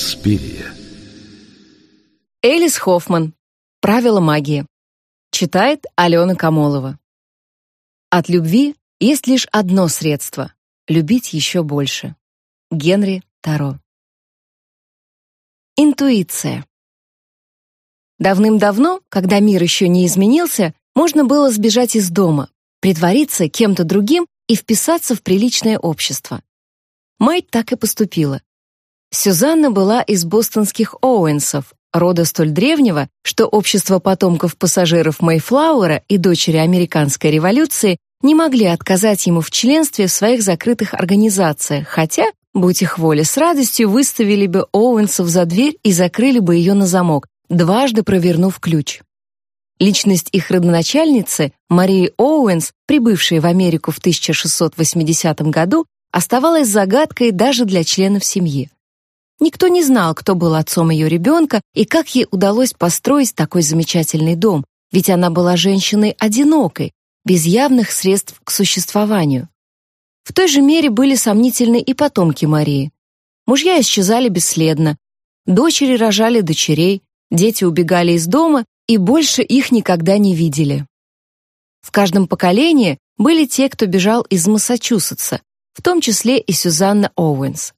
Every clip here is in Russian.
Инспирия. Элис Хоффман. Правила магии. Читает Алена Камолова. От любви есть лишь одно средство — любить еще больше. Генри Таро. Интуиция. Давным-давно, когда мир еще не изменился, можно было сбежать из дома, притвориться кем-то другим и вписаться в приличное общество. Майт так и поступила. Сюзанна была из бостонских Оуэнсов, рода столь древнего, что общество потомков пассажиров Мейфлауэра и дочери американской революции не могли отказать ему в членстве в своих закрытых организациях, хотя, будь их воля, с радостью выставили бы Оуэнсов за дверь и закрыли бы ее на замок, дважды провернув ключ. Личность их родоначальницы, Марии Оуэнс, прибывшей в Америку в 1680 году, оставалась загадкой даже для членов семьи. Никто не знал, кто был отцом ее ребенка и как ей удалось построить такой замечательный дом, ведь она была женщиной одинокой, без явных средств к существованию. В той же мере были сомнительны и потомки Марии. Мужья исчезали бесследно, дочери рожали дочерей, дети убегали из дома и больше их никогда не видели. В каждом поколении были те, кто бежал из Массачусетса, в том числе и Сюзанна Оуэнс.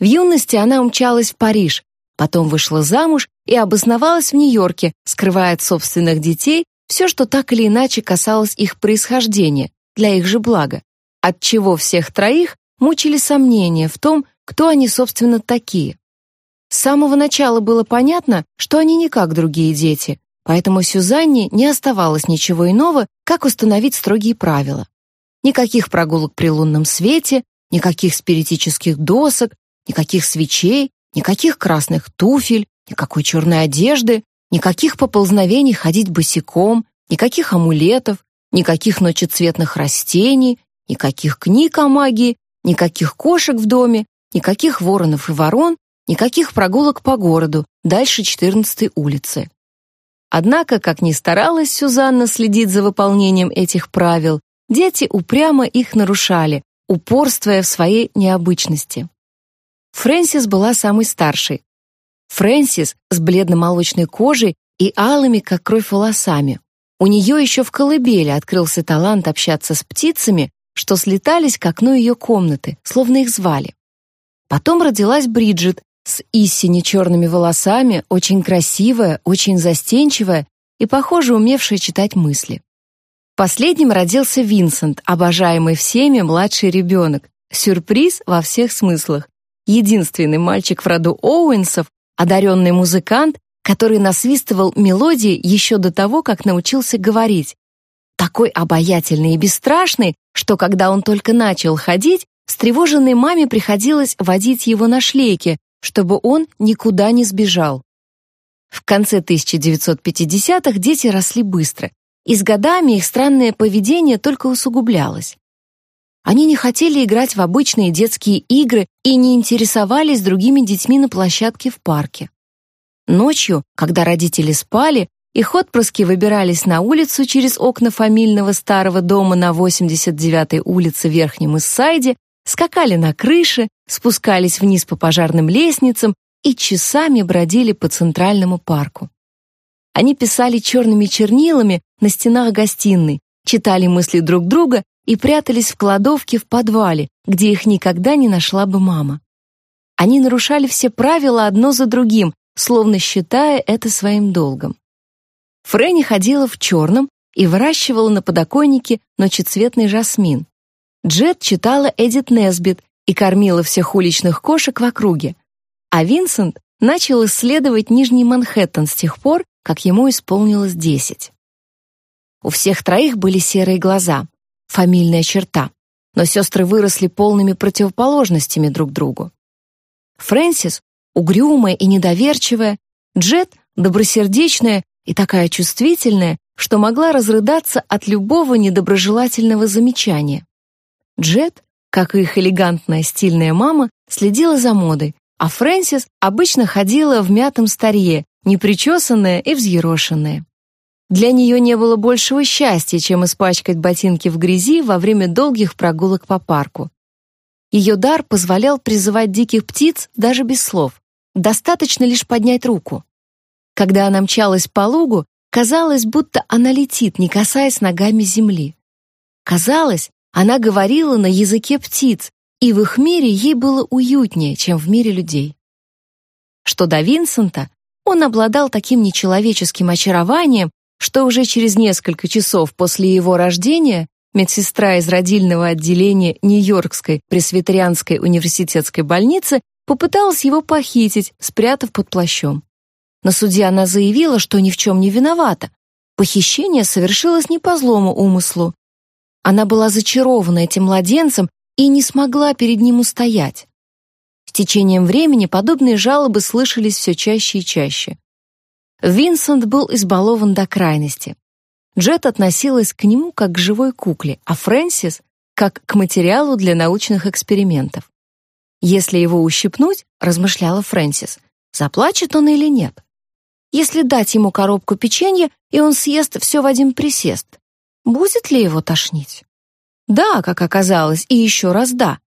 В юности она умчалась в Париж, потом вышла замуж и обосновалась в Нью-Йорке, скрывая от собственных детей все, что так или иначе касалось их происхождения, для их же блага, от чего всех троих мучили сомнения в том, кто они, собственно, такие. С самого начала было понятно, что они не как другие дети, поэтому Сюзанне не оставалось ничего иного, как установить строгие правила. Никаких прогулок при лунном свете, никаких спиритических досок, Никаких свечей, никаких красных туфель, никакой черной одежды, никаких поползновений ходить босиком, никаких амулетов, никаких ночецветных растений, никаких книг о магии, никаких кошек в доме, никаких воронов и ворон, никаких прогулок по городу дальше 14-й улицы. Однако, как ни старалась Сюзанна следить за выполнением этих правил, дети упрямо их нарушали, упорствуя в своей необычности. Фрэнсис была самой старшей. Фрэнсис с бледно-молочной кожей и алыми, как кровь, волосами. У нее еще в колыбели открылся талант общаться с птицами, что слетались к окну ее комнаты, словно их звали. Потом родилась Бриджит с истине черными волосами, очень красивая, очень застенчивая и, похоже, умевшая читать мысли. Последним родился Винсент, обожаемый всеми младший ребенок. Сюрприз во всех смыслах единственный мальчик в роду Оуэнсов, одаренный музыкант, который насвистывал мелодии еще до того, как научился говорить. Такой обаятельный и бесстрашный, что когда он только начал ходить, встревоженной маме приходилось водить его на шлейке, чтобы он никуда не сбежал. В конце 1950-х дети росли быстро, и с годами их странное поведение только усугублялось. Они не хотели играть в обычные детские игры и не интересовались другими детьми на площадке в парке. Ночью, когда родители спали, их отпрыски выбирались на улицу через окна фамильного старого дома на 89-й улице Верхнем Иссайде, скакали на крыше, спускались вниз по пожарным лестницам и часами бродили по центральному парку. Они писали черными чернилами на стенах гостиной, читали мысли друг друга и прятались в кладовке в подвале, где их никогда не нашла бы мама. Они нарушали все правила одно за другим, словно считая это своим долгом. Фрэнни ходила в черном и выращивала на подоконнике ночецветный жасмин. Джет читала Эдит Несбит и кормила всех уличных кошек в округе. А Винсент начал исследовать Нижний Манхэттен с тех пор, как ему исполнилось десять. У всех троих были серые глаза, фамильная черта, но сестры выросли полными противоположностями друг другу. Фрэнсис — угрюмая и недоверчивая, Джет — добросердечная и такая чувствительная, что могла разрыдаться от любого недоброжелательного замечания. Джет, как и их элегантная стильная мама, следила за модой, а Фрэнсис обычно ходила в мятом старье, непричесанная и взъерошенная. Для нее не было большего счастья, чем испачкать ботинки в грязи во время долгих прогулок по парку. Ее дар позволял призывать диких птиц даже без слов. достаточно лишь поднять руку. Когда она мчалась по лугу, казалось, будто она летит, не касаясь ногами земли. Казалось, она говорила на языке птиц, и в их мире ей было уютнее, чем в мире людей. Что до Винсента, он обладал таким нечеловеческим очарованием, что уже через несколько часов после его рождения медсестра из родильного отделения Нью-Йоркской пресвитерианской университетской больницы попыталась его похитить, спрятав под плащом. На суде она заявила, что ни в чем не виновата. Похищение совершилось не по злому умыслу. Она была зачарована этим младенцем и не смогла перед ним устоять. С течением времени подобные жалобы слышались все чаще и чаще. Винсент был избалован до крайности. Джет относилась к нему как к живой кукле, а Фрэнсис — как к материалу для научных экспериментов. Если его ущипнуть, размышляла Фрэнсис, заплачет он или нет. Если дать ему коробку печенья, и он съест все в один присест, будет ли его тошнить? Да, как оказалось, и еще раз да.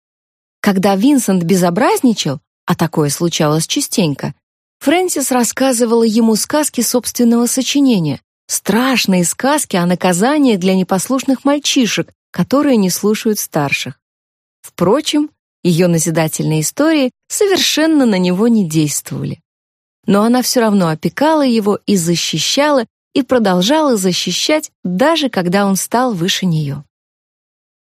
Когда Винсент безобразничал, а такое случалось частенько, Фрэнсис рассказывала ему сказки собственного сочинения, страшные сказки о наказании для непослушных мальчишек, которые не слушают старших. Впрочем, ее назидательные истории совершенно на него не действовали. Но она все равно опекала его и защищала, и продолжала защищать, даже когда он стал выше нее.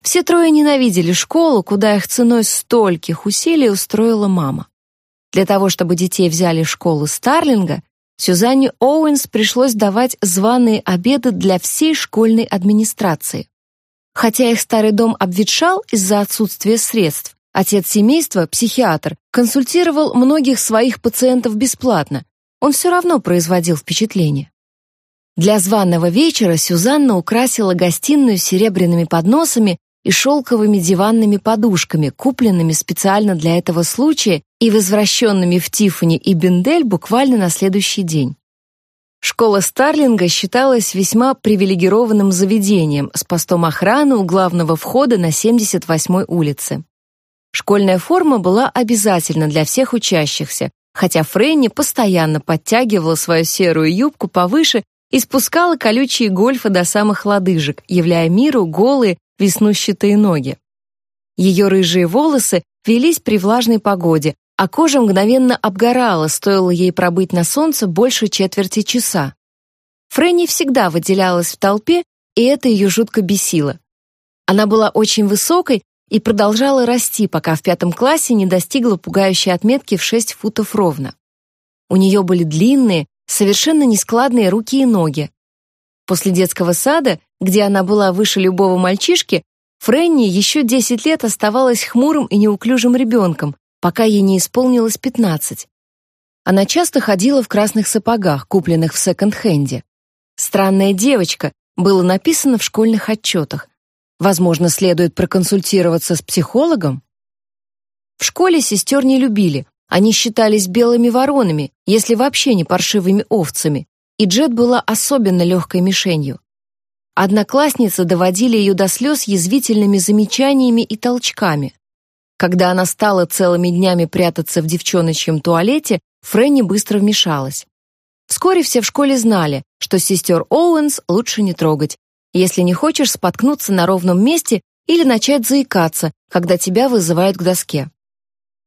Все трое ненавидели школу, куда их ценой стольких усилий устроила мама. Для того, чтобы детей взяли в школу Старлинга, Сюзанне Оуэнс пришлось давать званые обеды для всей школьной администрации. Хотя их старый дом обветшал из-за отсутствия средств, Отец семейства, психиатр, консультировал многих своих пациентов бесплатно. Он все равно производил впечатление. Для званого вечера Сюзанна украсила гостиную серебряными подносами и шелковыми диванными подушками, купленными специально для этого случая и возвращенными в Тиффани и Бендель буквально на следующий день. Школа Старлинга считалась весьма привилегированным заведением с постом охраны у главного входа на 78-й улице. Школьная форма была обязательна для всех учащихся, хотя Фрэнни постоянно подтягивала свою серую юбку повыше и спускала колючие гольфы до самых лодыжек, являя миру голые, веснущатые ноги. Ее рыжие волосы велись при влажной погоде, а кожа мгновенно обгорала, стоило ей пробыть на солнце больше четверти часа. Фрэнни всегда выделялась в толпе, и это ее жутко бесило. Она была очень высокой и продолжала расти, пока в пятом классе не достигла пугающей отметки в 6 футов ровно. У нее были длинные, совершенно нескладные руки и ноги. После детского сада, где она была выше любого мальчишки, Фрэнни еще 10 лет оставалась хмурым и неуклюжим ребенком, пока ей не исполнилось 15. Она часто ходила в красных сапогах, купленных в секонд-хенде. «Странная девочка» было написано в школьных отчетах, Возможно, следует проконсультироваться с психологом? В школе сестер не любили. Они считались белыми воронами, если вообще не паршивыми овцами, и Джет была особенно легкой мишенью. Одноклассницы доводили ее до слез язвительными замечаниями и толчками. Когда она стала целыми днями прятаться в девчоночьем туалете, Фрэнни быстро вмешалась. Вскоре все в школе знали, что сестер Оуэнс лучше не трогать, если не хочешь споткнуться на ровном месте или начать заикаться, когда тебя вызывают к доске.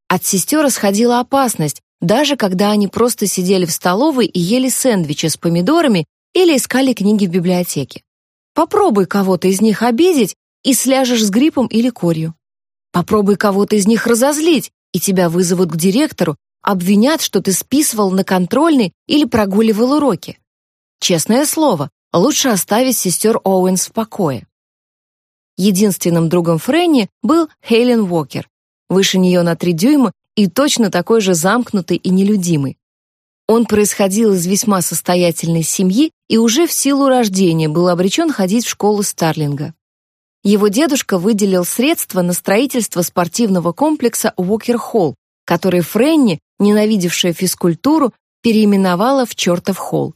От сестер исходила опасность, даже когда они просто сидели в столовой и ели сэндвичи с помидорами или искали книги в библиотеке. Попробуй кого-то из них обидеть и сляжешь с гриппом или корью. Попробуй кого-то из них разозлить, и тебя вызовут к директору, обвинят, что ты списывал на контрольный или прогуливал уроки. Честное слово, лучше оставить сестер Оуэнс в покое. Единственным другом Фрэнни был Хейлен Уокер, выше нее на три дюйма и точно такой же замкнутый и нелюдимый. Он происходил из весьма состоятельной семьи и уже в силу рождения был обречен ходить в школу Старлинга. Его дедушка выделил средства на строительство спортивного комплекса Уокер-Холл, который Фрэнни, ненавидевшая физкультуру, переименовала в чертов холл.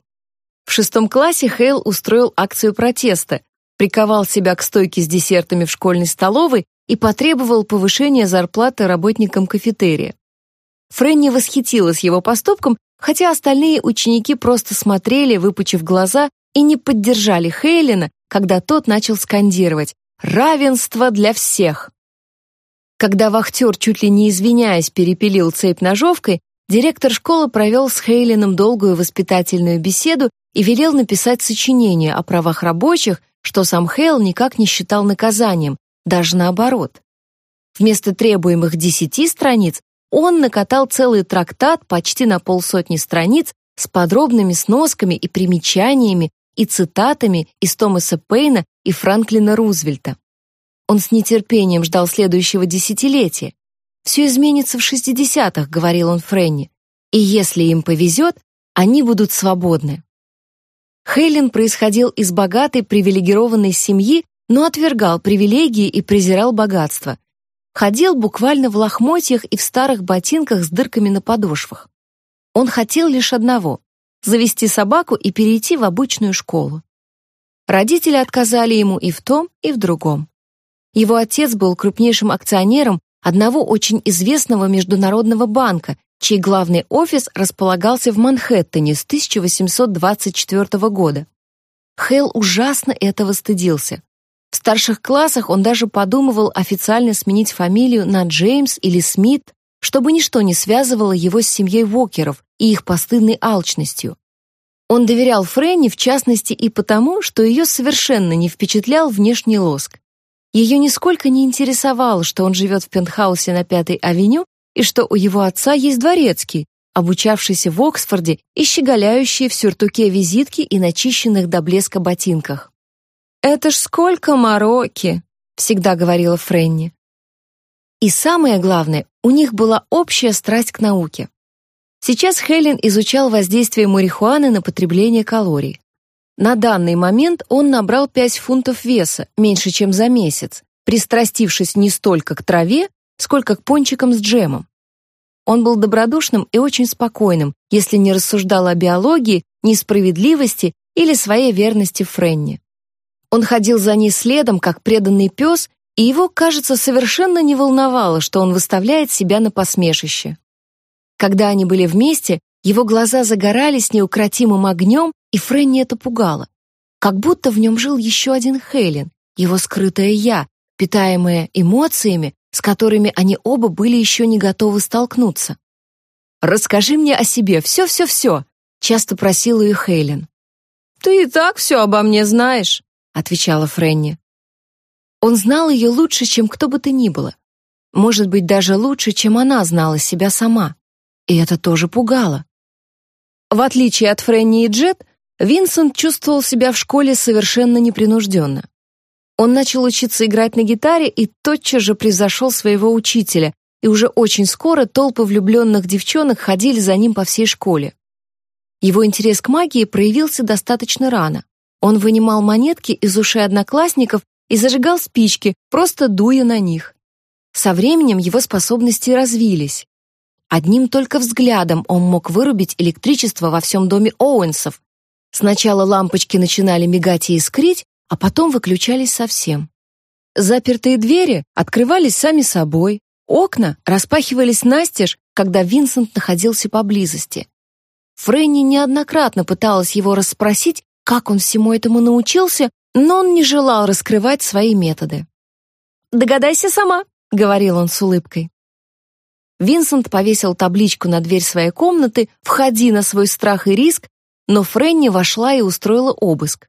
В шестом классе Хейл устроил акцию протеста, приковал себя к стойке с десертами в школьной столовой и потребовал повышения зарплаты работникам кафетерия. Фрэнни восхитилась его поступком, хотя остальные ученики просто смотрели, выпучив глаза, и не поддержали Хейлина, когда тот начал скандировать «Равенство для всех!». Когда вахтер, чуть ли не извиняясь, перепилил цепь ножовкой, директор школы провел с Хейлином долгую воспитательную беседу и велел написать сочинение о правах рабочих, что сам Хейл никак не считал наказанием, даже наоборот. Вместо требуемых десяти страниц он накатал целый трактат почти на полсотни страниц с подробными сносками и примечаниями и цитатами из Томаса Пейна и Франклина Рузвельта. Он с нетерпением ждал следующего десятилетия. «Все изменится в 60-х», — говорил он Френни, «и если им повезет, они будут свободны». Хейлен происходил из богатой привилегированной семьи, но отвергал привилегии и презирал богатство, ходил буквально в лохмотьях и в старых ботинках с дырками на подошвах. Он хотел лишь одного — завести собаку и перейти в обычную школу. Родители отказали ему и в том, и в другом. Его отец был крупнейшим акционером одного очень известного международного банка, чей главный офис располагался в Манхэттене с 1824 года. Хейл ужасно этого стыдился. В старших классах он даже подумывал официально сменить фамилию на Джеймс или Смит, чтобы ничто не связывало его с семьей Вокеров и их постыдной алчностью. Он доверял Фрэнни в частности и потому, что ее совершенно не впечатлял внешний лоск. Ее нисколько не интересовало, что он живет в пентхаусе на Пятой авеню и что у его отца есть дворецкий, обучавшийся в Оксфорде и щеголяющий в сюртуке визитки и начищенных до блеска ботинках. «Это ж сколько мороки!» — всегда говорила Френни. И самое главное, у них была общая страсть к науке. Сейчас Хелен изучал воздействие марихуаны на потребление калорий. На данный момент он набрал 5 фунтов веса, меньше, чем за месяц, пристрастившись не столько к траве, сколько к пончикам с джемом. Он был добродушным и очень спокойным, если не рассуждал о биологии, несправедливости или своей верности Френни. Он ходил за ней следом, как преданный пес, и его, кажется, совершенно не волновало, что он выставляет себя на посмешище. Когда они были вместе, его глаза загорались неукротимым огнем, и Фрэнни это пугало. Как будто в нем жил еще один Хелен, его скрытое «я», питаемое эмоциями, с которыми они оба были еще не готовы столкнуться. «Расскажи мне о себе, все-все-все», — часто просил ее Хейлен. «Ты и так все обо мне знаешь», — отвечала Фрэнни. Он знал ее лучше, чем кто бы то ни было. Может быть, даже лучше, чем она знала себя сама. И это тоже пугало. В отличие от Фрэнни и Джет, Винсент чувствовал себя в школе совершенно непринужденно. Он начал учиться играть на гитаре и тотчас же превзошел своего учителя, и уже очень скоро толпы влюбленных девчонок ходили за ним по всей школе. Его интерес к магии проявился достаточно рано. Он вынимал монетки из ушей одноклассников и зажигал спички, просто дуя на них. Со временем его способности развились. Одним только взглядом он мог вырубить электричество во всем доме Оуэнсов. Сначала лампочки начинали мигать и искрить, а потом выключались совсем. Запертые двери открывались сами собой, окна распахивались настежь, когда Винсент находился поблизости. Фрэнни неоднократно пыталась его расспросить, как он всему этому научился, но он не желал раскрывать свои методы. «Догадайся сама», — говорил он с улыбкой. Винсент повесил табличку на дверь своей комнаты «Входи на свой страх и риск», но Фрэнни вошла и устроила обыск.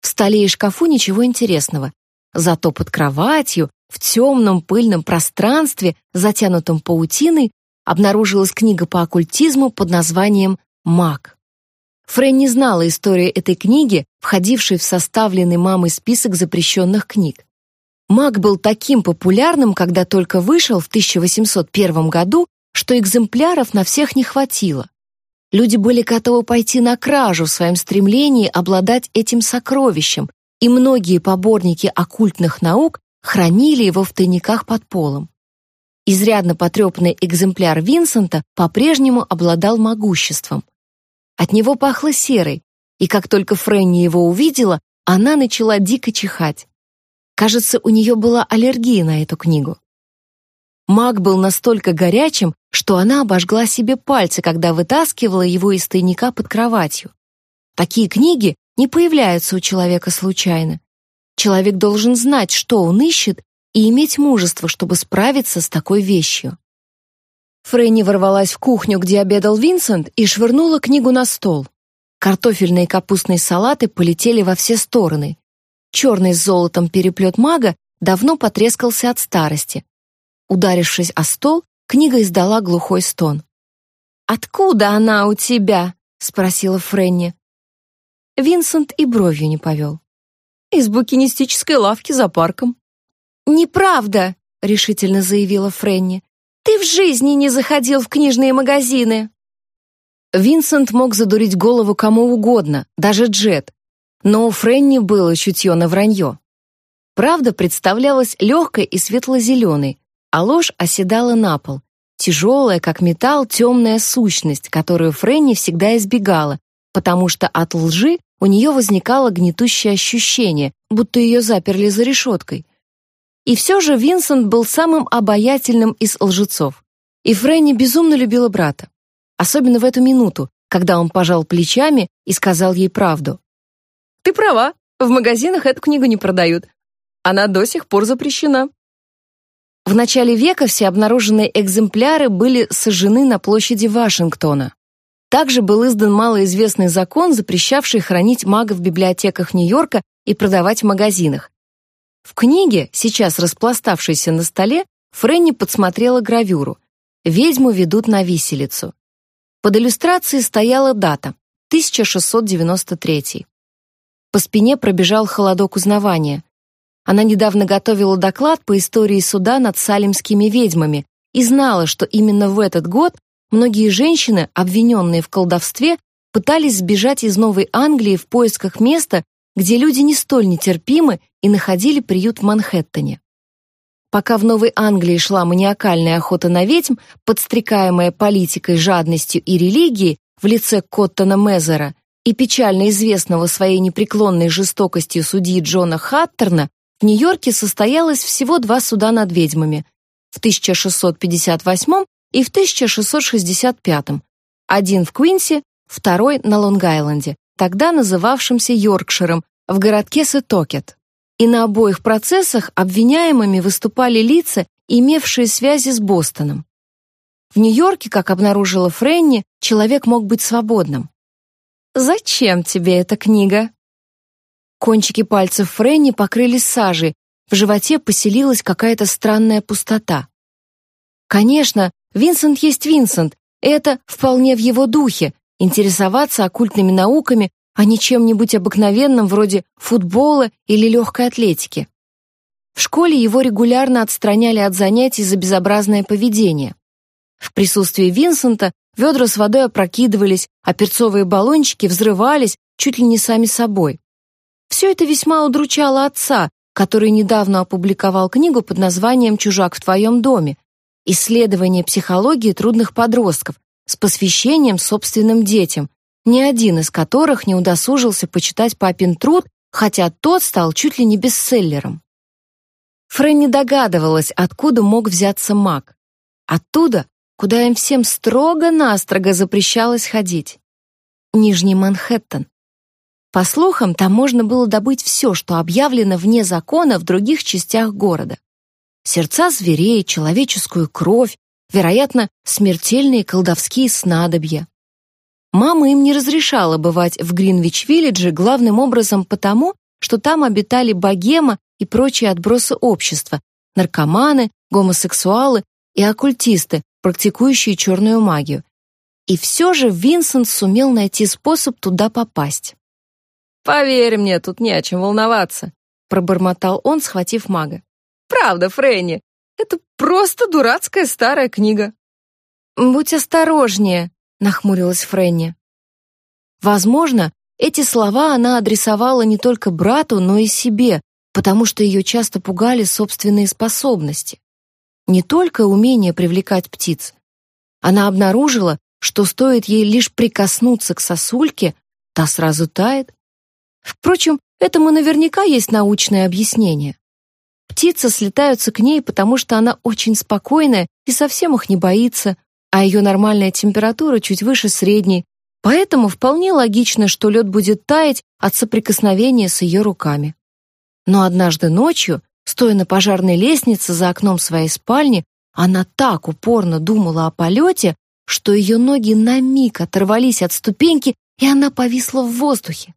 В столе и шкафу ничего интересного. Зато под кроватью, в темном пыльном пространстве, затянутом паутиной, обнаружилась книга по оккультизму под названием «Маг». Фрэн не знала историю этой книги, входившей в составленный мамой список запрещенных книг. Маг был таким популярным, когда только вышел в 1801 году, что экземпляров на всех не хватило. Люди были готовы пойти на кражу в своем стремлении обладать этим сокровищем, и многие поборники оккультных наук хранили его в тайниках под полом. Изрядно потрепанный экземпляр Винсента по-прежнему обладал могуществом. От него пахло серой, и как только Фрэнни его увидела, она начала дико чихать. Кажется, у нее была аллергия на эту книгу. Маг был настолько горячим, что она обожгла себе пальцы, когда вытаскивала его из тайника под кроватью. Такие книги не появляются у человека случайно. Человек должен знать, что он ищет, и иметь мужество, чтобы справиться с такой вещью. Фрэнни ворвалась в кухню, где обедал Винсент, и швырнула книгу на стол. Картофельные и капустные салаты полетели во все стороны. Черный с золотом переплет мага давно потрескался от старости. Ударившись о стол, книга издала глухой стон. «Откуда она у тебя?» — спросила Фрэнни. Винсент и бровью не повел. «Из букинистической лавки за парком». «Неправда», — решительно заявила Фрэнни. «Ты в жизни не заходил в книжные магазины». Винсент мог задурить голову кому угодно, даже Джет, но у Фрэнни было чутье на вранье. Правда представлялась легкой и светло-зеленой, а ложь оседала на пол, тяжелая, как металл, темная сущность, которую Фрэнни всегда избегала, потому что от лжи у нее возникало гнетущее ощущение, будто ее заперли за решеткой. И все же Винсент был самым обаятельным из лжецов. И Фрэнни безумно любила брата. Особенно в эту минуту, когда он пожал плечами и сказал ей правду. «Ты права, в магазинах эту книгу не продают. Она до сих пор запрещена». В начале века все обнаруженные экземпляры были сожжены на площади Вашингтона. Также был издан малоизвестный закон, запрещавший хранить мага в библиотеках Нью-Йорка и продавать в магазинах. В книге, сейчас распластавшейся на столе, Фрэнни подсмотрела гравюру. Ведьму ведут на виселицу. Под иллюстрацией стояла дата — 1693. По спине пробежал холодок узнавания. Она недавно готовила доклад по истории суда над салимскими ведьмами и знала, что именно в этот год многие женщины, обвиненные в колдовстве, пытались сбежать из Новой Англии в поисках места, где люди не столь нетерпимы и находили приют в Манхэттене. Пока в Новой Англии шла маниакальная охота на ведьм, подстрекаемая политикой, жадностью и религией в лице Коттона Мезера и печально известного своей непреклонной жестокостью судьи Джона Хаттерна, в Нью-Йорке состоялось всего два суда над ведьмами в 1658 и в 1665. Один в Квинсе, второй на Лонг-Айленде, тогда называвшемся Йоркширом, в городке Сетокет. И на обоих процессах обвиняемыми выступали лица, имевшие связи с Бостоном. В Нью-Йорке, как обнаружила Фрэнни, человек мог быть свободным. «Зачем тебе эта книга?» Кончики пальцев Фрэнни покрылись сажей, в животе поселилась какая-то странная пустота. Конечно, Винсент есть Винсент, это вполне в его духе, интересоваться оккультными науками, а не чем-нибудь обыкновенным вроде футбола или легкой атлетики. В школе его регулярно отстраняли от занятий за безобразное поведение. В присутствии Винсента ведра с водой опрокидывались, а перцовые баллончики взрывались чуть ли не сами собой. Все это весьма удручало отца, который недавно опубликовал книгу под названием «Чужак в твоем доме», исследование психологии трудных подростков, с посвящением собственным детям, ни один из которых не удосужился почитать папин труд, хотя тот стал чуть ли не бестселлером. Фрэнни догадывалась, откуда мог взяться маг. Оттуда, куда им всем строго-настрого запрещалось ходить. Нижний Манхэттен. По слухам, там можно было добыть все, что объявлено вне закона в других частях города. Сердца зверей, человеческую кровь, вероятно, смертельные колдовские снадобья. Мама им не разрешала бывать в Гринвич-Виллидже главным образом потому, что там обитали богема и прочие отбросы общества, наркоманы, гомосексуалы и оккультисты, практикующие черную магию. И все же Винсент сумел найти способ туда попасть. «Поверь мне, тут не о чем волноваться», — пробормотал он, схватив мага. «Правда, Фрэнни, это просто дурацкая старая книга». «Будь осторожнее», — нахмурилась Фрэнни. Возможно, эти слова она адресовала не только брату, но и себе, потому что ее часто пугали собственные способности. Не только умение привлекать птиц. Она обнаружила, что стоит ей лишь прикоснуться к сосульке, та сразу тает. Впрочем, этому наверняка есть научное объяснение. Птицы слетаются к ней, потому что она очень спокойная и совсем их не боится, а ее нормальная температура чуть выше средней, поэтому вполне логично, что лед будет таять от соприкосновения с ее руками. Но однажды ночью, стоя на пожарной лестнице за окном своей спальни, она так упорно думала о полете, что ее ноги на миг оторвались от ступеньки, и она повисла в воздухе.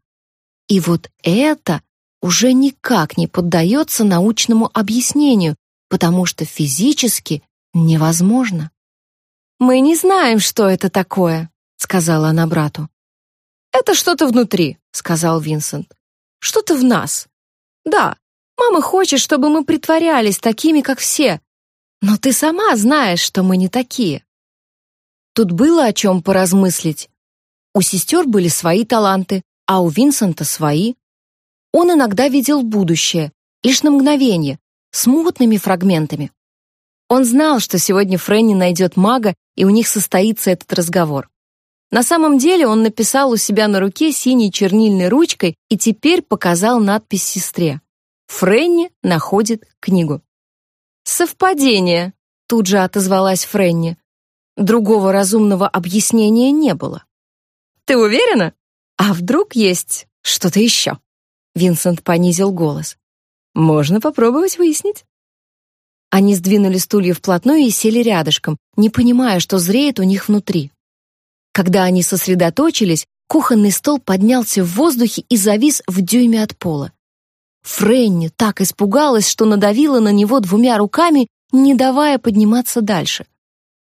И вот это уже никак не поддается научному объяснению, потому что физически невозможно. «Мы не знаем, что это такое», — сказала она брату. «Это что-то внутри», — сказал Винсент. «Что-то в нас. Да, мама хочет, чтобы мы притворялись такими, как все. Но ты сама знаешь, что мы не такие». Тут было о чем поразмыслить. У сестер были свои таланты, а у Винсента свои. Он иногда видел будущее, лишь на мгновение, смутными фрагментами. Он знал, что сегодня Фрэнни найдет мага, и у них состоится этот разговор. На самом деле он написал у себя на руке синей чернильной ручкой и теперь показал надпись сестре. Фрэнни находит книгу. «Совпадение», — тут же отозвалась Фрэнни. Другого разумного объяснения не было. «Ты уверена? А вдруг есть что-то еще?» Винсент понизил голос. «Можно попробовать выяснить». Они сдвинули стулья вплотную и сели рядышком, не понимая, что зреет у них внутри. Когда они сосредоточились, кухонный стол поднялся в воздухе и завис в дюйме от пола. Фрэнни так испугалась, что надавила на него двумя руками, не давая подниматься дальше.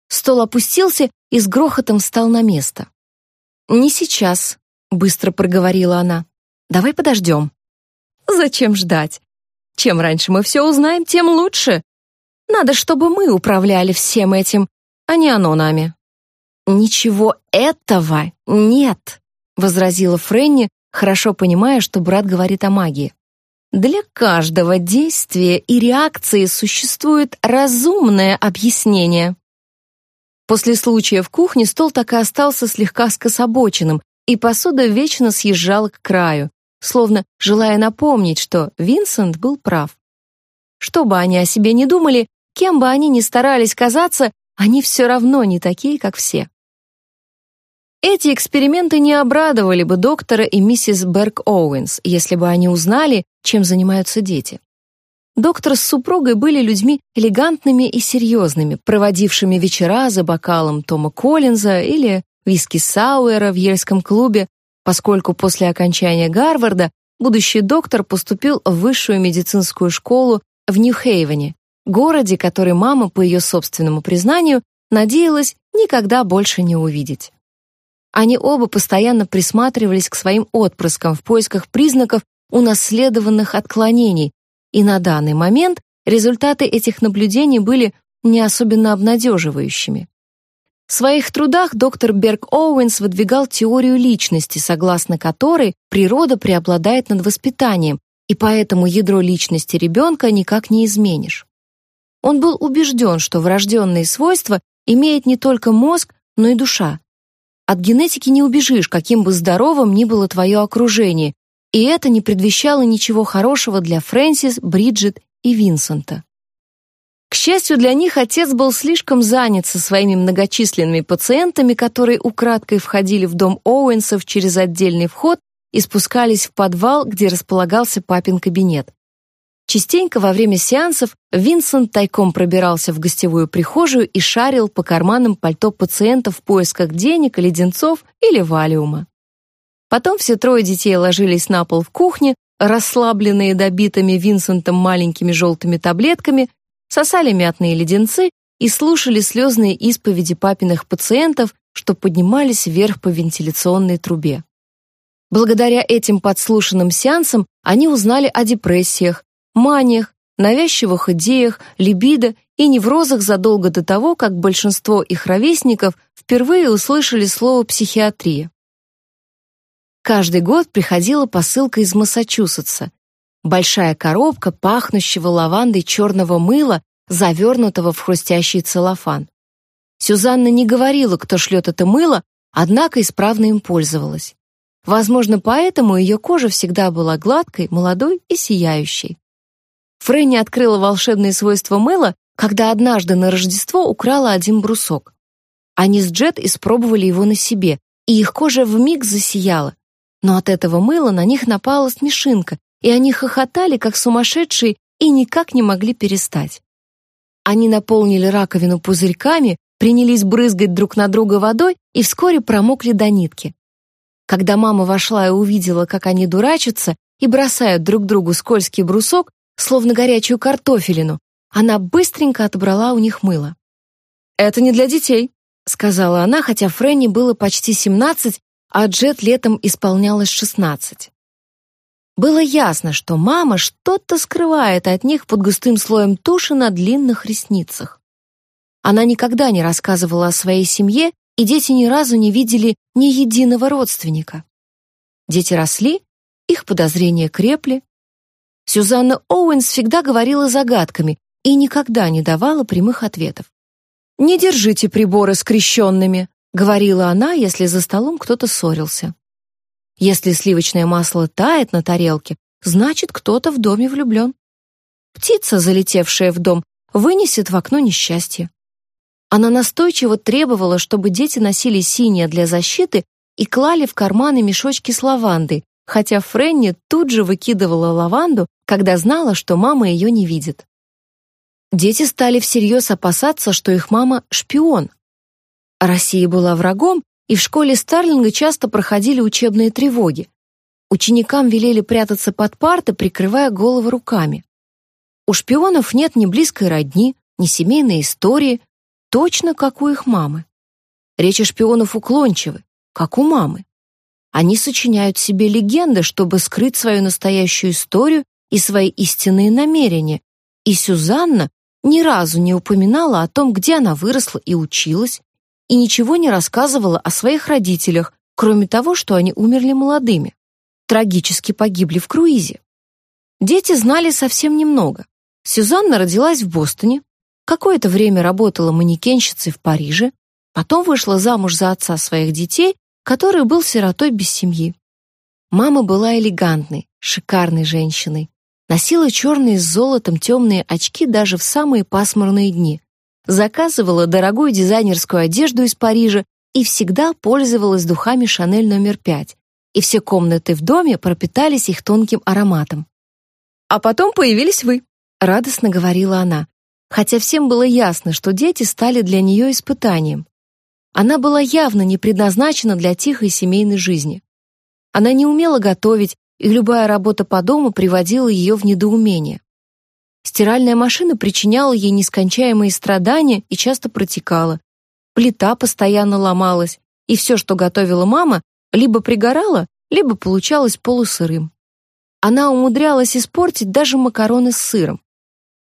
Стол опустился и с грохотом встал на место. «Не сейчас», — быстро проговорила она. «Давай подождем». «Зачем ждать? Чем раньше мы все узнаем, тем лучше. Надо, чтобы мы управляли всем этим, а не оно нами». «Ничего этого нет», — возразила Фрэнни, хорошо понимая, что брат говорит о магии. Для каждого действия и реакции существует разумное объяснение. После случая в кухне стол так и остался слегка скособоченным, и посуда вечно съезжала к краю, словно желая напомнить, что Винсент был прав. Что бы они о себе не думали, кем бы они ни старались казаться, они все равно не такие, как все. Эти эксперименты не обрадовали бы доктора и миссис Берг Оуэнс, если бы они узнали, чем занимаются дети. Доктор с супругой были людьми элегантными и серьезными, проводившими вечера за бокалом Тома Коллинза или виски Сауэра в Ельском клубе, поскольку после окончания Гарварда будущий доктор поступил в высшую медицинскую школу в Нью-Хейвене, городе, который мама, по ее собственному признанию, надеялась никогда больше не увидеть. Они оба постоянно присматривались к своим отпрыскам в поисках признаков унаследованных отклонений, и на данный момент результаты этих наблюдений были не особенно обнадеживающими. В своих трудах доктор Берг Оуэнс выдвигал теорию личности, согласно которой природа преобладает над воспитанием, и поэтому ядро личности ребенка никак не изменишь. Он был убежден, что врожденные свойства имеет не только мозг, но и душа. От генетики не убежишь, каким бы здоровым ни было твое окружение, и это не предвещало ничего хорошего для Фрэнсис, Бриджит и Винсента. К счастью для них, отец был слишком занят со своими многочисленными пациентами, которые украдкой входили в дом Оуэнсов через отдельный вход и спускались в подвал, где располагался папин кабинет. Частенько во время сеансов Винсент тайком пробирался в гостевую прихожую и шарил по карманам пальто пациентов в поисках денег, леденцов или валиума. Потом все трое детей ложились на пол в кухне, расслабленные добитыми Винсентом маленькими желтыми таблетками, сосали мятные леденцы и слушали слезные исповеди папиных пациентов, что поднимались вверх по вентиляционной трубе. Благодаря этим подслушанным сеансам они узнали о депрессиях, маниях, навязчивых идеях, либидо и неврозах задолго до того, как большинство их ровесников впервые услышали слово «психиатрия». Каждый год приходила посылка из Массачусетса. Большая коробка пахнущего лавандой черного мыла, завернутого в хрустящий целлофан. Сюзанна не говорила, кто шлет это мыло, однако исправно им пользовалась. Возможно, поэтому ее кожа всегда была гладкой, молодой и сияющей. Фрэнни открыла волшебные свойства мыла, когда однажды на Рождество украла один брусок. Они с Джет испробовали его на себе, и их кожа вмиг засияла. Но от этого мыла на них напала смешинка, и они хохотали, как сумасшедшие, и никак не могли перестать. Они наполнили раковину пузырьками, принялись брызгать друг на друга водой и вскоре промокли до нитки. Когда мама вошла и увидела, как они дурачатся и бросают друг другу скользкий брусок, словно горячую картофелину, она быстренько отобрала у них мыло. «Это не для детей», — сказала она, хотя Фрэнни было почти 17, а Джет летом исполнялось 16. Было ясно, что мама что-то скрывает от них под густым слоем туши на длинных ресницах. Она никогда не рассказывала о своей семье, и дети ни разу не видели ни единого родственника. Дети росли, их подозрения крепли. Сюзанна Оуэнс всегда говорила загадками и никогда не давала прямых ответов. «Не держите приборы скрещенными», — говорила она, если за столом кто-то ссорился. Если сливочное масло тает на тарелке, значит, кто-то в доме влюблен. Птица, залетевшая в дом, вынесет в окно несчастье. Она настойчиво требовала, чтобы дети носили синее для защиты и клали в карманы мешочки с лавандой, хотя Фрэнни тут же выкидывала лаванду, когда знала, что мама ее не видит. Дети стали всерьез опасаться, что их мама — шпион. Россия была врагом, и в школе Старлинга часто проходили учебные тревоги. Ученикам велели прятаться под парты, прикрывая головы руками. У шпионов нет ни близкой родни, ни семейной истории, точно как у их мамы. Речи шпионов уклончивы, как у мамы. Они сочиняют себе легенды, чтобы скрыть свою настоящую историю и свои истинные намерения. И Сюзанна ни разу не упоминала о том, где она выросла и училась, и ничего не рассказывала о своих родителях, кроме того, что они умерли молодыми. Трагически погибли в круизе. Дети знали совсем немного. Сюзанна родилась в Бостоне, какое-то время работала манекенщицей в Париже, потом вышла замуж за отца своих детей, который был сиротой без семьи. Мама была элегантной, шикарной женщиной, носила черные с золотом темные очки даже в самые пасмурные дни, заказывала дорогую дизайнерскую одежду из Парижа и всегда пользовалась духами Шанель номер пять, и все комнаты в доме пропитались их тонким ароматом. «А потом появились вы», — радостно говорила она, хотя всем было ясно, что дети стали для нее испытанием. Она была явно не предназначена для тихой семейной жизни. Она не умела готовить, и любая работа по дому приводила ее в недоумение. Стиральная машина причиняла ей нескончаемые страдания и часто протекала. Плита постоянно ломалась, и все, что готовила мама, либо пригорало, либо получалось полусырым. Она умудрялась испортить даже макароны с сыром.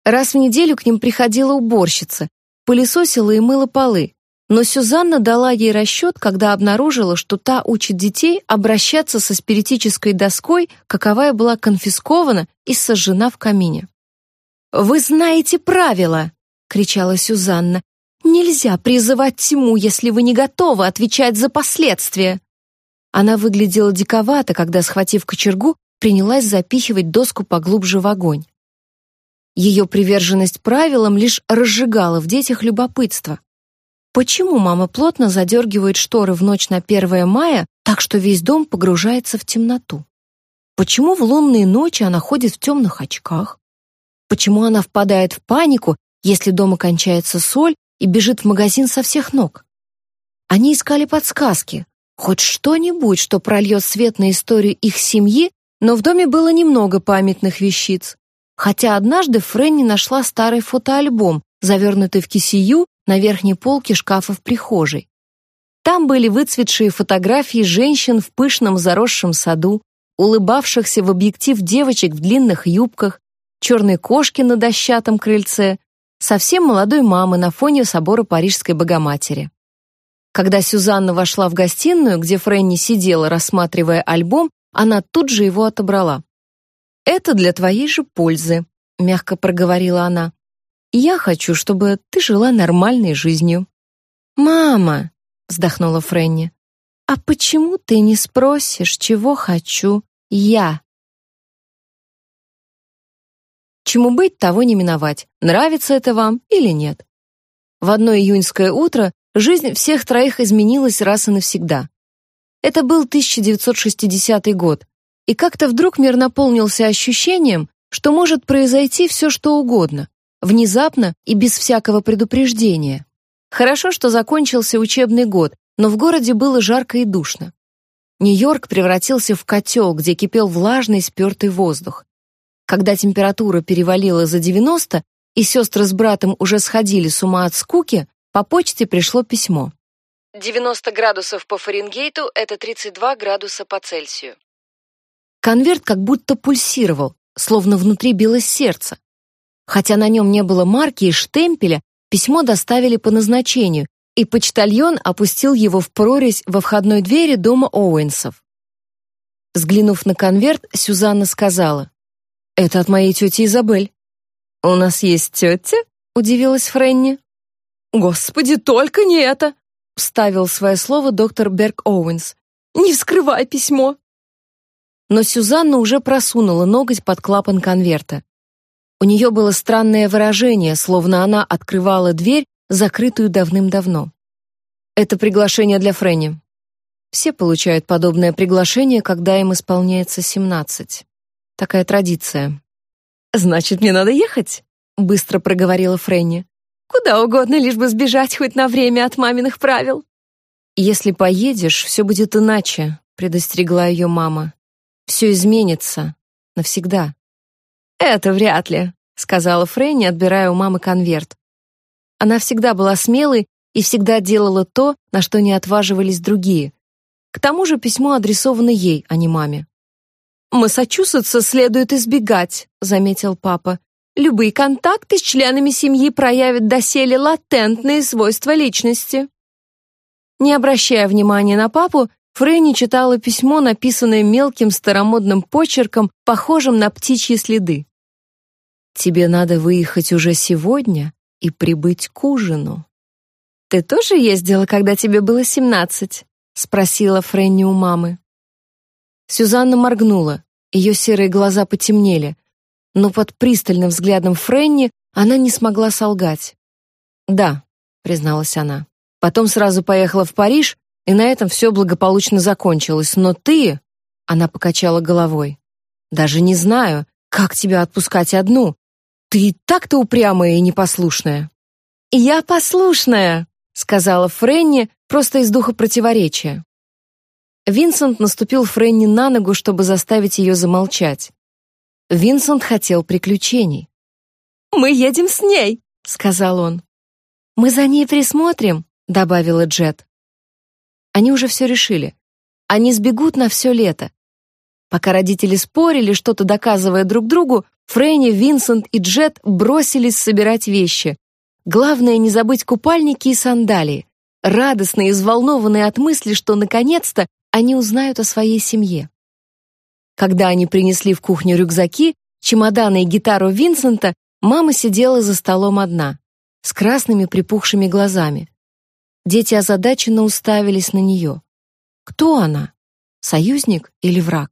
Раз в неделю к ним приходила уборщица, пылесосила и мыла полы, но Сюзанна дала ей расчет, когда обнаружила, что та учит детей обращаться со спиритической доской, каковая была конфискована и сожжена в камине. «Вы знаете правила!» — кричала Сюзанна. «Нельзя призывать тьму, если вы не готовы отвечать за последствия!» Она выглядела диковато, когда, схватив кочергу, принялась запихивать доску поглубже в огонь. Ее приверженность правилам лишь разжигала в детях любопытство. Почему мама плотно задергивает шторы в ночь на 1 мая, так что весь дом погружается в темноту? Почему в лунные ночи она ходит в темных очках? Почему она впадает в панику, если дома кончается соль и бежит в магазин со всех ног? Они искали подсказки, хоть что-нибудь, что прольет свет на историю их семьи, но в доме было немного памятных вещиц. Хотя однажды Фрэнни нашла старый фотоальбом, завернутый в кисию на верхней полке шкафа в прихожей. Там были выцветшие фотографии женщин в пышном заросшем саду, улыбавшихся в объектив девочек в длинных юбках, черной кошки на дощатом крыльце, совсем молодой мамы на фоне собора Парижской Богоматери. Когда Сюзанна вошла в гостиную, где Фрэнни сидела, рассматривая альбом, она тут же его отобрала. «Это для твоей же пользы», — мягко проговорила она. «Я хочу, чтобы ты жила нормальной жизнью». «Мама», — вздохнула Фрэнни, «а почему ты не спросишь, чего хочу я?» Чему быть, того не миновать, нравится это вам или нет. В одно июньское утро жизнь всех троих изменилась раз и навсегда. Это был 1960 год, и как-то вдруг мир наполнился ощущением, что может произойти все, что угодно, внезапно и без всякого предупреждения. Хорошо, что закончился учебный год, но в городе было жарко и душно. Нью-Йорк превратился в котел, где кипел влажный спертый воздух. Когда температура перевалила за 90, и сестры с братом уже сходили с ума от скуки, по почте пришло письмо. 90 градусов по Фаренгейту — это 32 градуса по Цельсию. Конверт как будто пульсировал, словно внутри билось сердце. Хотя на нем не было марки и штемпеля, письмо доставили по назначению, и почтальон опустил его в прорезь во входной двери дома Оуэнсов. Взглянув на конверт, Сюзанна сказала, «Это от моей тети Изабель». «У нас есть тетя?» — удивилась Френни. «Господи, только не это!» — вставил свое слово доктор Берг Оуэнс. «Не вскрывай письмо!» Но Сюзанна уже просунула ноготь под клапан конверта. У нее было странное выражение, словно она открывала дверь, закрытую давным-давно. «Это приглашение для Фрэнни». Все получают подобное приглашение, когда им исполняется 17. Такая традиция. «Значит, мне надо ехать?» — быстро проговорила Фрэнни. «Куда угодно, лишь бы сбежать хоть на время от маминых правил». «Если поедешь, все будет иначе», — предостерегла ее мама. Все изменится. Навсегда. «Это вряд ли», — сказала Фрэнни, отбирая у мамы конверт. Она всегда была смелой и всегда делала то, на что не отваживались другие. К тому же письмо адресовано ей, а не маме. «Массачусетса следует избегать», — заметил папа. «Любые контакты с членами семьи проявят доселе латентные свойства личности». Не обращая внимания на папу, Фрэнни читала письмо, написанное мелким старомодным почерком, похожим на птичьи следы. «Тебе надо выехать уже сегодня и прибыть к ужину». «Ты тоже ездила, когда тебе было семнадцать?» — спросила Фрэнни у мамы. Сюзанна моргнула, ее серые глаза потемнели, но под пристальным взглядом Фрэнни она не смогла солгать. «Да», — призналась она. Потом сразу поехала в Париж и на этом все благополучно закончилось. Но ты...» Она покачала головой. «Даже не знаю, как тебя отпускать одну. Ты так-то упрямая и непослушная». «Я послушная», — сказала Фрэнни просто из духа противоречия. Винсент наступил Фрэнни на ногу, чтобы заставить ее замолчать. Винсент хотел приключений. «Мы едем с ней», — сказал он. «Мы за ней присмотрим», — добавила Джет. Они уже все решили. Они сбегут на все лето. Пока родители спорили, что-то доказывая друг другу, Фрэнни, Винсент и Джет бросились собирать вещи. Главное не забыть купальники и сандалии. Радостные и взволнованные от мысли, что наконец-то они узнают о своей семье. Когда они принесли в кухню рюкзаки, чемоданы и гитару Винсента, мама сидела за столом одна, с красными припухшими глазами. Дети озадаченно уставились на нее. Кто она? Союзник или враг?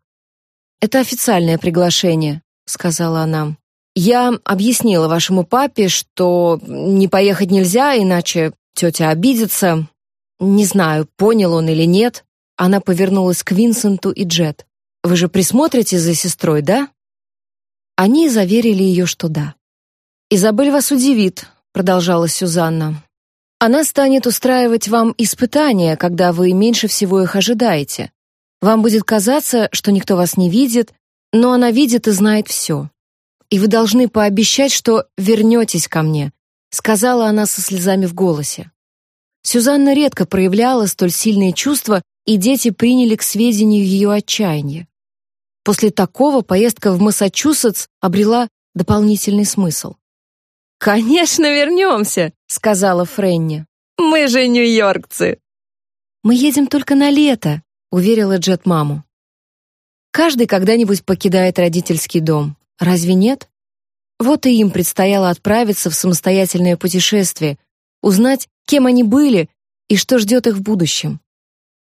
«Это официальное приглашение», — сказала она. «Я объяснила вашему папе, что не поехать нельзя, иначе тетя обидится. Не знаю, понял он или нет». Она повернулась к Винсенту и Джет. «Вы же присмотрите за сестрой, да?» Они заверили ее, что да. «Изабель вас удивит», — продолжала Сюзанна. Она станет устраивать вам испытания, когда вы меньше всего их ожидаете. Вам будет казаться, что никто вас не видит, но она видит и знает все. И вы должны пообещать, что вернетесь ко мне, сказала она со слезами в голосе. Сюзанна редко проявляла столь сильные чувства, и дети приняли к сведению ее отчаяние. После такого поездка в Массачусетс обрела дополнительный смысл. «Конечно, вернемся», — сказала Фрэнни. «Мы же нью-йоркцы». «Мы едем только на лето», — уверила Джет маму. Каждый когда-нибудь покидает родительский дом. Разве нет? Вот и им предстояло отправиться в самостоятельное путешествие, узнать, кем они были и что ждет их в будущем.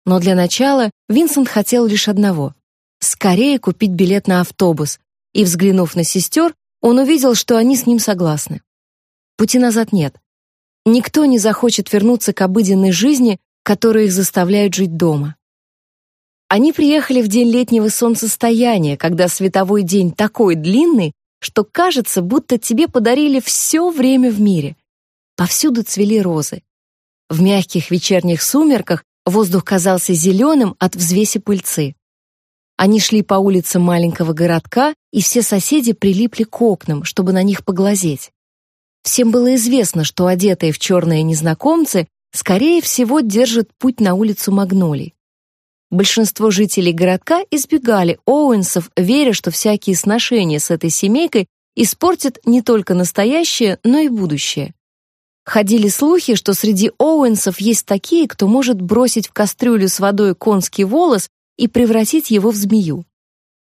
Но для начала Винсент хотел лишь одного — скорее купить билет на автобус и, взглянув на сестер, он увидел, что они с ним согласны. Пути назад нет. Никто не захочет вернуться к обыденной жизни, которая их заставляет жить дома. Они приехали в день летнего солнцестояния, когда световой день такой длинный, что кажется, будто тебе подарили все время в мире. Повсюду цвели розы. В мягких вечерних сумерках воздух казался зеленым от взвеси пыльцы. Они шли по улицам маленького городка, и все соседи прилипли к окнам, чтобы на них поглазеть. Всем было известно, что одетые в черные незнакомцы, скорее всего, держат путь на улицу Магнолий. Большинство жителей городка избегали Оуэнсов, веря, что всякие сношения с этой семейкой испортят не только настоящее, но и будущее. Ходили слухи, что среди Оуэнсов есть такие, кто может бросить в кастрюлю с водой конский волос и превратить его в змею.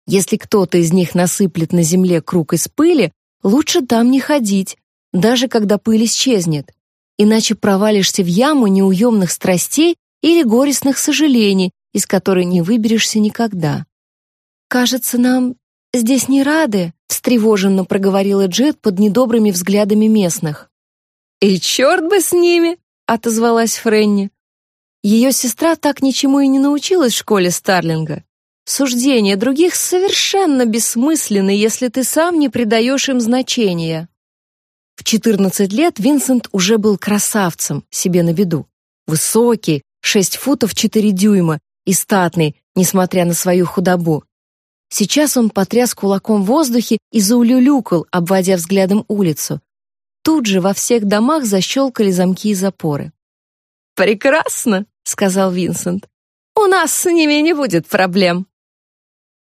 Если кто-то из них насыплет на земле круг из пыли, лучше там не ходить, даже когда пыль исчезнет, иначе провалишься в яму неуемных страстей или горестных сожалений, из которой не выберешься никогда. «Кажется, нам здесь не рады», — встревоженно проговорила Джет под недобрыми взглядами местных. «И черт бы с ними!» — отозвалась Френни. Ее сестра так ничему и не научилась в школе Старлинга. Суждения других совершенно бессмысленны, если ты сам не придаешь им значения. В 14 лет Винсент уже был красавцем, себе на виду. Высокий, 6 футов 4 дюйма и статный, несмотря на свою худобу. Сейчас он потряс кулаком в воздухе и заулюлюкал, обводя взглядом улицу. Тут же во всех домах защелкали замки и запоры. «Прекрасно!» — сказал Винсент. «У нас с ними не будет проблем».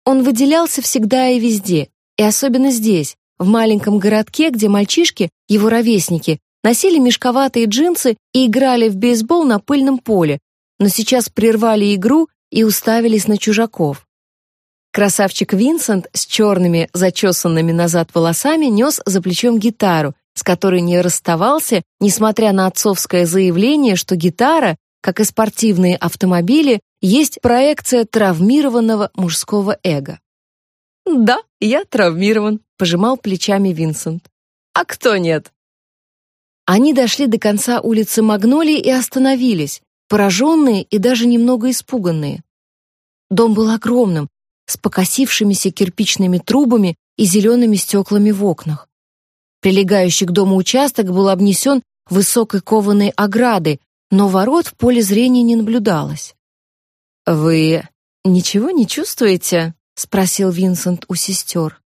Он выделялся всегда и везде, и особенно здесь, в маленьком городке, где мальчишки, его ровесники, носили мешковатые джинсы и играли в бейсбол на пыльном поле, но сейчас прервали игру и уставились на чужаков. Красавчик Винсент с черными, зачесанными назад волосами нес за плечом гитару, с которой не расставался, несмотря на отцовское заявление, что гитара как и спортивные автомобили, есть проекция травмированного мужского эго. «Да, я травмирован», — пожимал плечами Винсент. «А кто нет?» Они дошли до конца улицы Магнолии и остановились, пораженные и даже немного испуганные. Дом был огромным, с покосившимися кирпичными трубами и зелеными стеклами в окнах. Прилегающий к дому участок был обнесен высокой кованой оградой, но ворот в поле зрения не наблюдалось. «Вы ничего не чувствуете?» — спросил Винсент у сестер.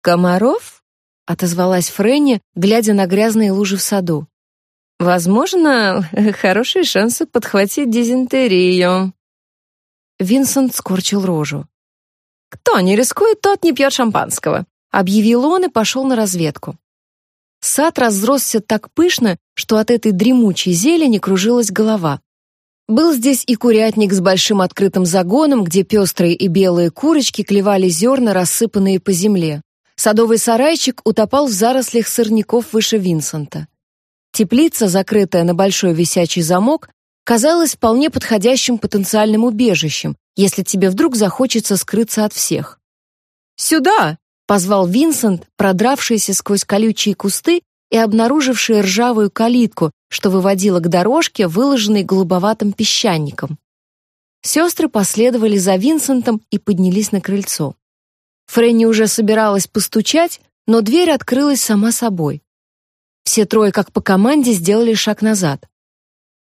«Комаров?» — отозвалась Фрэнни, глядя на грязные лужи в саду. «Возможно, хорошие шансы подхватить дизентерию». Винсент скорчил рожу. «Кто не рискует, тот не пьет шампанского», — объявил он и пошел на разведку. Сад разросся так пышно, что от этой дремучей зелени кружилась голова. Был здесь и курятник с большим открытым загоном, где пестрые и белые курочки клевали зерна, рассыпанные по земле. Садовый сарайчик утопал в зарослях сорняков выше Винсента. Теплица, закрытая на большой висячий замок, казалась вполне подходящим потенциальным убежищем, если тебе вдруг захочется скрыться от всех. «Сюда!» Позвал Винсент, продравшийся сквозь колючие кусты и обнаруживший ржавую калитку, что выводила к дорожке, выложенной голубоватым песчаником. Сестры последовали за Винсентом и поднялись на крыльцо. Фрэнни уже собиралась постучать, но дверь открылась сама собой. Все трое, как по команде, сделали шаг назад.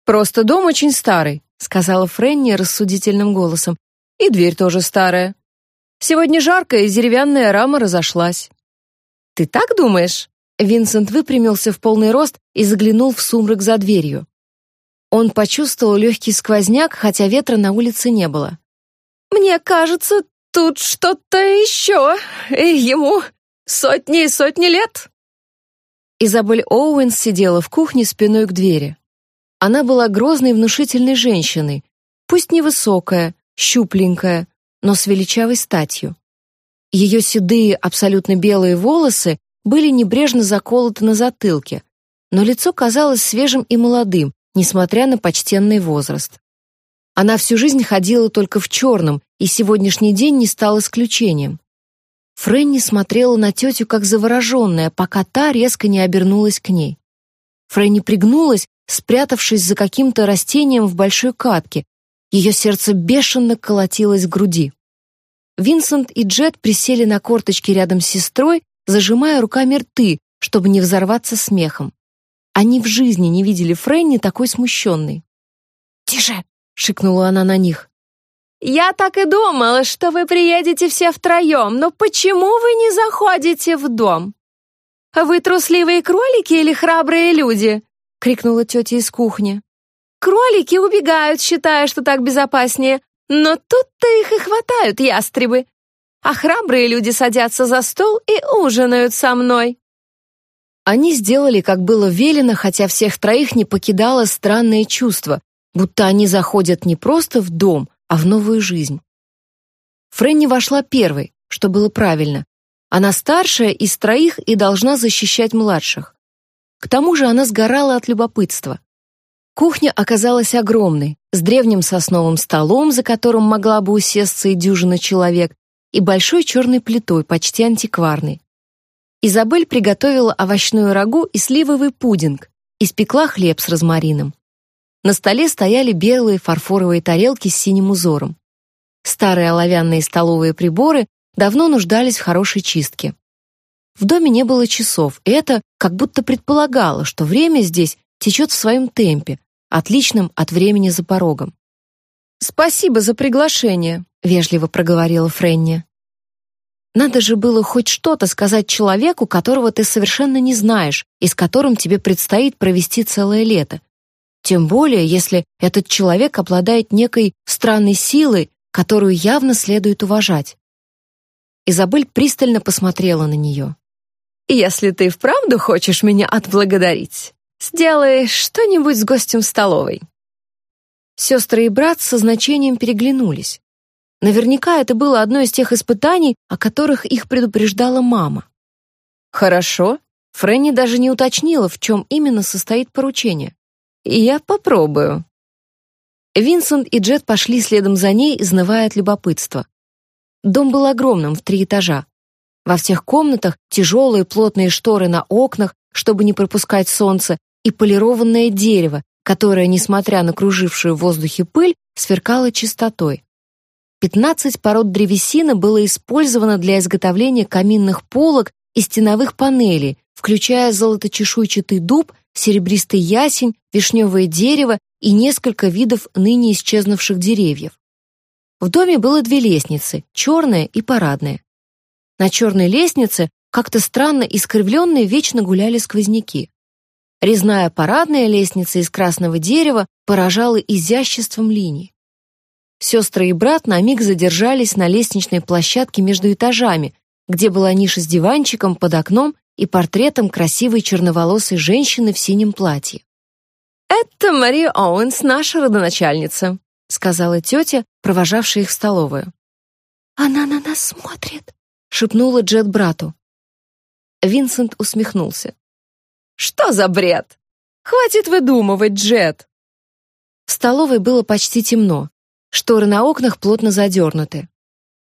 «Просто дом очень старый», — сказала Фрэнни рассудительным голосом. «И дверь тоже старая. Сегодня жарко, и деревянная рама разошлась. Ты так думаешь? Винсент выпрямился в полный рост и заглянул в сумрак за дверью. Он почувствовал легкий сквозняк, хотя ветра на улице не было. Мне кажется, тут что-то еще. И ему сотни и сотни лет. Изабель Оуэнс сидела в кухне спиной к двери. Она была грозной внушительной женщиной, пусть невысокая, щупленькая, но с величавой статью. Ее седые, абсолютно белые волосы были небрежно заколоты на затылке, но лицо казалось свежим и молодым, несмотря на почтенный возраст. Она всю жизнь ходила только в черном, и сегодняшний день не стал исключением. Фрэнни смотрела на тетю как завороженная, пока та резко не обернулась к ней. Фрэнни пригнулась, спрятавшись за каким-то растением в большой катке. Ее сердце бешено колотилось в груди. Винсент и Джет присели на корточки рядом с сестрой, зажимая руками рты, чтобы не взорваться смехом. Они в жизни не видели Фрэнни такой смущенной. «Тише!» — шикнула она на них. «Я так и думала, что вы приедете все втроем, но почему вы не заходите в дом? Вы трусливые кролики или храбрые люди?» — крикнула тетя из кухни. «Кролики убегают, считая, что так безопаснее, но тут-то их и хватают ястребы. А храбрые люди садятся за стол и ужинают со мной». Они сделали, как было велено, хотя всех троих не покидало странное чувство, будто они заходят не просто в дом, а в новую жизнь. Фрэнни вошла первой, что было правильно. Она старшая из троих и должна защищать младших. К тому же она сгорала от любопытства. Кухня оказалась огромной, с древним сосновым столом, за которым могла бы усесться и дюжина человек, и большой черной плитой, почти антикварной. Изабель приготовила овощную рагу и сливовый пудинг, испекла хлеб с розмарином. На столе стояли белые фарфоровые тарелки с синим узором. Старые оловянные столовые приборы давно нуждались в хорошей чистке. В доме не было часов, и это как будто предполагало, что время здесь течет в своем темпе, отличном от времени за порогом. «Спасибо за приглашение», — вежливо проговорила Френни. Надо же было хоть что-то сказать человеку, которого ты совершенно не знаешь и с которым тебе предстоит провести целое лето. Тем более, если этот человек обладает некой странной силой, которую явно следует уважать. Изабель пристально посмотрела на нее. «Если ты вправду хочешь меня отблагодарить, сделай что-нибудь с гостем в столовой». Сестры и брат со значением переглянулись. Наверняка это было одно из тех испытаний, о которых их предупреждала мама. Хорошо. Фрэнни даже не уточнила, в чем именно состоит поручение. Я попробую. Винсент и Джет пошли следом за ней, изнывая от любопытства. Дом был огромным, в три этажа. Во всех комнатах тяжелые плотные шторы на окнах, чтобы не пропускать солнце, и полированное дерево, которое, несмотря на кружившую в воздухе пыль, сверкало чистотой. 15 пород древесины было использовано для изготовления каминных полок и стеновых панелей, включая золоточешуйчатый дуб, серебристый ясень, вишневое дерево и несколько видов ныне исчезнувших деревьев. В доме было две лестницы, черная и парадная. На черной лестнице, как-то странно искривленные, вечно гуляли сквозняки. Резная парадная лестница из красного дерева поражала изяществом линий. Сестры и брат на миг задержались на лестничной площадке между этажами, где была ниша с диванчиком под окном и портретом красивой черноволосой женщины в синем платье. «Это Мария Оуэнс, наша родоначальница», сказала тетя, провожавшая их в столовую. «Она на нас смотрит», шепнула Джет брату. Винсент усмехнулся. «Что за бред? Хватит выдумывать, Джет!» В столовой было почти темно. Шторы на окнах плотно задернуты.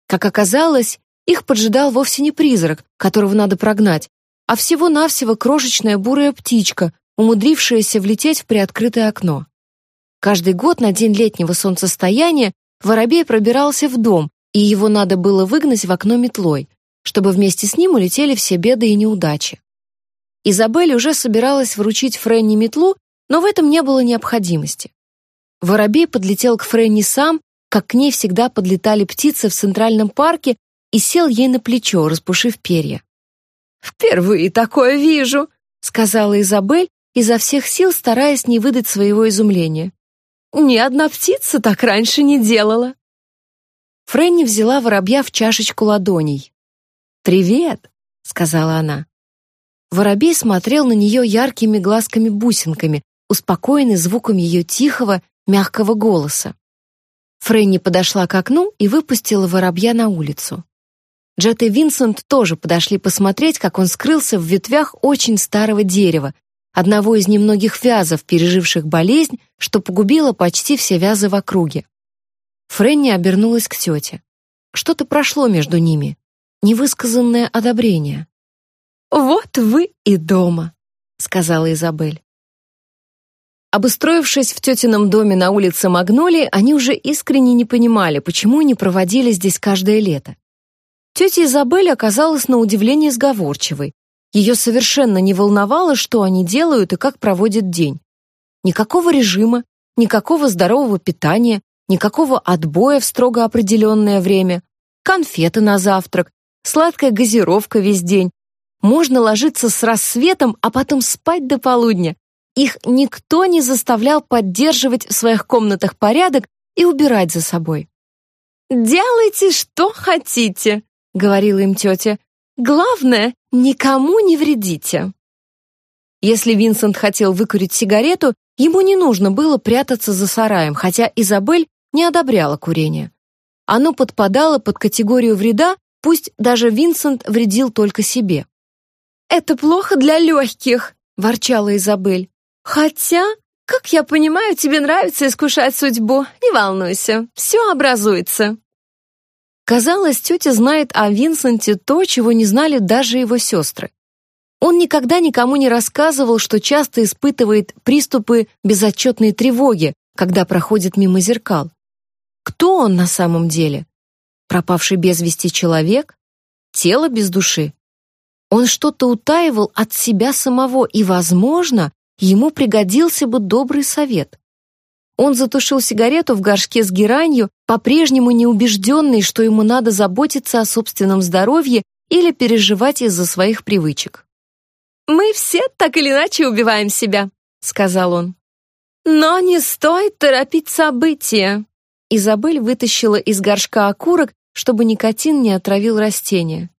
Как оказалось, их поджидал вовсе не призрак, которого надо прогнать, а всего-навсего крошечная бурая птичка, умудрившаяся влететь в приоткрытое окно. Каждый год на день летнего солнцестояния воробей пробирался в дом, и его надо было выгнать в окно метлой, чтобы вместе с ним улетели все беды и неудачи. Изабель уже собиралась вручить Фрэнни метлу, но в этом не было необходимости. Воробей подлетел к Фрэнни сам, как к ней всегда подлетали птицы в Центральном парке, и сел ей на плечо, распушив перья. «Впервые такое вижу», — сказала Изабель, изо всех сил стараясь не выдать своего изумления. «Ни одна птица так раньше не делала». Фрэнни взяла воробья в чашечку ладоней. «Привет», — сказала она. Воробей смотрел на нее яркими глазками-бусинками, успокоенный звуком ее тихого, мягкого голоса. Фрэнни подошла к окну и выпустила воробья на улицу. Джет и Винсент тоже подошли посмотреть, как он скрылся в ветвях очень старого дерева, одного из немногих вязов, переживших болезнь, что погубило почти все вязы в округе. Фрэнни обернулась к тете. Что-то прошло между ними. невысказанное одобрение. «Вот вы и дома», — сказала Изабель. Обустроившись в тетином доме на улице Магнолии, они уже искренне не понимали, почему не проводили здесь каждое лето. Тетя Изабель оказалась на удивление сговорчивой. Ее совершенно не волновало, что они делают и как проводят день. Никакого режима, никакого здорового питания, никакого отбоя в строго определенное время, конфеты на завтрак, сладкая газировка весь день. Можно ложиться с рассветом, а потом спать до полудня. Их никто не заставлял поддерживать в своих комнатах порядок и убирать за собой. «Делайте, что хотите», — говорила им тетя. «Главное, никому не вредите». Если Винсент хотел выкурить сигарету, ему не нужно было прятаться за сараем, хотя Изабель не одобряла курение. Оно подпадало под категорию вреда, пусть даже Винсент вредил только себе. «Это плохо для легких», — ворчала Изабель. Хотя, как я понимаю, тебе нравится искушать судьбу. Не волнуйся, все образуется. Казалось, тетя знает о Винсенте то, чего не знали даже его сестры. Он никогда никому не рассказывал, что часто испытывает приступы безотчетной тревоги, когда проходит мимо зеркал. Кто он на самом деле? Пропавший без вести человек? Тело без души? Он что-то утаивал от себя самого и, возможно, ему пригодился бы добрый совет. Он затушил сигарету в горшке с геранью, по-прежнему неубежденный, что ему надо заботиться о собственном здоровье или переживать из-за своих привычек. «Мы все так или иначе убиваем себя», — сказал он. «Но не стоит торопить события». Изабель вытащила из горшка окурок, чтобы никотин не отравил растения.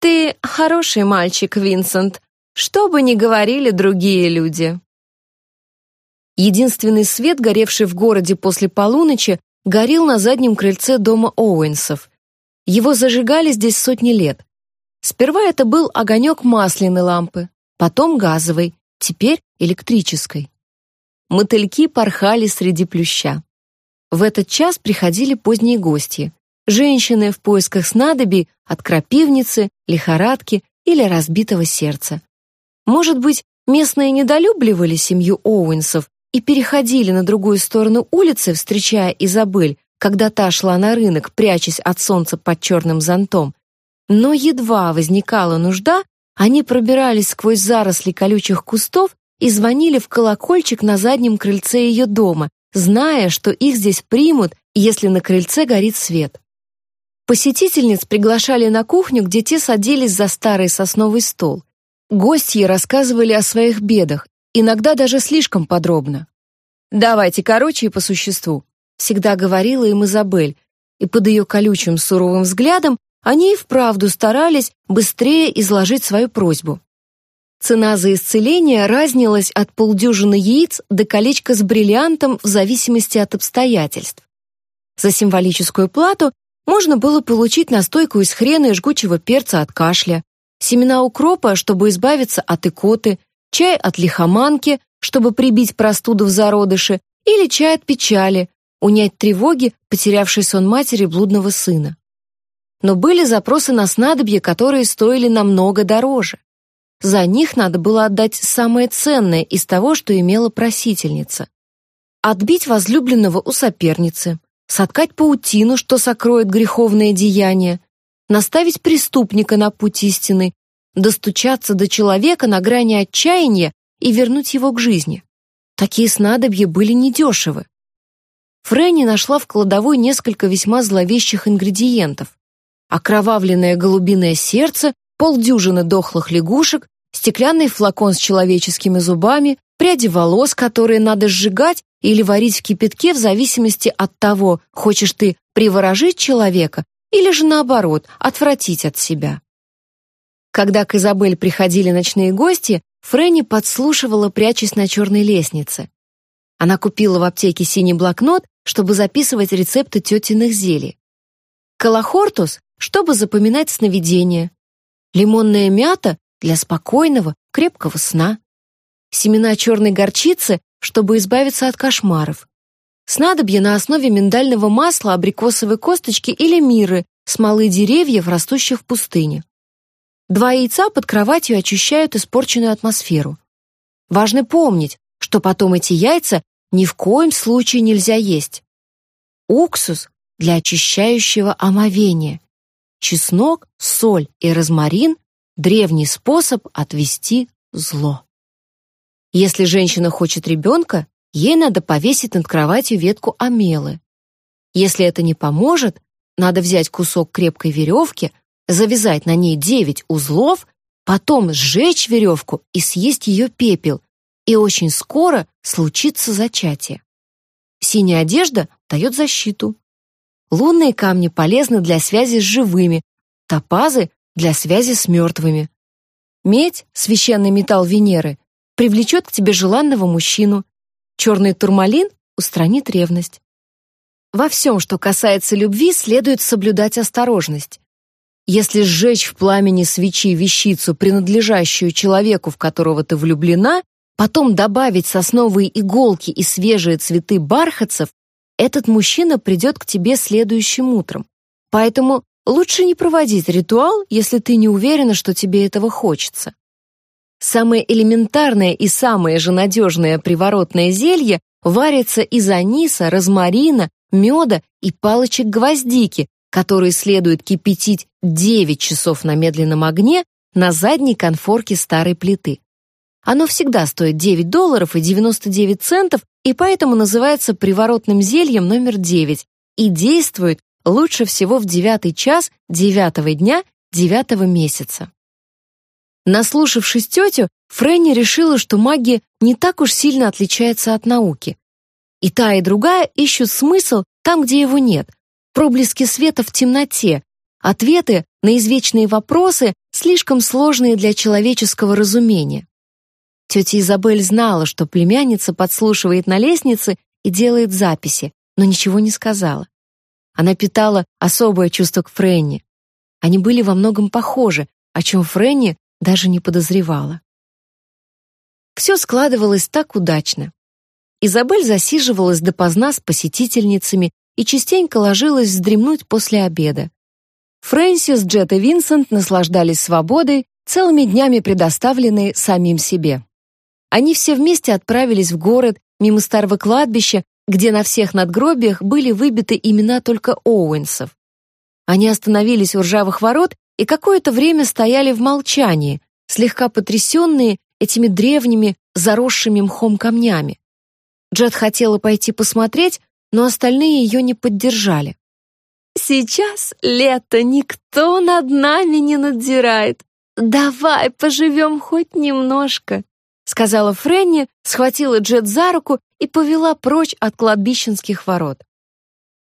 «Ты хороший мальчик, Винсент, что бы ни говорили другие люди. Единственный свет, горевший в городе после полуночи, горел на заднем крыльце дома Оуэнсов. Его зажигали здесь сотни лет. Сперва это был огонек масляной лампы, потом газовой, теперь электрической. Мотыльки порхали среди плюща. В этот час приходили поздние гости. Женщины в поисках снадобий от крапивницы, лихорадки или разбитого сердца. Может быть, местные недолюбливали семью Оуэнсов и переходили на другую сторону улицы, встречая Изабель, когда та шла на рынок, прячась от солнца под черным зонтом. Но едва возникала нужда, они пробирались сквозь заросли колючих кустов и звонили в колокольчик на заднем крыльце ее дома, зная, что их здесь примут, если на крыльце горит свет. Посетительниц приглашали на кухню, где те садились за старый сосновый стол. Гости рассказывали о своих бедах, иногда даже слишком подробно. «Давайте короче и по существу», — всегда говорила им Изабель, и под ее колючим суровым взглядом они и вправду старались быстрее изложить свою просьбу. Цена за исцеление разнилась от полдюжины яиц до колечка с бриллиантом в зависимости от обстоятельств. За символическую плату можно было получить настойку из хрена и жгучего перца от кашля, семена укропа, чтобы избавиться от икоты, чай от лихоманки, чтобы прибить простуду в зародыше, или чай от печали, унять тревоги, потерявшей сон матери блудного сына. Но были запросы на снадобья, которые стоили намного дороже. За них надо было отдать самое ценное из того, что имела просительница. Отбить возлюбленного у соперницы, соткать паутину, что сокроет греховное деяние, наставить преступника на путь истины, достучаться до человека на грани отчаяния и вернуть его к жизни. Такие снадобья были недешевы. Фрэнни нашла в кладовой несколько весьма зловещих ингредиентов. Окровавленное голубиное сердце, полдюжины дохлых лягушек, стеклянный флакон с человеческими зубами, пряди волос, которые надо сжигать или варить в кипятке в зависимости от того, хочешь ты приворожить человека или же наоборот, отвратить от себя. Когда к Изабель приходили ночные гости, Фрэнни подслушивала, прячась на черной лестнице. Она купила в аптеке синий блокнот, чтобы записывать рецепты тетиных зелий. Колохортус, чтобы запоминать сновидения. Лимонная мята для спокойного, крепкого сна. Семена черной горчицы, чтобы избавиться от кошмаров. Снадобье на основе миндального масла, абрикосовой косточки или миры, смолы деревьев, растущих в пустыне. Два яйца под кроватью очищают испорченную атмосферу. Важно помнить, что потом эти яйца ни в коем случае нельзя есть. Уксус для очищающего омовения. Чеснок, соль и розмарин — древний способ отвести зло. Если женщина хочет ребенка, ей надо повесить над кроватью ветку амелы. Если это не поможет, надо взять кусок крепкой веревки, завязать на ней девять узлов, потом сжечь веревку и съесть ее пепел, и очень скоро случится зачатие. Синяя одежда дает защиту. Лунные камни полезны для связи с живыми, топазы — для связи с мертвыми. Медь, священный металл Венеры, привлечет к тебе желанного мужчину. Черный турмалин устранит ревность. Во всем, что касается любви, следует соблюдать осторожность. Если сжечь в пламени свечи вещицу, принадлежащую человеку, в которого ты влюблена, потом добавить сосновые иголки и свежие цветы бархатцев, этот мужчина придет к тебе следующим утром. Поэтому лучше не проводить ритуал, если ты не уверена, что тебе этого хочется. Самое элементарное и самое же надежное приворотное зелье варится из аниса, розмарина, меда и палочек гвоздики, которые следует кипятить 9 часов на медленном огне на задней конфорке старой плиты. Оно всегда стоит 9 долларов и 99 центов и поэтому называется приворотным зельем номер 9 и действует лучше всего в девятый час девятого дня девятого месяца. Наслушавшись тетю, Фрэнни решила, что магия не так уж сильно отличается от науки. И та, и другая ищут смысл там, где его нет. Проблески света в темноте, ответы на извечные вопросы, слишком сложные для человеческого разумения. Тетя Изабель знала, что племянница подслушивает на лестнице и делает записи, но ничего не сказала. Она питала особое чувство к Фрэнни. Они были во многом похожи, о чем Фрэнни даже не подозревала. Все складывалось так удачно. Изабель засиживалась допоздна с посетительницами и частенько ложилась вздремнуть после обеда. Фрэнсис, Джет и Винсент наслаждались свободой, целыми днями предоставленной самим себе. Они все вместе отправились в город, мимо старого кладбища, где на всех надгробиях были выбиты имена только Оуэнсов. Они остановились у ржавых ворот и какое-то время стояли в молчании, слегка потрясенные этими древними, заросшими мхом камнями. Джет хотела пойти посмотреть, но остальные ее не поддержали. «Сейчас лето, никто над нами не надзирает. Давай поживем хоть немножко», сказала Фрэнни, схватила Джет за руку и повела прочь от кладбищенских ворот.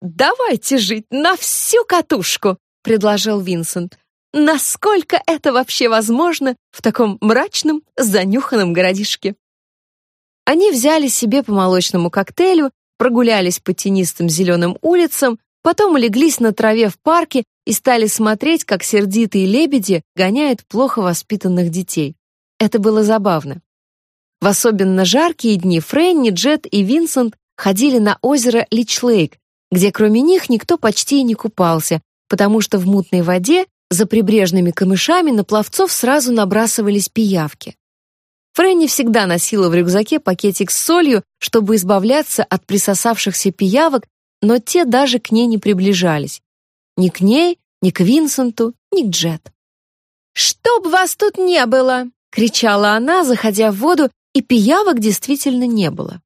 «Давайте жить на всю катушку», — предложил Винсент. «Насколько это вообще возможно в таком мрачном, занюханном городишке?» Они взяли себе по молочному коктейлю, прогулялись по тенистым зеленым улицам, потом улеглись на траве в парке и стали смотреть, как сердитые лебеди гоняют плохо воспитанных детей. Это было забавно. В особенно жаркие дни Фрэнни, Джет и Винсент ходили на озеро Лич-Лейк, где кроме них никто почти и не купался, потому что в мутной воде за прибрежными камышами на пловцов сразу набрасывались пиявки. Фрэнни всегда носила в рюкзаке пакетик с солью, чтобы избавляться от присосавшихся пиявок, но те даже к ней не приближались. Ни к ней, ни к Винсенту, ни к Джет. «Чтоб вас тут не было!» — кричала она, заходя в воду и пиявок действительно не было.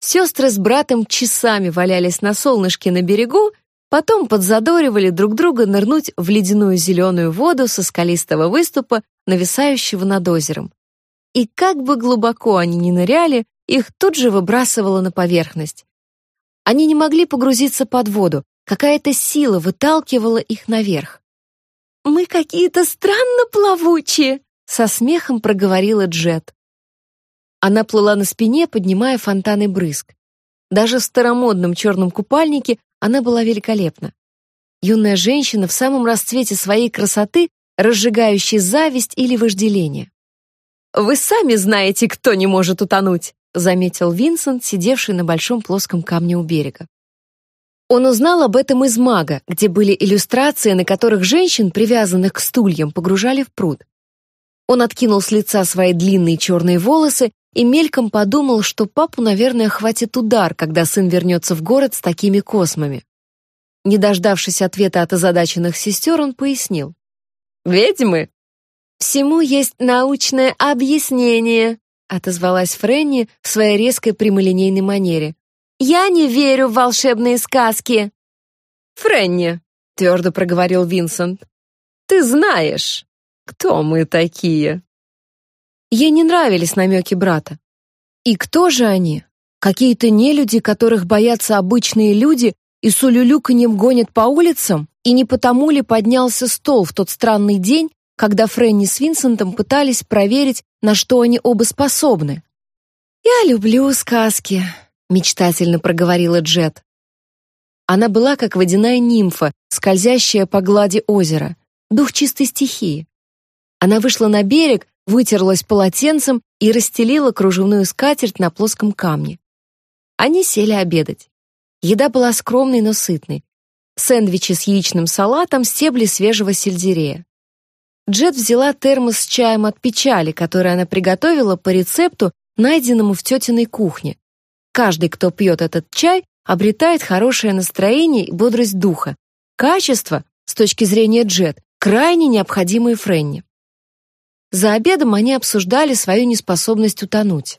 Сестры с братом часами валялись на солнышке на берегу, потом подзадоривали друг друга нырнуть в ледяную зеленую воду со скалистого выступа, нависающего над озером. И как бы глубоко они ни ныряли, их тут же выбрасывало на поверхность. Они не могли погрузиться под воду, какая-то сила выталкивала их наверх. «Мы какие-то странно плавучие», — со смехом проговорила Джет. Она плыла на спине, поднимая фонтаны брызг. Даже в старомодном черном купальнике она была великолепна. Юная женщина в самом расцвете своей красоты, разжигающей зависть или вожделение. «Вы сами знаете, кто не может утонуть», заметил Винсент, сидевший на большом плоском камне у берега. Он узнал об этом из мага, где были иллюстрации, на которых женщин, привязанных к стульям, погружали в пруд. Он откинул с лица свои длинные черные волосы и мельком подумал, что папу, наверное, хватит удар, когда сын вернется в город с такими космами. Не дождавшись ответа от озадаченных сестер, он пояснил. «Ведьмы?» «Всему есть научное объяснение», отозвалась Фрэнни в своей резкой прямолинейной манере. «Я не верю в волшебные сказки!» «Фрэнни», — твердо проговорил Винсент, «ты знаешь, кто мы такие?» Ей не нравились намеки брата. И кто же они? Какие-то нелюди, которых боятся обычные люди и с улюлюканьем гонят по улицам? И не потому ли поднялся стол в тот странный день, когда Фрэнни с Винсентом пытались проверить, на что они оба способны? «Я люблю сказки», — мечтательно проговорила Джет. Она была как водяная нимфа, скользящая по глади озера, дух чистой стихии. Она вышла на берег, вытерлась полотенцем и расстелила кружевную скатерть на плоском камне. Они сели обедать. Еда была скромной, но сытной. Сэндвичи с яичным салатом, стебли свежего сельдерея. Джет взяла термос с чаем от печали, который она приготовила по рецепту, найденному в тетиной кухне. Каждый, кто пьет этот чай, обретает хорошее настроение и бодрость духа. Качество, с точки зрения Джет, крайне необходимые Френни. За обедом они обсуждали свою неспособность утонуть.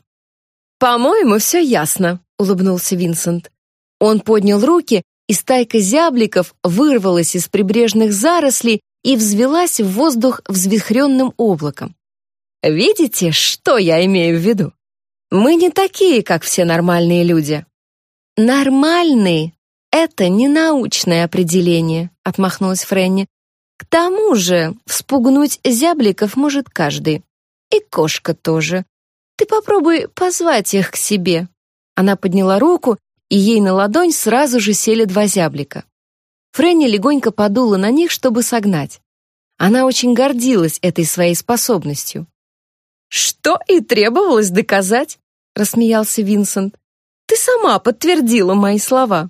«По-моему, все ясно», — улыбнулся Винсент. Он поднял руки, и стайка зябликов вырвалась из прибрежных зарослей и взвелась в воздух взвихренным облаком. «Видите, что я имею в виду? Мы не такие, как все нормальные люди». «Нормальный — это не научное определение», — отмахнулась Фрэнни. «К тому же вспугнуть зябликов может каждый. И кошка тоже. Ты попробуй позвать их к себе». Она подняла руку, и ей на ладонь сразу же сели два зяблика. Фрэнни легонько подула на них, чтобы согнать. Она очень гордилась этой своей способностью. «Что и требовалось доказать», — рассмеялся Винсент. «Ты сама подтвердила мои слова».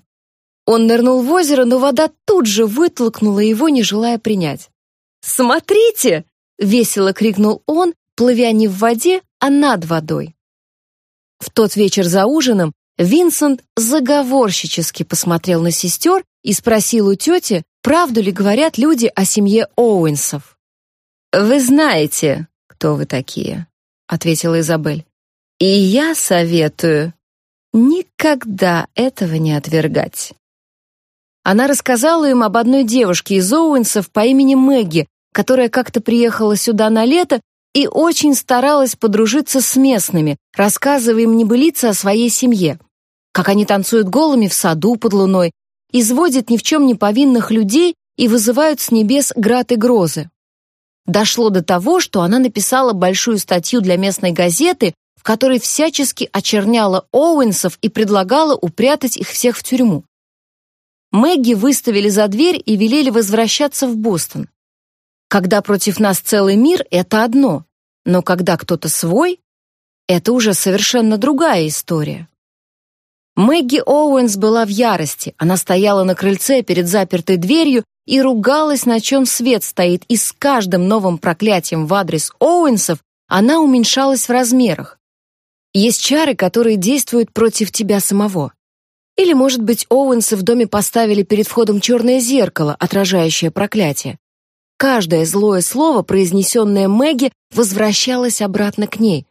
Он нырнул в озеро, но вода тут же вытолкнула его, не желая принять. «Смотрите!» — весело крикнул он, плывя не в воде, а над водой. В тот вечер за ужином Винсент заговорщически посмотрел на сестер и спросил у тети, правду ли говорят люди о семье Оуэнсов. «Вы знаете, кто вы такие», — ответила Изабель. «И я советую никогда этого не отвергать». Она рассказала им об одной девушке из Оуэнсов по имени Мэгги, которая как-то приехала сюда на лето и очень старалась подружиться с местными, рассказывая им небылицы о своей семье. Как они танцуют голыми в саду под луной, изводят ни в чем не повинных людей и вызывают с небес град и грозы. Дошло до того, что она написала большую статью для местной газеты, в которой всячески очерняла Оуэнсов и предлагала упрятать их всех в тюрьму. Мэгги выставили за дверь и велели возвращаться в Бостон. Когда против нас целый мир, это одно, но когда кто-то свой, это уже совершенно другая история. Мэгги Оуэнс была в ярости. Она стояла на крыльце перед запертой дверью и ругалась, на чем свет стоит, и с каждым новым проклятием в адрес Оуэнсов она уменьшалась в размерах. Есть чары, которые действуют против тебя самого. Или, может быть, Оуэнсы в доме поставили перед входом черное зеркало, отражающее проклятие. Каждое злое слово, произнесенное Мэгги, возвращалось обратно к ней.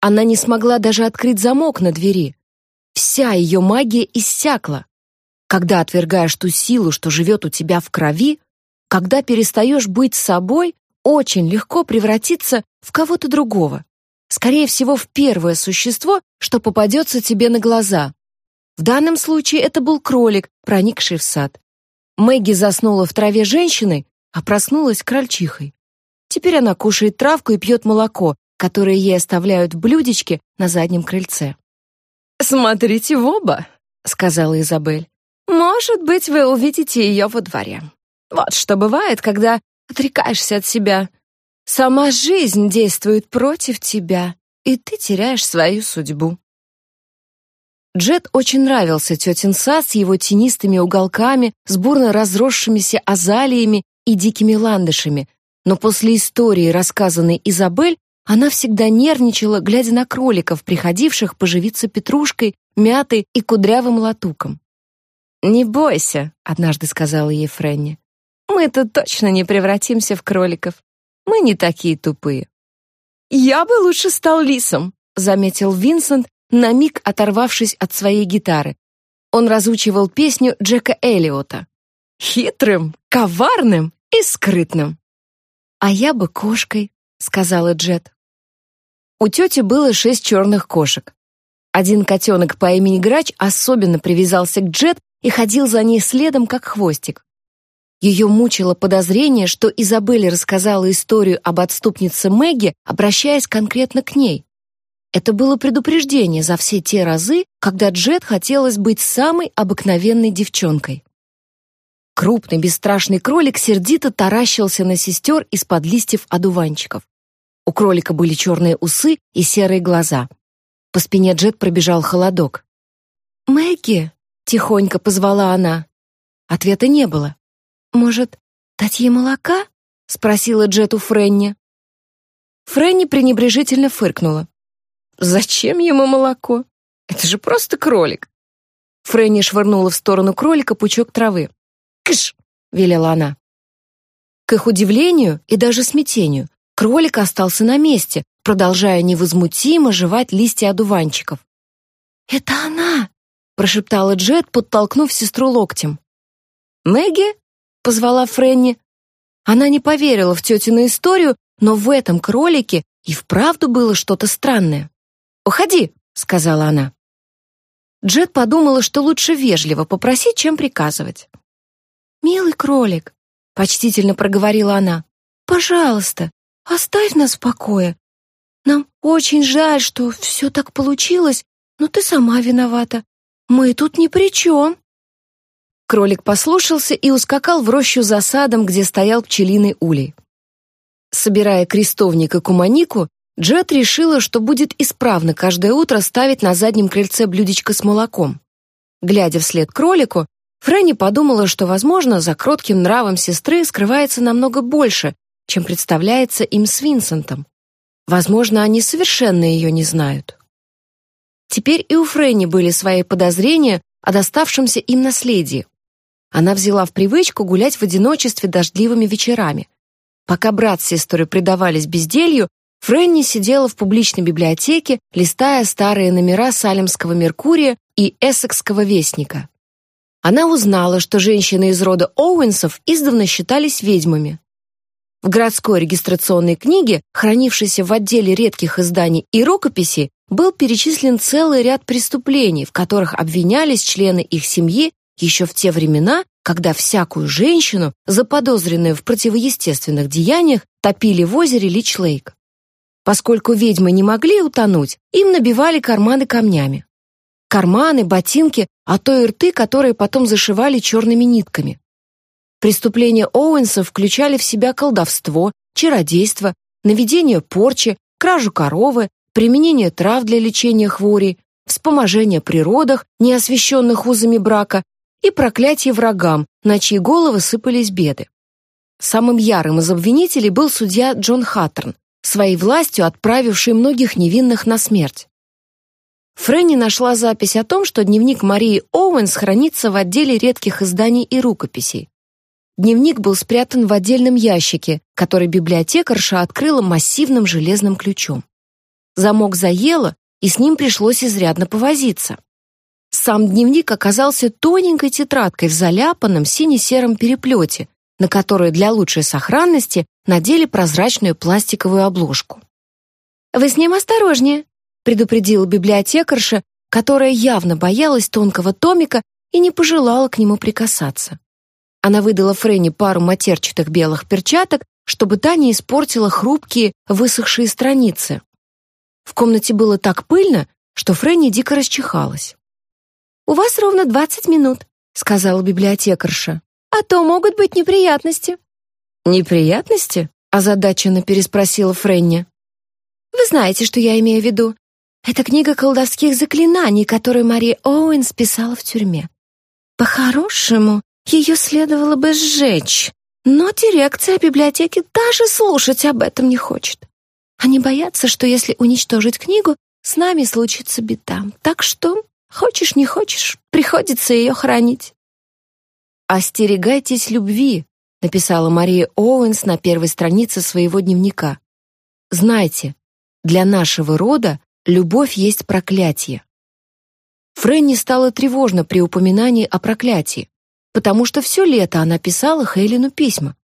Она не смогла даже открыть замок на двери. Вся ее магия иссякла. Когда отвергаешь ту силу, что живет у тебя в крови, когда перестаешь быть собой, очень легко превратиться в кого-то другого. Скорее всего, в первое существо, что попадется тебе на глаза. В данном случае это был кролик, проникший в сад. Мэгги заснула в траве женщиной, а проснулась крольчихой. Теперь она кушает травку и пьет молоко, которое ей оставляют в блюдечке на заднем крыльце. «Смотрите в оба», — сказала Изабель. «Может быть, вы увидите ее во дворе. Вот что бывает, когда отрекаешься от себя. Сама жизнь действует против тебя, и ты теряешь свою судьбу». Джет очень нравился тетин сад с его тенистыми уголками, с бурно разросшимися азалиями и дикими ландышами, но после истории, рассказанной Изабель, она всегда нервничала, глядя на кроликов, приходивших поживиться петрушкой, мятой и кудрявым латуком. «Не бойся», — однажды сказала ей Фрэнни. «Мы-то точно не превратимся в кроликов. Мы не такие тупые». «Я бы лучше стал лисом», — заметил Винсент, на миг оторвавшись от своей гитары. Он разучивал песню Джека Эллиота. «Хитрым, коварным и скрытным». «А я бы кошкой», — сказала Джет. У тети было шесть черных кошек. Один котенок по имени Грач особенно привязался к Джет и ходил за ней следом, как хвостик. Ее мучило подозрение, что Изабель рассказала историю об отступнице Мэгги, обращаясь конкретно к ней. Это было предупреждение за все те разы, когда Джет хотелось быть самой обыкновенной девчонкой. Крупный бесстрашный кролик сердито таращился на сестер из-под листьев одуванчиков. У кролика были черные усы и серые глаза. По спине Джет пробежал холодок. «Мэгги!» — тихонько позвала она. Ответа не было. «Может, дать ей молока?» — спросила Джет у Френни. Френни пренебрежительно фыркнула. «Зачем ему молоко? Это же просто кролик!» Френни швырнула в сторону кролика пучок травы. «Кыш!» — велела она. К их удивлению и даже смятению, кролик остался на месте, продолжая невозмутимо жевать листья одуванчиков. «Это она!» — прошептала Джет, подтолкнув сестру локтем. «Мэгги?» — позвала Фрэнни. Она не поверила в тетину историю, но в этом кролике и вправду было что-то странное. «Уходи!» — сказала она. Джет подумала, что лучше вежливо попросить, чем приказывать. «Милый кролик», — почтительно проговорила она, — «пожалуйста, оставь нас в покое. Нам очень жаль, что все так получилось, но ты сама виновата. Мы тут ни при чем». Кролик послушался и ускакал в рощу за садом, где стоял пчелиный улей. Собирая крестовник и куманику, Джет решила, что будет исправно каждое утро ставить на заднем крыльце блюдечко с молоком. Глядя вслед кролику, Фрэнни подумала, что, возможно, за кротким нравом сестры скрывается намного больше, чем представляется им с Винсентом. Возможно, они совершенно ее не знают. Теперь и у Фрэнни были свои подозрения о доставшемся им наследии. Она взяла в привычку гулять в одиночестве дождливыми вечерами. Пока брат с сестрой предавались безделью, Фрэнни сидела в публичной библиотеке, листая старые номера Салемского Меркурия и Эссекского Вестника. Она узнала, что женщины из рода Оуэнсов издавна считались ведьмами. В городской регистрационной книге, хранившейся в отделе редких изданий и рукописей, был перечислен целый ряд преступлений, в которых обвинялись члены их семьи еще в те времена, когда всякую женщину, заподозренную в противоестественных деяниях, топили в озере Лич-Лейк. Поскольку ведьмы не могли утонуть, им набивали карманы камнями карманы, ботинки, а то и рты, которые потом зашивали черными нитками. Преступления Оуэнса включали в себя колдовство, чародейство, наведение порчи, кражу коровы, применение трав для лечения хворей, вспоможение при родах, не освященных узами брака, и проклятие врагам, на чьи головы сыпались беды. Самым ярым из обвинителей был судья Джон Хаттерн, своей властью отправивший многих невинных на смерть. Фрэнни нашла запись о том, что дневник Марии Оуэнс хранится в отделе редких изданий и рукописей. Дневник был спрятан в отдельном ящике, который библиотекарша открыла массивным железным ключом. Замок заело, и с ним пришлось изрядно повозиться. Сам дневник оказался тоненькой тетрадкой в заляпанном сине-сером переплете, на которую для лучшей сохранности надели прозрачную пластиковую обложку. «Вы с ним осторожнее», предупредила библиотекарша, которая явно боялась тонкого томика и не пожелала к нему прикасаться. Она выдала Фрэнни пару матерчатых белых перчаток, чтобы та не испортила хрупкие, высохшие страницы. В комнате было так пыльно, что Фрэнни дико расчихалась. «У вас ровно двадцать минут», — сказала библиотекарша. «А то могут быть неприятности». «Неприятности?» — озадаченно переспросила Фрэнни. «Вы знаете, что я имею в виду. Это книга колдовских заклинаний, которую Мария Оуэнс писала в тюрьме. По-хорошему, ее следовало бы сжечь, но дирекция библиотеки даже слушать об этом не хочет. Они боятся, что если уничтожить книгу, с нами случится беда. Так что, хочешь не хочешь, приходится ее хранить. «Остерегайтесь любви», — написала Мария Оуэнс на первой странице своего дневника. «Знайте, для нашего рода любовь есть проклятие». Фрэнни стало тревожно при упоминании о проклятии, потому что все лето она писала Хейлину письма.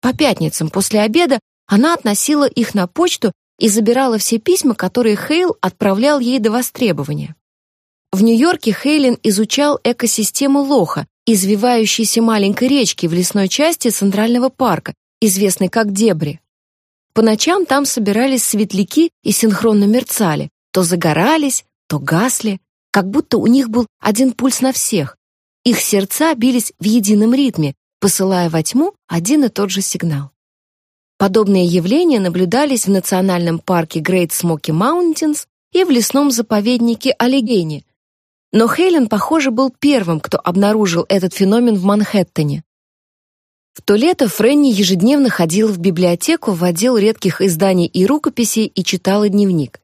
По пятницам после обеда она относила их на почту и забирала все письма, которые Хейл отправлял ей до востребования. В Нью-Йорке Хейлин изучал экосистему Лоха, извивающейся маленькой речки в лесной части Центрального парка, известной как Дебри. По ночам там собирались светляки и синхронно мерцали, то загорались, то гасли, как будто у них был один пульс на всех. Их сердца бились в едином ритме, посылая во тьму один и тот же сигнал. Подобные явления наблюдались в национальном парке Great Smoky Mountains и в лесном заповеднике Аллегейни, но Хелен, похоже, был первым, кто обнаружил этот феномен в Манхэттене. В то лето Фрэнни ежедневно ходила в библиотеку в отдел редких изданий и рукописей и читала дневник.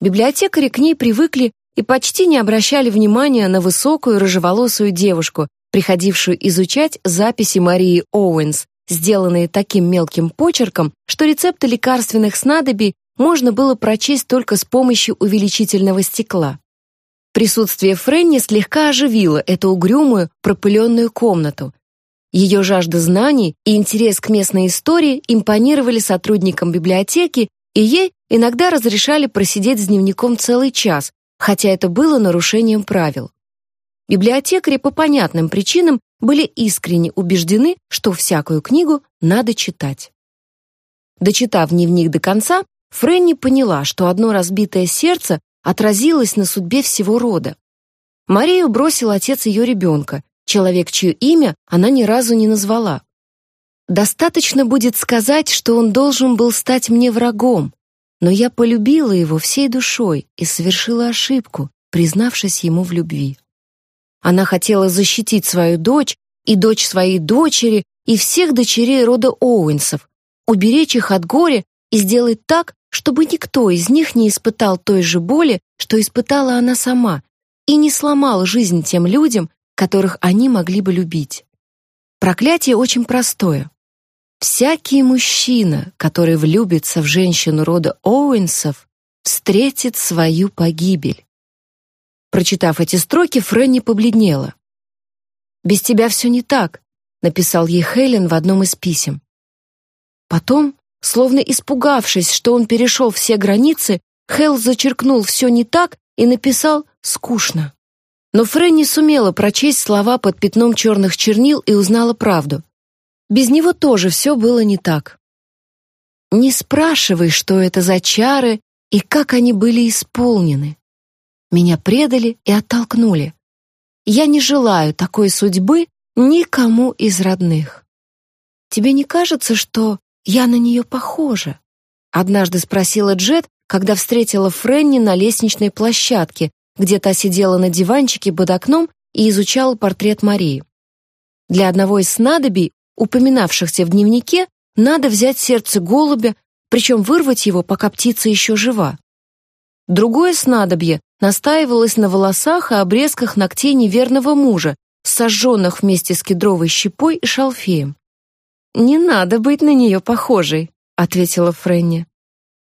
Библиотекари к ней привыкли и почти не обращали внимания на высокую рыжеволосую девушку, приходившую изучать записи Марии Оуэнс, сделанные таким мелким почерком, что рецепты лекарственных снадобий можно было прочесть только с помощью увеличительного стекла. Присутствие Фрэнни слегка оживило эту угрюмую, пропыленную комнату. Ее жажда знаний и интерес к местной истории импонировали сотрудникам библиотеки, и ей иногда разрешали просидеть с дневником целый час, хотя это было нарушением правил. Библиотекари по понятным причинам были искренне убеждены, что всякую книгу надо читать. Дочитав дневник до конца, Фрэнни поняла, что одно разбитое сердце отразилось на судьбе всего рода. Марию бросил отец ее ребенка, человек, чье имя она ни разу не назвала. Достаточно будет сказать, что он должен был стать мне врагом, но я полюбила его всей душой и совершила ошибку, признавшись ему в любви. Она хотела защитить свою дочь и дочь своей дочери и всех дочерей рода Оуэнсов, уберечь их от горя и сделать так, чтобы никто из них не испытал той же боли, что испытала она сама, и не сломал жизнь тем людям, которых они могли бы любить. Проклятие очень простое. Всякий мужчина, который влюбится в женщину рода Оуэнсов, встретит свою погибель. Прочитав эти строки, Фрэнни побледнела. «Без тебя все не так», — написал ей Хелен в одном из писем. Потом Словно испугавшись, что он перешел все границы, Хелл зачеркнул все не так и написал «скучно». Но Фрэнни сумела прочесть слова под пятном черных чернил и узнала правду. Без него тоже все было не так. Не спрашивай, что это за чары и как они были исполнены. Меня предали и оттолкнули. Я не желаю такой судьбы никому из родных. Тебе не кажется, что я на нее похожа?» Однажды спросила Джет, когда встретила Фрэнни на лестничной площадке, где та сидела на диванчике под окном и изучала портрет Марии. Для одного из снадобий, упоминавшихся в дневнике, надо взять сердце голубя, причем вырвать его, пока птица еще жива. Другое снадобье настаивалось на волосах и обрезках ногтей неверного мужа, сожженных вместе с кедровой щепой и шалфеем. «Не надо быть на нее похожей», — ответила Фрэнни.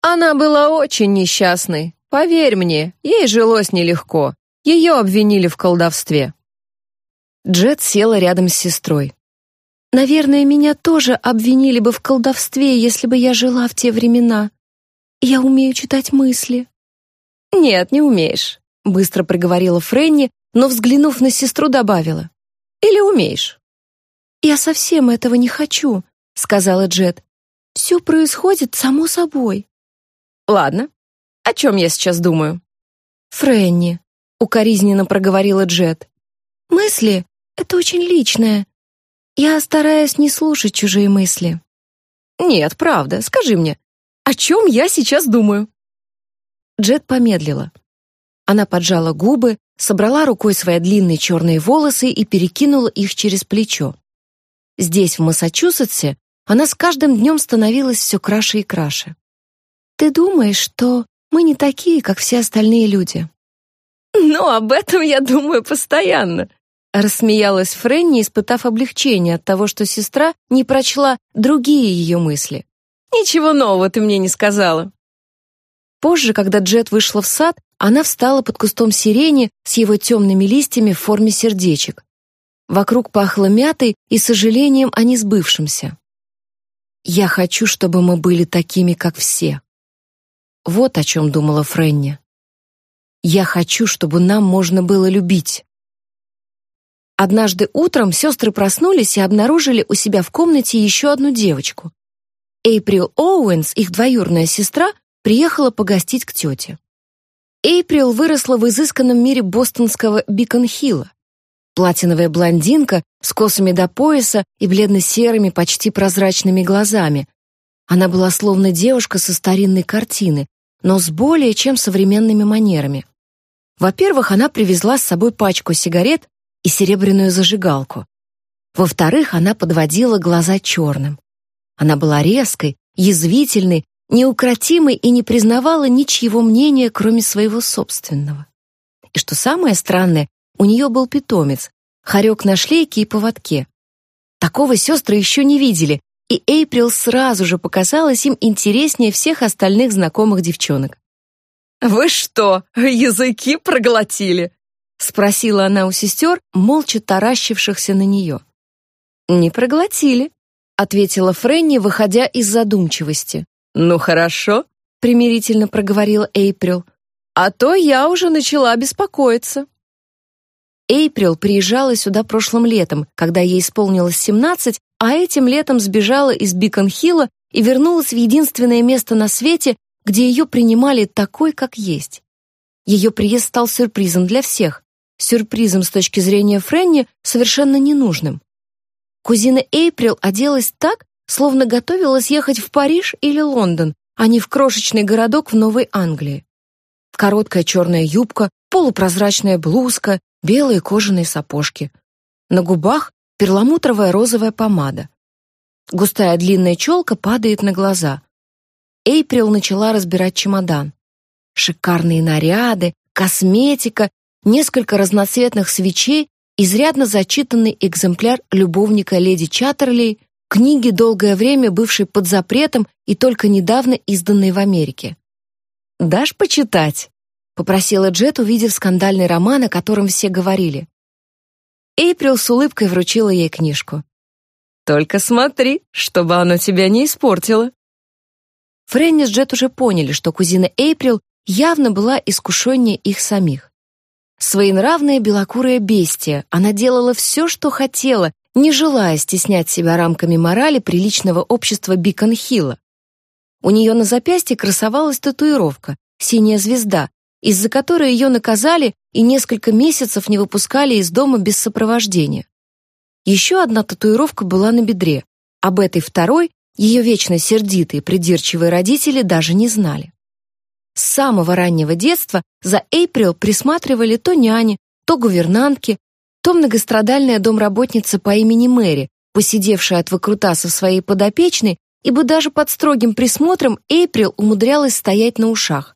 «Она была очень несчастной. Поверь мне, ей жилось нелегко. Ее обвинили в колдовстве». Джет села рядом с сестрой. «Наверное, меня тоже обвинили бы в колдовстве, если бы я жила в те времена. Я умею читать мысли». «Нет, не умеешь», — быстро проговорила Фрэнни, но, взглянув на сестру, добавила. «Или умеешь?» «Я совсем этого не хочу», — сказала Джет. «Все происходит само собой». «Ладно. О чем я сейчас думаю?» «Фрэнни», — укоризненно проговорила Джет. «Мысли — это очень личное. Я стараюсь не слушать чужие мысли». «Нет, правда. Скажи мне, о чем я сейчас думаю?» Джет помедлила. Она поджала губы, собрала рукой свои длинные черные волосы и перекинула их через плечо. Здесь, в Массачусетсе, она с каждым днем становилась все краше и краше. «Ты думаешь, что мы не такие, как все остальные люди?» «Ну, об этом я думаю постоянно», — рассмеялась Фрэнни, испытав облегчение от того, что сестра не прочла другие ее мысли. «Ничего нового ты мне не сказала». Позже, когда Джет вышла в сад, она встала под кустом сирени с его темными листьями в форме сердечек. Вокруг пахло мятой и сожалением о несбывшемся. «Я хочу, чтобы мы были такими, как все». Вот о чем думала Фрэнни. «Я хочу, чтобы нам можно было любить». Однажды утром сестры проснулись и обнаружили у себя в комнате еще одну девочку. Эйприл Оуэнс, их двоюродная сестра, приехала погостить к тете. Эйприл выросла в изысканном мире бостонского Бикон-Хилла. Платиновая блондинка с косами до пояса и бледно-серыми, почти прозрачными глазами. Она была словно девушка со старинной картины, но с более чем современными манерами. Во-первых, она привезла с собой пачку сигарет и серебряную зажигалку. Во-вторых, она подводила глаза черным. Она была резкой, язвительной неукротимой и не признавала ничьего мнения, кроме своего собственного. И что самое странное, у нее был питомец, хорек на шлейке и поводке. Такого сестры еще не видели, и Эйприл сразу же показалась им интереснее всех остальных знакомых девчонок. «Вы что, языки проглотили?» — спросила она у сестер, молча таращившихся на нее. «Не проглотили», — ответила Фрэнни, выходя из задумчивости. «Ну хорошо», — примирительно проговорила Эйприл. «А то я уже начала беспокоиться». Эйприл приезжала сюда прошлым летом, когда ей исполнилось 17, а этим летом сбежала из Бикон-Хилла и вернулась в единственное место на свете, где ее принимали такой, как есть. Ее приезд стал сюрпризом для всех, сюрпризом с точки зрения Френни совершенно ненужным. Кузина Эйприл оделась так, словно готовилась ехать в Париж или Лондон, а не в крошечный городок в Новой Англии. Короткая черная юбка, полупрозрачная блузка, белые кожаные сапожки. На губах перламутровая розовая помада. Густая длинная челка падает на глаза. Эйприл начала разбирать чемодан. Шикарные наряды, косметика, несколько разноцветных свечей, изрядно зачитанный экземпляр любовника леди Чаттерли, книги, долгое время бывшей под запретом и только недавно изданной в Америке. «Дашь почитать?» — попросила Джет, увидев скандальный роман, о котором все говорили. Эйприл с улыбкой вручила ей книжку. «Только смотри, чтобы оно тебя не испортило». Фрэнни с Джет уже поняли, что кузина Эйприл явно была искушеннее их самих. Своенравная белокурая бестия, она делала все, что хотела, не желая стеснять себя рамками морали приличного общества Бикон-Хилла. У нее на запястье красовалась татуировка «Синяя звезда», из-за которой ее наказали и несколько месяцев не выпускали из дома без сопровождения. Еще одна татуировка была на бедре. Об этой второй ее вечно сердитые, придирчивые родители даже не знали. С самого раннего детства за Эйприл присматривали то няни, то гувернантки, то многострадальная домработница по имени Мэри, посидевшая от выкрутасов своей подопечной, ибо даже под строгим присмотром Эйприл умудрялась стоять на ушах.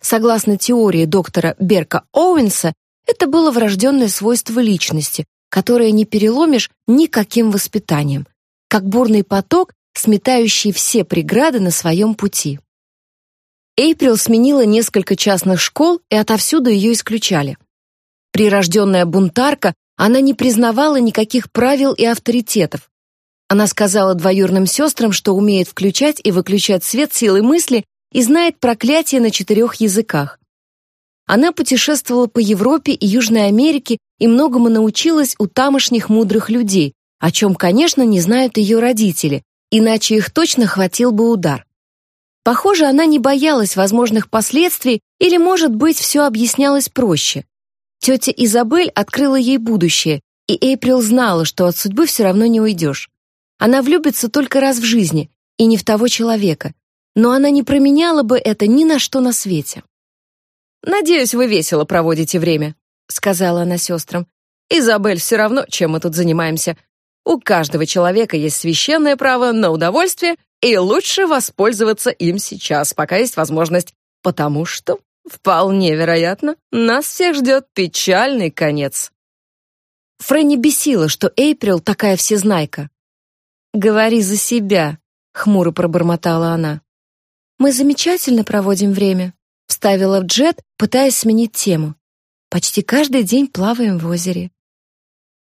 Согласно теории доктора Берка Оуэнса, это было врожденное свойство личности, которое не переломишь никаким воспитанием, как бурный поток, сметающий все преграды на своем пути. Эйприл сменила несколько частных школ, и отовсюду ее исключали. Прирожденная бунтарка, она не признавала никаких правил и авторитетов. Она сказала двоюрным сестрам, что умеет включать и выключать свет силой мысли и знает проклятие на четырех языках. Она путешествовала по Европе и Южной Америке и многому научилась у тамошних мудрых людей, о чем, конечно, не знают ее родители, иначе их точно хватил бы удар. Похоже, она не боялась возможных последствий или, может быть, все объяснялось проще. Тетя Изабель открыла ей будущее, и Эйприл знала, что от судьбы все равно не уйдешь. Она влюбится только раз в жизни, и не в того человека. Но она не променяла бы это ни на что на свете. Надеюсь, вы весело проводите время», — сказала она сестрам. «Изабель, все равно, чем мы тут занимаемся. У каждого человека есть священное право на удовольствие, и лучше воспользоваться им сейчас, пока есть возможность, потому что, вполне вероятно, нас всех ждет печальный конец». Фрэнни бесила, что Эйприл такая всезнайка. «Говори за себя», — хмуро пробормотала она. «Мы замечательно проводим время», — вставила Джет, пытаясь сменить тему. «Почти каждый день плаваем в озере».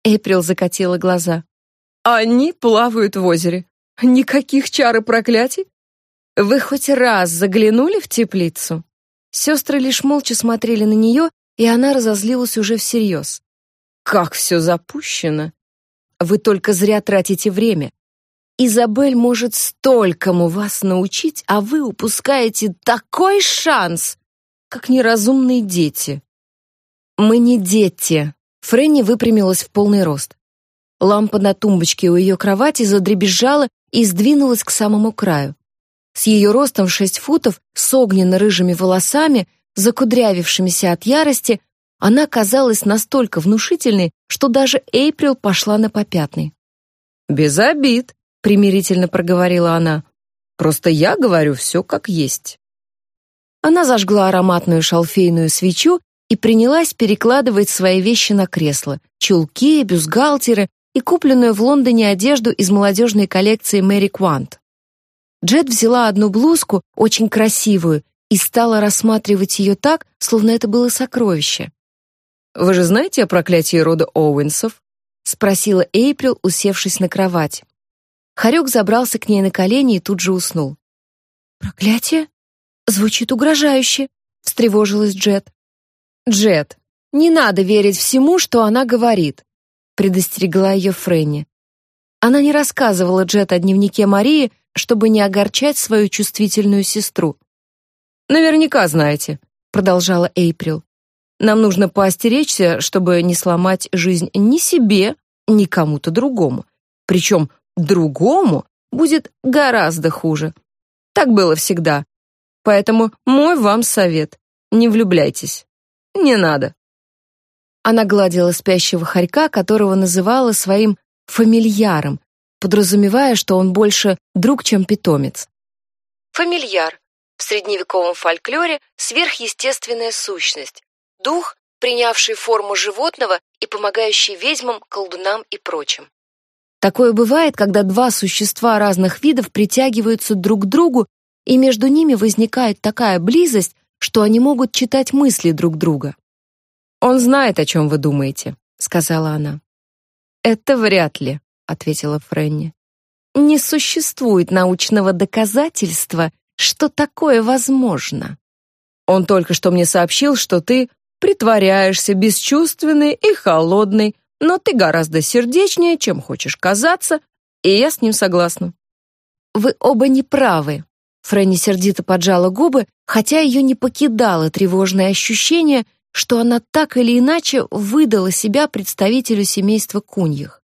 Эйприл закатила глаза. «Они плавают в озере. Никаких чар и проклятий? Вы хоть раз заглянули в теплицу?» Сестры лишь молча смотрели на нее, и она разозлилась уже всерьез. «Как все запущено!» «Вы только зря тратите время. Изабель может столькому вас научить, а вы упускаете такой шанс, как неразумные дети. Мы не дети. Фрэнни выпрямилась в полный рост. Лампа на тумбочке у ее кровати задребезжала и сдвинулась к самому краю. С ее ростом в шесть футов, с огненно-рыжими волосами, закудрявившимися от ярости, она казалась настолько внушительной, что даже Эйприл пошла на попятный. «Без обид», примирительно проговорила она. Просто я говорю все как есть. Она зажгла ароматную шалфейную свечу и принялась перекладывать свои вещи на кресло: чулки, бюстгальтеры и купленную в Лондоне одежду из молодежной коллекции Мэри Квант. Джет взяла одну блузку, очень красивую, и стала рассматривать ее так, словно это было сокровище. «Вы же знаете о проклятии рода Оуэнсов?» — спросила Эйприл, усевшись на кровать. Харек забрался к ней на колени и тут же уснул. «Проклятие? Звучит угрожающе», — встревожилась Джет. «Джет, не надо верить всему, что она говорит», — предостерегла ее Фрэнни. Она не рассказывала Джет о дневнике Марии, чтобы не огорчать свою чувствительную сестру. «Наверняка знаете», — продолжала Эйприл. «Нам нужно поостеречься, чтобы не сломать жизнь ни себе, ни кому-то другому. Причем другому будет гораздо хуже. Так было всегда. Поэтому мой вам совет — не влюбляйтесь. Не надо. Она гладила спящего хорька, которого называла своим фамильяром, подразумевая, что он больше друг, чем питомец. Фамильяр в средневековом фольклоре сверхъестественная сущность, дух, принявший форму животного и помогающий ведьмам, колдунам и прочим. Такое бывает, когда два существа разных видов притягиваются друг к другу, и между ними возникает такая близость, что они могут читать мысли друг друга. «Он знает, о чем вы думаете», — сказала она. «Это вряд ли», — ответила Фрэнни. «Не существует научного доказательства, что такое возможно». «Он только что мне сообщил, что ты притворяешься бесчувственной и холодной, но ты гораздо сердечнее, чем хочешь казаться, и я с ним согласна». «Вы оба не правы», — Фрэнни сердито поджала губы, хотя ее не покидало тревожное ощущение, что она так или иначе выдала себя представителю семейства Куньих.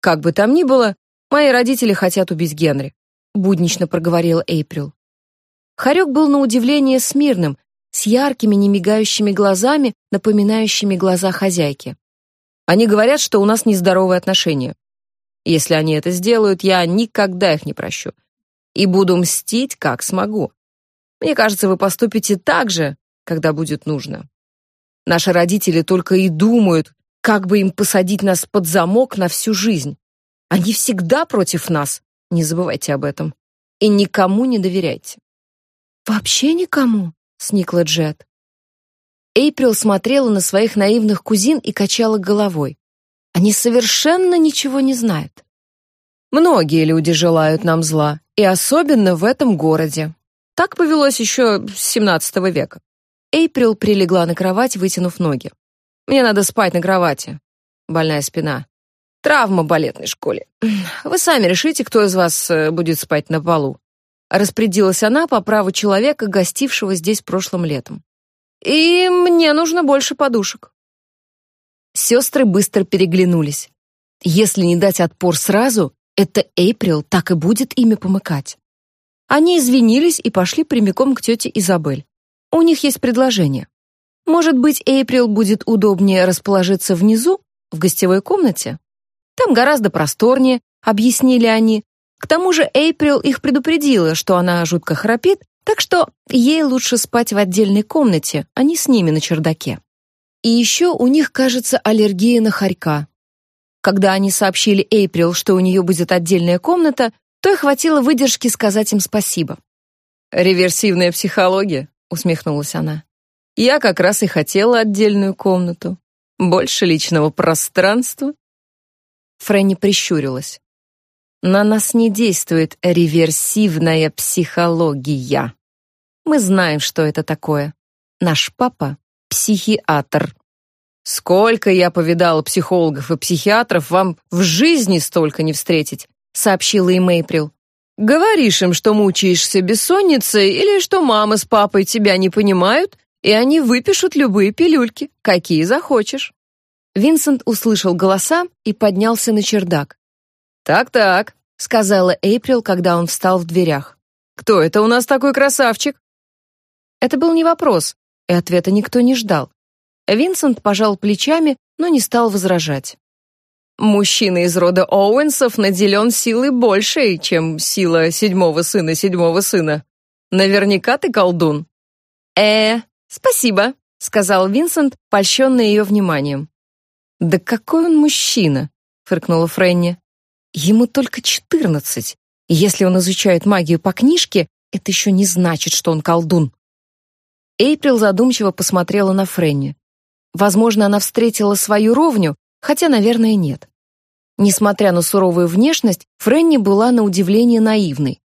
«Как бы там ни было, мои родители хотят убить Генри», — буднично проговорила Эйприл. Харек был на удивление смирным, с яркими, немигающими глазами, напоминающими глаза хозяйки. Они говорят, что у нас нездоровые отношения. Если они это сделают, я никогда их не прощу. И буду мстить, как смогу. Мне кажется, вы поступите так же, когда будет нужно. Наши родители только и думают, как бы им посадить нас под замок на всю жизнь. Они всегда против нас, не забывайте об этом. И никому не доверяйте. «Вообще никому?» — сникла Джет. Эйприл смотрела на своих наивных кузин и качала головой. Они совершенно ничего не знают. Многие люди желают нам зла, и особенно в этом городе. Так повелось еще с XVII века. Эйприл прилегла на кровать, вытянув ноги. Мне надо спать на кровати. Больная спина. Травма балетной школе. Вы сами решите, кто из вас э, будет спать на полу. Распорядилась она по праву человека, гостившего здесь прошлым летом. И мне нужно больше подушек. Сестры быстро переглянулись. Если не дать отпор сразу, это Эйприл так и будет ими помыкать. Они извинились и пошли прямиком к тете Изабель. У них есть предложение. Может быть, Эйприл будет удобнее расположиться внизу, в гостевой комнате? Там гораздо просторнее, объяснили они. К тому же Эйприл их предупредила, что она жутко храпит, так что ей лучше спать в отдельной комнате, а не с ними на чердаке. И еще у них, кажется, аллергия на хорька. Когда они сообщили Эйприл, что у нее будет отдельная комната, то и хватило выдержки сказать им спасибо. «Реверсивная психология», — усмехнулась она. «Я как раз и хотела отдельную комнату. Больше личного пространства». Фрэнни прищурилась. «На нас не действует реверсивная психология. Мы знаем, что это такое. Наш папа — психиатр». «Сколько я повидала психологов и психиатров, вам в жизни столько не встретить», — сообщила им Эйприл. Говоришь им, что мучаешься бессонницей или что мама с папой тебя не понимают, и они выпишут любые пилюльки, какие захочешь. Винсент услышал голоса и поднялся на чердак. «Так-так», — сказала Эйприл, когда он встал в дверях. «Кто это у нас такой красавчик?» Это был не вопрос, и ответа никто не ждал. Винсент пожал плечами, но не стал возражать. Мужчина из рода Оуэнсов наделен силой большей, чем сила седьмого сына седьмого сына. Наверняка ты колдун. Э, спасибо, сказал Винсент, польщенный ее вниманием. Да какой он мужчина, фыркнула Фрэнни. Ему только четырнадцать. Если он изучает магию по книжке, это еще не значит, что он колдун. Эйприл задумчиво посмотрела на Фрэнни. Возможно, она встретила свою ровню, хотя, наверное, нет. Несмотря на суровую внешность, Фрэнни была на удивление наивной.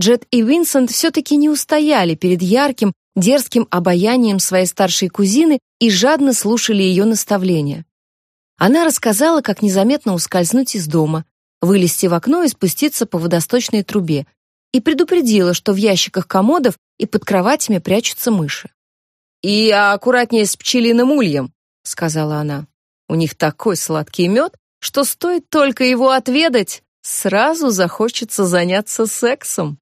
Джет и Винсент все-таки не устояли перед ярким, дерзким обаянием своей старшей кузины и жадно слушали ее наставления. Она рассказала, как незаметно ускользнуть из дома, вылезти в окно и спуститься по водосточной трубе, и предупредила, что в ящиках комодов и под кроватями прячутся мыши. «И аккуратнее с пчелиным ульем», — сказала она. У них такой сладкий мед, что стоит только его отведать, сразу захочется заняться сексом.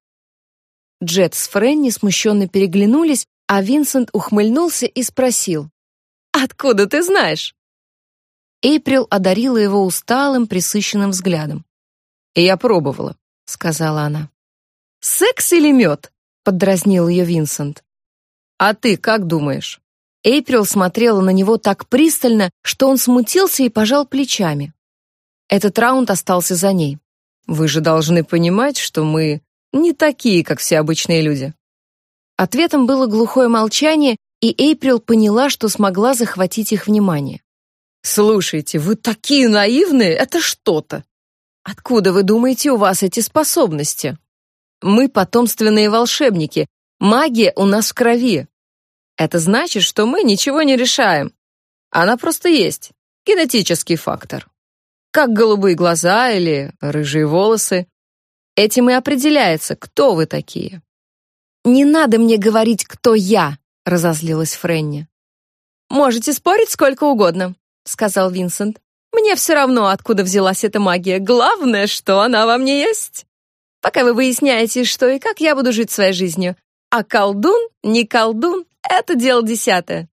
Джет с Фрэнни смущенно переглянулись, а Винсент ухмыльнулся и спросил. «Откуда ты знаешь?» Эйприл одарила его усталым, присыщенным взглядом. «Я пробовала», — сказала она. «Секс или мед?» — поддразнил ее Винсент. «А ты как думаешь?» Эйприл смотрела на него так пристально, что он смутился и пожал плечами. Этот раунд остался за ней. «Вы же должны понимать, что мы не такие, как все обычные люди». Ответом было глухое молчание, и Эйприл поняла, что смогла захватить их внимание. «Слушайте, вы такие наивные, это что-то! Откуда, вы думаете, у вас эти способности? Мы потомственные волшебники, магия у нас в крови, это значит, что мы ничего не решаем. Она просто есть. Генетический фактор. Как голубые глаза или рыжие волосы. Этим и определяется, кто вы такие. «Не надо мне говорить, кто я», — разозлилась Фрэнни. «Можете спорить сколько угодно», — сказал Винсент. «Мне все равно, откуда взялась эта магия. Главное, что она во мне есть. Пока вы выясняете, что и как я буду жить своей жизнью. А колдун, не колдун, это дело десятое.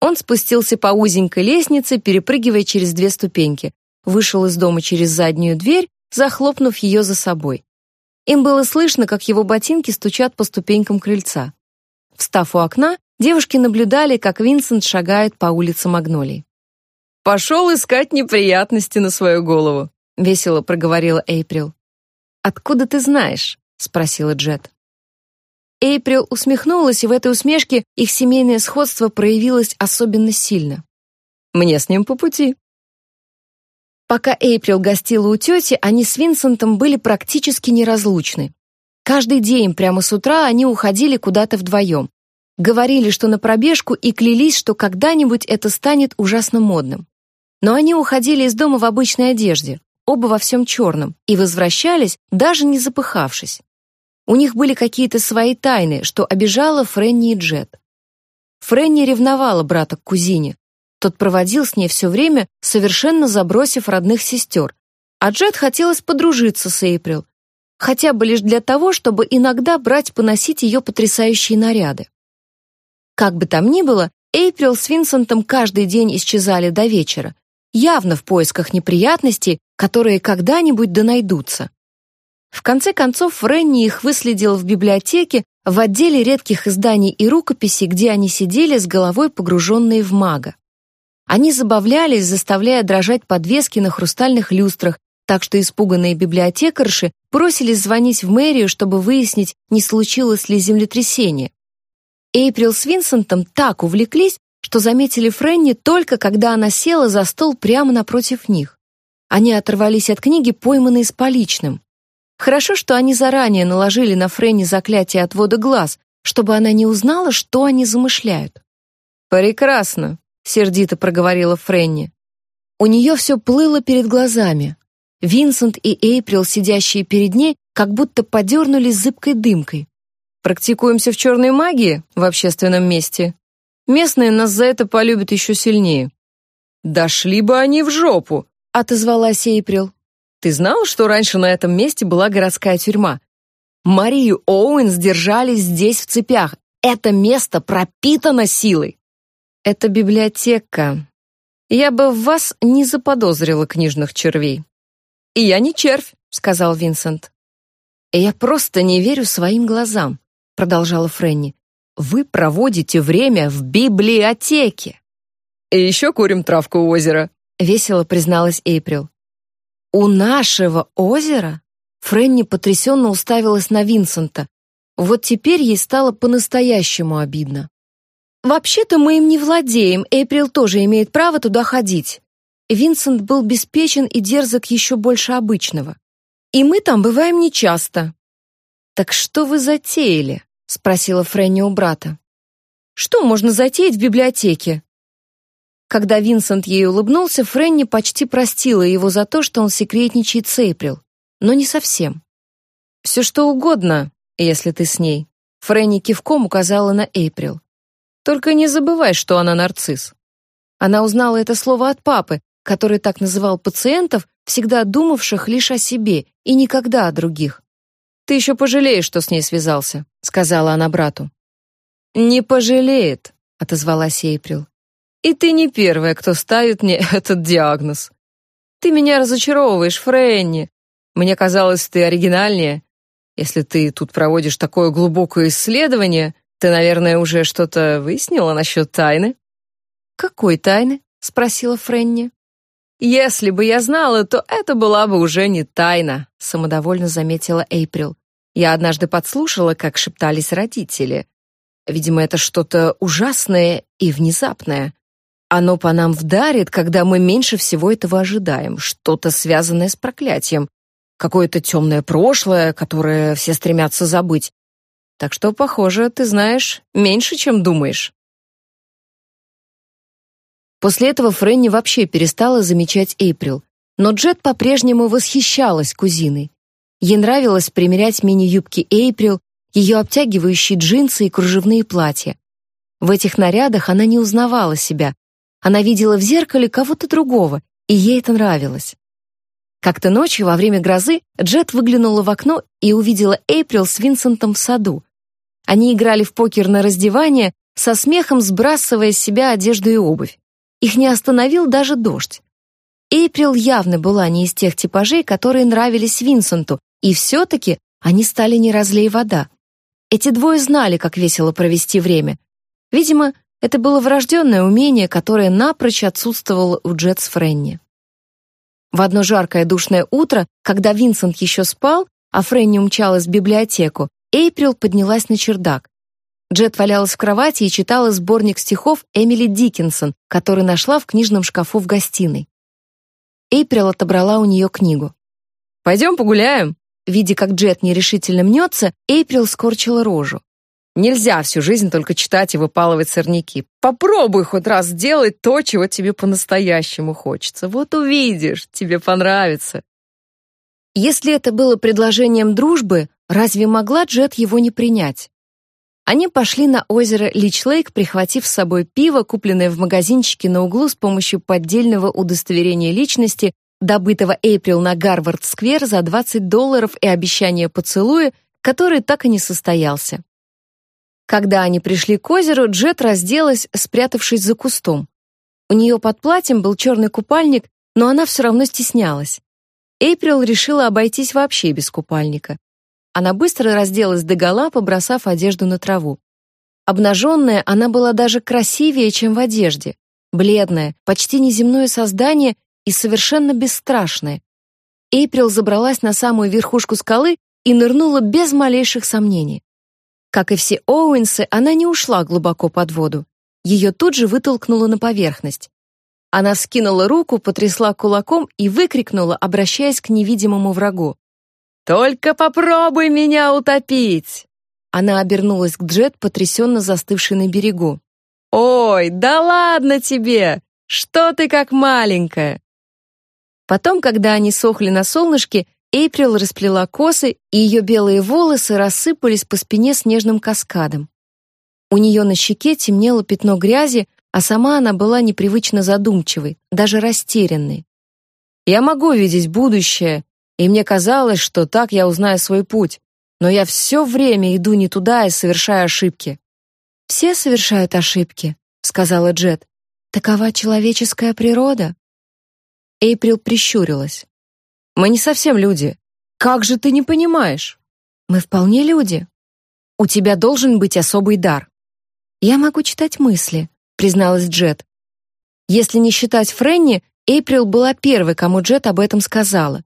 Он спустился по узенькой лестнице, перепрыгивая через две ступеньки, вышел из дома через заднюю дверь, захлопнув ее за собой. Им было слышно, как его ботинки стучат по ступенькам крыльца. Встав у окна, девушки наблюдали, как Винсент шагает по улице Магнолий. «Пошел искать неприятности на свою голову», — весело проговорила Эйприл. «Откуда ты знаешь?» — спросила Джет. Эйприл усмехнулась, и в этой усмешке их семейное сходство проявилось особенно сильно. «Мне с ним по пути». Пока Эйприл гостила у тети, они с Винсентом были практически неразлучны. Каждый день прямо с утра они уходили куда-то вдвоем. Говорили, что на пробежку, и клялись, что когда-нибудь это станет ужасно модным. Но они уходили из дома в обычной одежде, оба во всем черном, и возвращались, даже не запыхавшись. У них были какие-то свои тайны, что обижало Фрэнни и Джет. Фрэнни ревновала брата к кузине. Тот проводил с ней все время, совершенно забросив родных сестер. А Джет хотелось подружиться с Эйприл, хотя бы лишь для того, чтобы иногда брать поносить ее потрясающие наряды. Как бы там ни было, Эйприл с Винсентом каждый день исчезали до вечера, явно в поисках неприятностей, которые когда-нибудь да найдутся. В конце концов, Фрэнни их выследил в библиотеке в отделе редких изданий и рукописей, где они сидели с головой погруженные в мага. Они забавлялись, заставляя дрожать подвески на хрустальных люстрах, так что испуганные библиотекарши бросились звонить в мэрию, чтобы выяснить, не случилось ли землетрясение. Эйприл с Винсентом так увлеклись, что заметили Фрэнни только когда она села за стол прямо напротив них. Они оторвались от книги, пойманные с поличным. Хорошо, что они заранее наложили на Фрэнни заклятие отвода глаз, чтобы она не узнала, что они замышляют. «Прекрасно», — сердито проговорила Фрэнни. У нее все плыло перед глазами. Винсент и Эйприл, сидящие перед ней, как будто подернулись зыбкой дымкой. «Практикуемся в черной магии в общественном месте. Местные нас за это полюбят еще сильнее». «Дошли бы они в жопу», — отозвалась Эйприл. Ты знал, что раньше на этом месте была городская тюрьма? Марию Оуэнс держали здесь в цепях. Это место пропитано силой. Это библиотека. Я бы в вас не заподозрила книжных червей. И я не червь, сказал Винсент. Я просто не верю своим глазам, продолжала Фрэнни. Вы проводите время в библиотеке. И еще курим травку у озера, весело призналась Эйприл. «У нашего озера?» Фрэнни потрясенно уставилась на Винсента. Вот теперь ей стало по-настоящему обидно. «Вообще-то мы им не владеем, Эйприл тоже имеет право туда ходить». Винсент был беспечен и дерзок еще больше обычного. «И мы там бываем нечасто». «Так что вы затеяли?» — спросила Фрэнни у брата. «Что можно затеять в библиотеке?» Когда Винсент ей улыбнулся, Фрэнни почти простила его за то, что он секретничает с Эйприл, но не совсем. «Все что угодно, если ты с ней», — Фрэнни кивком указала на Эйприл. «Только не забывай, что она нарцисс». Она узнала это слово от папы, который так называл пациентов, всегда думавших лишь о себе и никогда о других. «Ты еще пожалеешь, что с ней связался», — сказала она брату. «Не пожалеет», — отозвалась Эйприл. И ты не первая, кто ставит мне этот диагноз. Ты меня разочаровываешь, Фрэнни. Мне казалось, ты оригинальнее. Если ты тут проводишь такое глубокое исследование, ты, наверное, уже что-то выяснила насчет тайны. Какой тайны? спросила Фрэнни. Если бы я знала, то это была бы уже не тайна, самодовольно заметила Эйприл. Я однажды подслушала, как шептались родители. Видимо, это что-то ужасное и внезапное. Оно по нам вдарит, когда мы меньше всего этого ожидаем, что-то связанное с проклятием, какое-то темное прошлое, которое все стремятся забыть. Так что, похоже, ты знаешь меньше, чем думаешь. После этого Фрэнни вообще перестала замечать Эйприл, но Джет по-прежнему восхищалась кузиной. Ей нравилось примерять мини-юбки Эйприл, ее обтягивающие джинсы и кружевные платья. В этих нарядах она не узнавала себя, она видела в зеркале кого-то другого, и ей это нравилось. Как-то ночью во время грозы Джет выглянула в окно и увидела Эйприл с Винсентом в саду. Они играли в покер на раздевание, со смехом сбрасывая с себя одежду и обувь. Их не остановил даже дождь. Эйприл явно была не из тех типажей, которые нравились Винсенту, и все-таки они стали не разлей вода. Эти двое знали, как весело провести время. Видимо, это было врожденное умение, которое напрочь отсутствовало у Джет с Френни. В одно жаркое душное утро, когда Винсент еще спал, а Френни умчалась в библиотеку, Эйприл поднялась на чердак. Джет валялась в кровати и читала сборник стихов Эмили Диккенсон, который нашла в книжном шкафу в гостиной. Эйприл отобрала у нее книгу. «Пойдем погуляем?» Видя, как Джет нерешительно мнется, Эйприл скорчила рожу. Нельзя всю жизнь только читать и выпалывать сорняки. Попробуй хоть раз сделать то, чего тебе по-настоящему хочется. Вот увидишь, тебе понравится. Если это было предложением дружбы, разве могла Джет его не принять? Они пошли на озеро Лич-Лейк, прихватив с собой пиво, купленное в магазинчике на углу с помощью поддельного удостоверения личности, добытого Эйприл на Гарвард-сквер за 20 долларов и обещание поцелуя, который так и не состоялся. Когда они пришли к озеру, Джет разделась, спрятавшись за кустом. У нее под платьем был черный купальник, но она все равно стеснялась. Эйприл решила обойтись вообще без купальника. Она быстро разделась догола, побросав одежду на траву. Обнаженная, она была даже красивее, чем в одежде. Бледное, почти неземное создание и совершенно бесстрашное. Эйприл забралась на самую верхушку скалы и нырнула без малейших сомнений. Как и все Оуэнсы, она не ушла глубоко под воду. Ее тут же вытолкнуло на поверхность. Она вскинула руку, потрясла кулаком и выкрикнула, обращаясь к невидимому врагу. «Только попробуй меня утопить!» Она обернулась к Джет, потрясенно застывшей на берегу. «Ой, да ладно тебе! Что ты как маленькая!» Потом, когда они сохли на солнышке, Эйприл расплела косы, и ее белые волосы рассыпались по спине снежным каскадом. У нее на щеке темнело пятно грязи, а сама она была непривычно задумчивой, даже растерянной. «Я могу видеть будущее, и мне казалось, что так я узнаю свой путь, но я все время иду не туда и совершаю ошибки». «Все совершают ошибки», — сказала Джет. «Такова человеческая природа». Эйприл прищурилась. Мы не совсем люди. Как же ты не понимаешь? Мы вполне люди. У тебя должен быть особый дар. Я могу читать мысли, призналась Джет. Если не считать Френни, Эйприл была первой, кому Джет об этом сказала.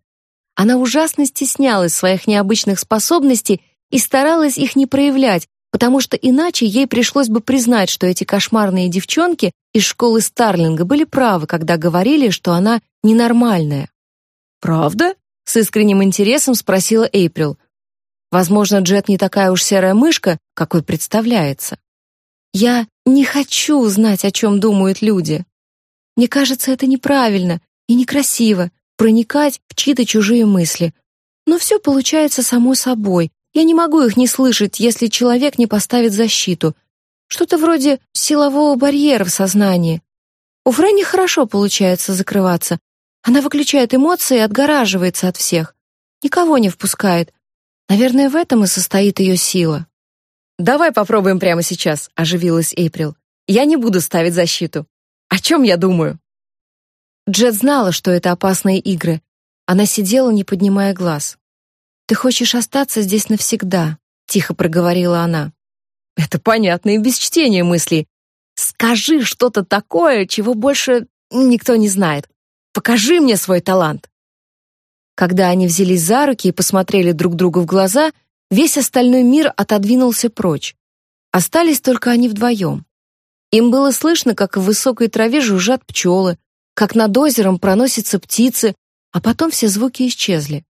Она ужасно стеснялась своих необычных способностей и старалась их не проявлять, потому что иначе ей пришлось бы признать, что эти кошмарные девчонки из школы Старлинга были правы, когда говорили, что она ненормальная. «Правда?» — с искренним интересом спросила Эйприл. «Возможно, Джет не такая уж серая мышка, какой представляется. Я не хочу знать, о чем думают люди. Мне кажется, это неправильно и некрасиво проникать в чьи-то чужие мысли. Но все получается само собой. Я не могу их не слышать, если человек не поставит защиту. Что-то вроде силового барьера в сознании. У Фрэнни хорошо получается закрываться, она выключает эмоции и отгораживается от всех. Никого не впускает. Наверное, в этом и состоит ее сила. «Давай попробуем прямо сейчас», — оживилась Эйприл. «Я не буду ставить защиту. О чем я думаю?» Джет знала, что это опасные игры. Она сидела, не поднимая глаз. «Ты хочешь остаться здесь навсегда», — тихо проговорила она. «Это понятно и без чтения мыслей. Скажи что-то такое, чего больше никто не знает. Покажи мне свой талант!» Когда они взялись за руки и посмотрели друг другу в глаза, весь остальной мир отодвинулся прочь. Остались только они вдвоем. Им было слышно, как в высокой траве жужжат пчелы, как над озером проносятся птицы, а потом все звуки исчезли.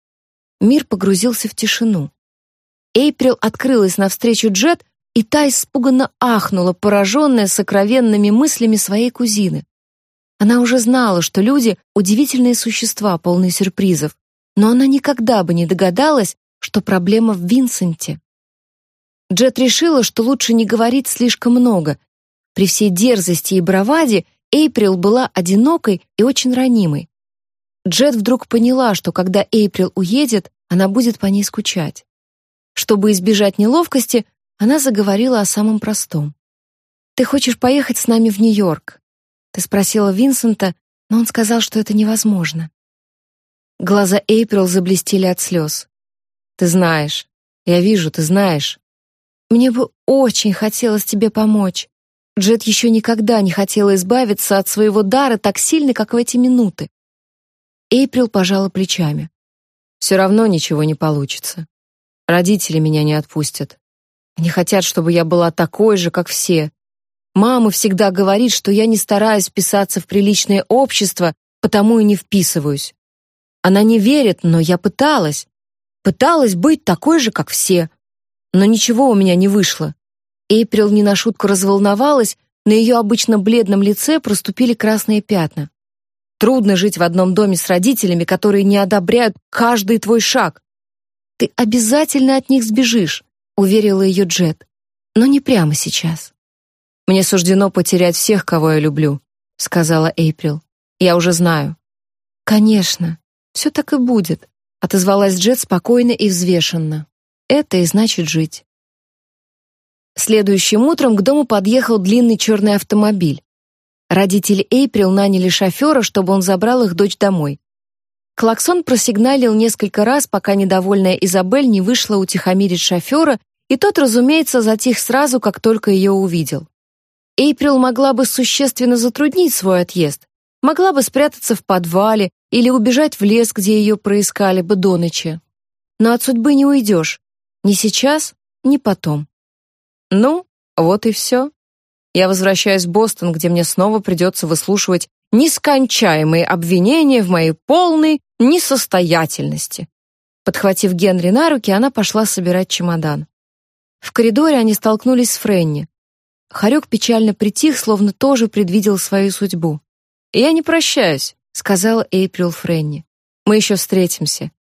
Мир погрузился в тишину. Эйприл открылась навстречу Джет, и та испуганно ахнула, пораженная сокровенными мыслями своей кузины. Она уже знала, что люди — удивительные существа, полные сюрпризов, но она никогда бы не догадалась, что проблема в Винсенте. Джет решила, что лучше не говорить слишком много. При всей дерзости и браваде Эйприл была одинокой и очень ранимой. Джет вдруг поняла, что когда Эйприл уедет, она будет по ней скучать. Чтобы избежать неловкости, она заговорила о самом простом. «Ты хочешь поехать с нами в Нью-Йорк? Ты спросила Винсента, но он сказал, что это невозможно. Глаза Эйприл заблестели от слез. Ты знаешь. Я вижу, ты знаешь. Мне бы очень хотелось тебе помочь. Джет еще никогда не хотела избавиться от своего дара так сильно, как в эти минуты. Эйприл пожала плечами. Все равно ничего не получится. Родители меня не отпустят. Они хотят, чтобы я была такой же, как все, Мама всегда говорит, что я не стараюсь вписаться в приличное общество, потому и не вписываюсь. Она не верит, но я пыталась. Пыталась быть такой же, как все. Но ничего у меня не вышло. Эйприл не на шутку разволновалась, на ее обычно бледном лице проступили красные пятна. Трудно жить в одном доме с родителями, которые не одобряют каждый твой шаг. Ты обязательно от них сбежишь, уверила ее Джет. Но не прямо сейчас. Мне суждено потерять всех, кого я люблю, сказала Эйприл. Я уже знаю. Конечно, все так и будет, отозвалась Джет спокойно и взвешенно. Это и значит жить. Следующим утром к дому подъехал длинный черный автомобиль. Родители Эйприл наняли шофера, чтобы он забрал их дочь домой. Клаксон просигналил несколько раз, пока недовольная Изабель не вышла утихомирить шофера, и тот, разумеется, затих сразу, как только ее увидел. Эйприл могла бы существенно затруднить свой отъезд, могла бы спрятаться в подвале или убежать в лес, где ее проискали бы до ночи. Но от судьбы не уйдешь. Ни сейчас, ни потом. Ну, вот и все. Я возвращаюсь в Бостон, где мне снова придется выслушивать нескончаемые обвинения в моей полной несостоятельности. Подхватив Генри на руки, она пошла собирать чемодан. В коридоре они столкнулись с Френни. Харек печально притих, словно тоже предвидел свою судьбу. «Я не прощаюсь», — сказала Эйприл Френни. «Мы еще встретимся.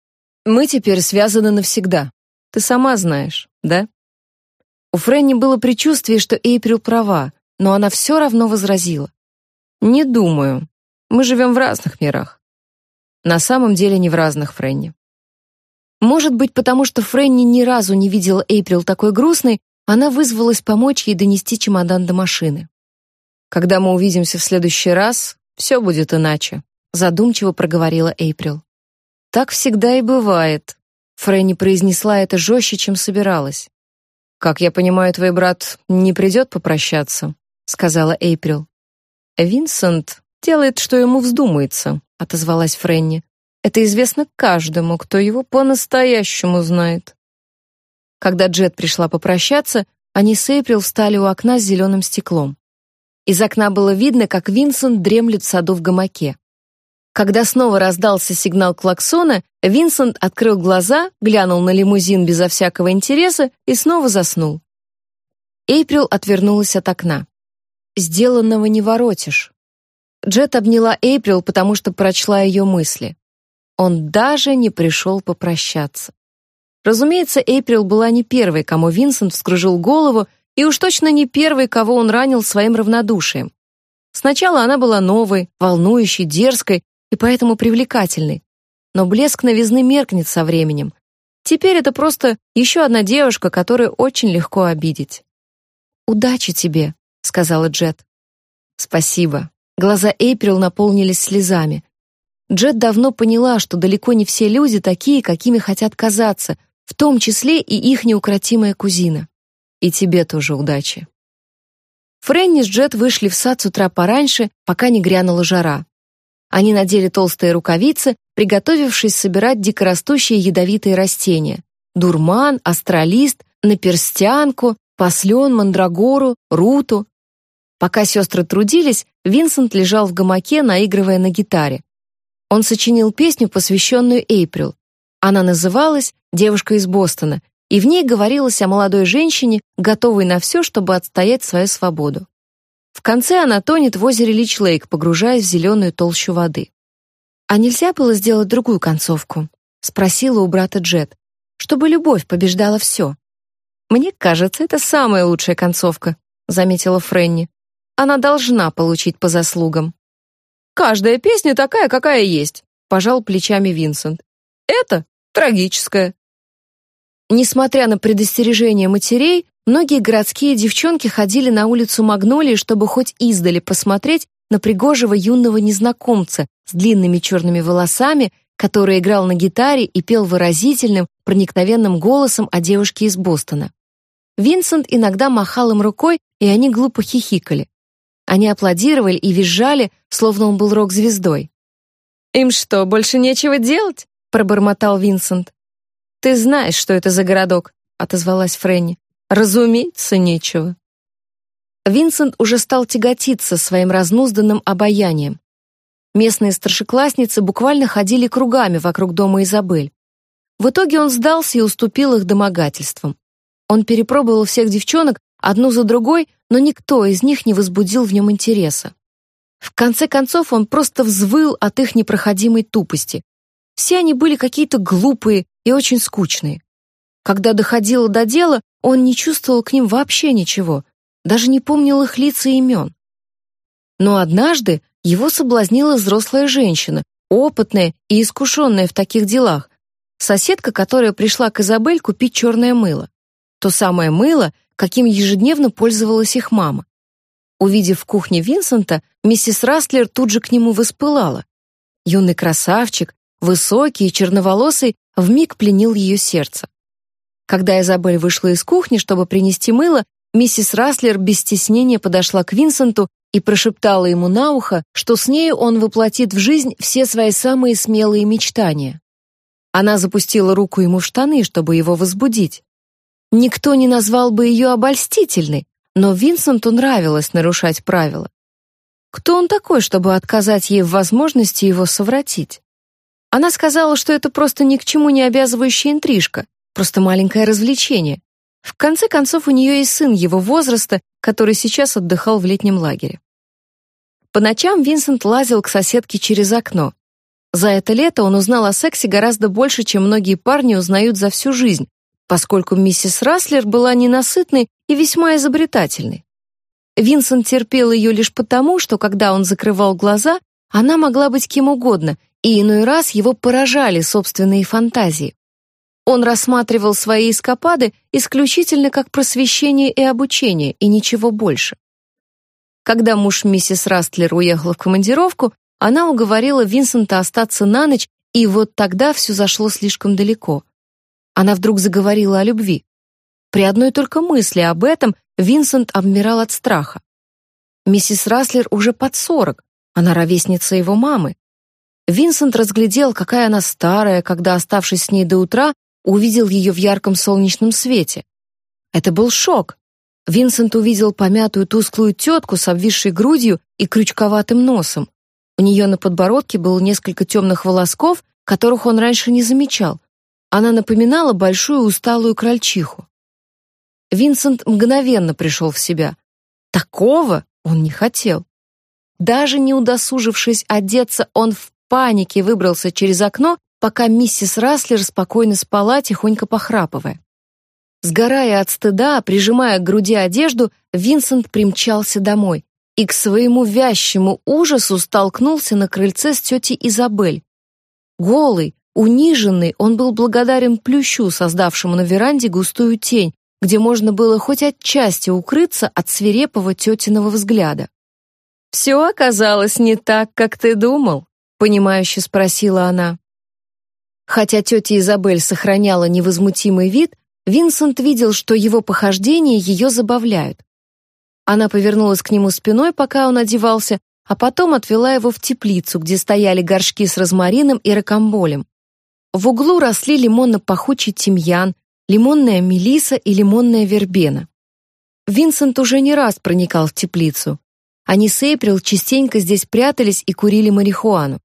Мы теперь связаны навсегда. Ты сама знаешь, да?» У Фрэнни было предчувствие, что Эйприл права, но она все равно возразила. «Не думаю. Мы живем в разных мирах». На самом деле не в разных, Фрэнни. Может быть, потому что Фрэнни ни разу не видела Эйприл такой грустной, она вызвалась помочь ей донести чемодан до машины. «Когда мы увидимся в следующий раз, все будет иначе», задумчиво проговорила Эйприл. «Так всегда и бывает», Фрэнни произнесла это жестче, чем собиралась. «Как я понимаю, твой брат не придет попрощаться», — сказала Эйприл. «Винсент делает, что ему вздумается», — отозвалась Фрэнни. «Это известно каждому, кто его по-настоящему знает». Когда Джет пришла попрощаться, они с Эйприл встали у окна с зеленым стеклом. Из окна было видно, как Винсент дремлет в саду в гамаке. Когда снова раздался сигнал клаксона, Винсент открыл глаза, глянул на лимузин безо всякого интереса и снова заснул. Эйприл отвернулась от окна. «Сделанного не воротишь». Джет обняла Эйприл, потому что прочла ее мысли. Он даже не пришел попрощаться. Разумеется, Эйприл была не первой, кому Винсент вскружил голову, и уж точно не первой, кого он ранил своим равнодушием. Сначала она была новой, волнующей, дерзкой, и поэтому привлекательный. Но блеск новизны меркнет со временем. Теперь это просто еще одна девушка, которую очень легко обидеть. «Удачи тебе», — сказала Джет. «Спасибо». Глаза Эйприл наполнились слезами. Джет давно поняла, что далеко не все люди такие, какими хотят казаться, в том числе и их неукротимая кузина. И тебе тоже удачи. Фрэнни с Джет вышли в сад с утра пораньше, пока не грянула жара. Они надели толстые рукавицы, приготовившись собирать дикорастущие ядовитые растения: дурман, астролист, наперстянку, послен, мандрагору, руту. Пока сестры трудились, Винсент лежал в гамаке, наигрывая на гитаре. Он сочинил песню, посвященную Эйприл. Она называлась «Девушка из Бостона», и в ней говорилось о молодой женщине, готовой на все, чтобы отстоять свою свободу. В конце она тонет в озере Лич-Лейк, погружаясь в зеленую толщу воды. «А нельзя было сделать другую концовку?» — спросила у брата Джет. «Чтобы любовь побеждала все». «Мне кажется, это самая лучшая концовка», — заметила Фрэнни. «Она должна получить по заслугам». «Каждая песня такая, какая есть», — пожал плечами Винсент. «Это трагическая». Несмотря на предостережение матерей, Многие городские девчонки ходили на улицу Магнолии, чтобы хоть издали посмотреть на пригожего юного незнакомца с длинными черными волосами, который играл на гитаре и пел выразительным, проникновенным голосом о девушке из Бостона. Винсент иногда махал им рукой, и они глупо хихикали. Они аплодировали и визжали, словно он был рок-звездой. «Им что, больше нечего делать?» — пробормотал Винсент. «Ты знаешь, что это за городок», — отозвалась Фрэнни. Разумеется, нечего. Винсент уже стал тяготиться своим разнузданным обаянием. Местные старшеклассницы буквально ходили кругами вокруг дома Изабель. В итоге он сдался и уступил их домогательствам. Он перепробовал всех девчонок одну за другой, но никто из них не возбудил в нем интереса. В конце концов он просто взвыл от их непроходимой тупости. Все они были какие-то глупые и очень скучные. Когда доходило до дела, он не чувствовал к ним вообще ничего, даже не помнил их лиц и имен. Но однажды его соблазнила взрослая женщина, опытная и искушенная в таких делах, соседка, которая пришла к Изабель купить черное мыло. То самое мыло, каким ежедневно пользовалась их мама. Увидев в кухне Винсента, миссис Растлер тут же к нему воспылала. Юный красавчик, высокий и черноволосый, вмиг пленил ее сердце. Когда Изабель вышла из кухни, чтобы принести мыло, миссис Растлер без стеснения подошла к Винсенту и прошептала ему на ухо, что с нею он воплотит в жизнь все свои самые смелые мечтания. Она запустила руку ему в штаны, чтобы его возбудить. Никто не назвал бы ее обольстительной, но Винсенту нравилось нарушать правила. Кто он такой, чтобы отказать ей в возможности его совратить? Она сказала, что это просто ни к чему не обязывающая интрижка, просто маленькое развлечение. В конце концов, у нее есть сын его возраста, который сейчас отдыхал в летнем лагере. По ночам Винсент лазил к соседке через окно. За это лето он узнал о сексе гораздо больше, чем многие парни узнают за всю жизнь, поскольку миссис Раслер была ненасытной и весьма изобретательной. Винсент терпел ее лишь потому, что когда он закрывал глаза, она могла быть кем угодно, и иной раз его поражали собственные фантазии. Он рассматривал свои эскапады исключительно как просвещение и обучение, и ничего больше. Когда муж миссис Растлер уехал в командировку, она уговорила Винсента остаться на ночь, и вот тогда все зашло слишком далеко. Она вдруг заговорила о любви. При одной только мысли об этом Винсент обмирал от страха. Миссис Раслер уже под сорок, она ровесница его мамы. Винсент разглядел, какая она старая, когда, оставшись с ней до утра, увидел ее в ярком солнечном свете. Это был шок. Винсент увидел помятую тусклую тетку с обвисшей грудью и крючковатым носом. У нее на подбородке было несколько темных волосков, которых он раньше не замечал. Она напоминала большую усталую крольчиху. Винсент мгновенно пришел в себя. Такого он не хотел. Даже не удосужившись одеться, он в панике выбрался через окно, пока миссис Раслер спокойно спала, тихонько похрапывая. Сгорая от стыда, прижимая к груди одежду, Винсент примчался домой и к своему вязчему ужасу столкнулся на крыльце с тетей Изабель. Голый, униженный, он был благодарен плющу, создавшему на веранде густую тень, где можно было хоть отчасти укрыться от свирепого тетиного взгляда. «Все оказалось не так, как ты думал», — понимающе спросила она. Хотя тетя Изабель сохраняла невозмутимый вид, Винсент видел, что его похождения ее забавляют. Она повернулась к нему спиной, пока он одевался, а потом отвела его в теплицу, где стояли горшки с розмарином и ракомболем. В углу росли лимонно-пахучий тимьян, лимонная мелиса и лимонная вербена. Винсент уже не раз проникал в теплицу. Они с Эйприл частенько здесь прятались и курили марихуану.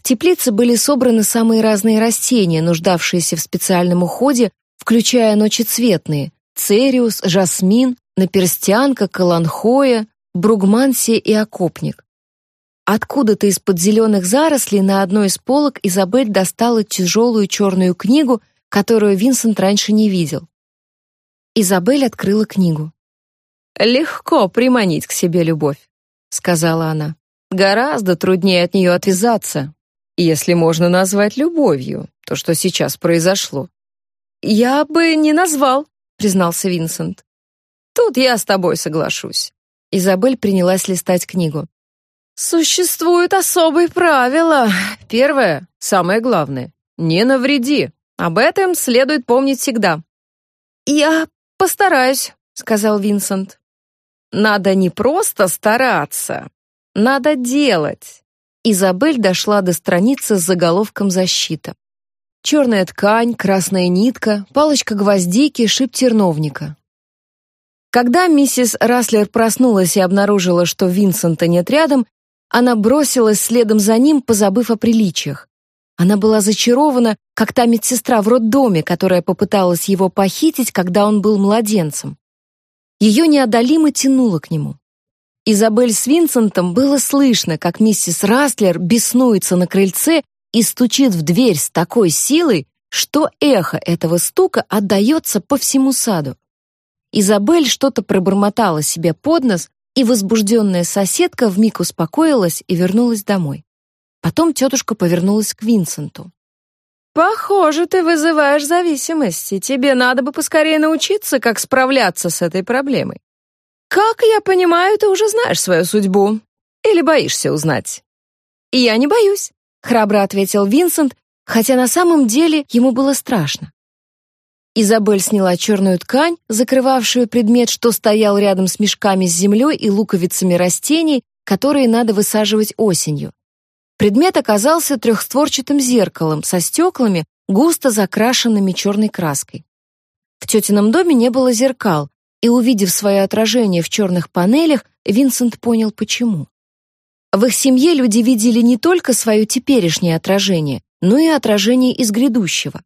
В теплице были собраны самые разные растения, нуждавшиеся в специальном уходе, включая ночецветные — цериус, жасмин, наперстянка, каланхоя, бругмансия и окопник. Откуда-то из-под зеленых зарослей на одной из полок Изабель достала тяжелую черную книгу которую Винсент раньше не видел. Изабель открыла книгу. «Легко приманить к себе любовь», — сказала она. «Гораздо труднее от нее отвязаться, если можно назвать любовью то, что сейчас произошло». «Я бы не назвал», — признался Винсент. «Тут я с тобой соглашусь». Изабель принялась листать книгу. «Существуют особые правила. Первое, самое главное — не навреди. Об этом следует помнить всегда. «Я постараюсь», — сказал Винсент. «Надо не просто стараться, надо делать». Изабель дошла до страницы с заголовком «Защита». Черная ткань, красная нитка, палочка гвоздики, шип терновника. Когда миссис Раслер проснулась и обнаружила, что Винсента нет рядом, она бросилась следом за ним, позабыв о приличиях. Она была зачарована, как та медсестра в роддоме, которая попыталась его похитить, когда он был младенцем. Ее неодолимо тянуло к нему. Изабель с Винсентом было слышно, как миссис Растлер беснуется на крыльце и стучит в дверь с такой силой, что эхо этого стука отдаётся по всему саду. Изабель что-то пробормотала себе под нос, и возбужденная соседка вмиг успокоилась и вернулась домой. Потом тетушка повернулась к Винсенту. Похоже, ты вызываешь зависимость, и тебе надо бы поскорее научиться, как справляться с этой проблемой. Как я понимаю, ты уже знаешь свою судьбу. Или боишься узнать? Я не боюсь, храбро ответил Винсент, хотя на самом деле ему было страшно. Изабель сняла черную ткань, закрывавшую предмет, что стоял рядом с мешками с землей и луковицами растений, которые надо высаживать осенью. Предмет оказался трехстворчатым зеркалом со стеклами, густо закрашенными черной краской. В тетином доме не было зеркал, и, увидев свое отражение в черных панелях, Винсент понял, почему. В их семье люди видели не только свое теперешнее отражение, но и отражение из грядущего.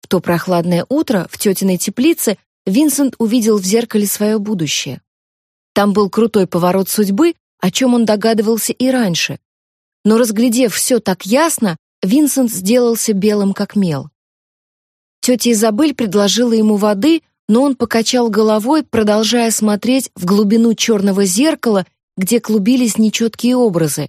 В то прохладное утро в тетиной теплице Винсент увидел в зеркале свое будущее. Там был крутой поворот судьбы, о чем он догадывался и раньше. Но разглядев все так ясно, Винсент сделался белым как мел. Тетя Изабель предложила ему воды, но он покачал головой, продолжая смотреть в глубину черного зеркала, где клубились нечеткие образы.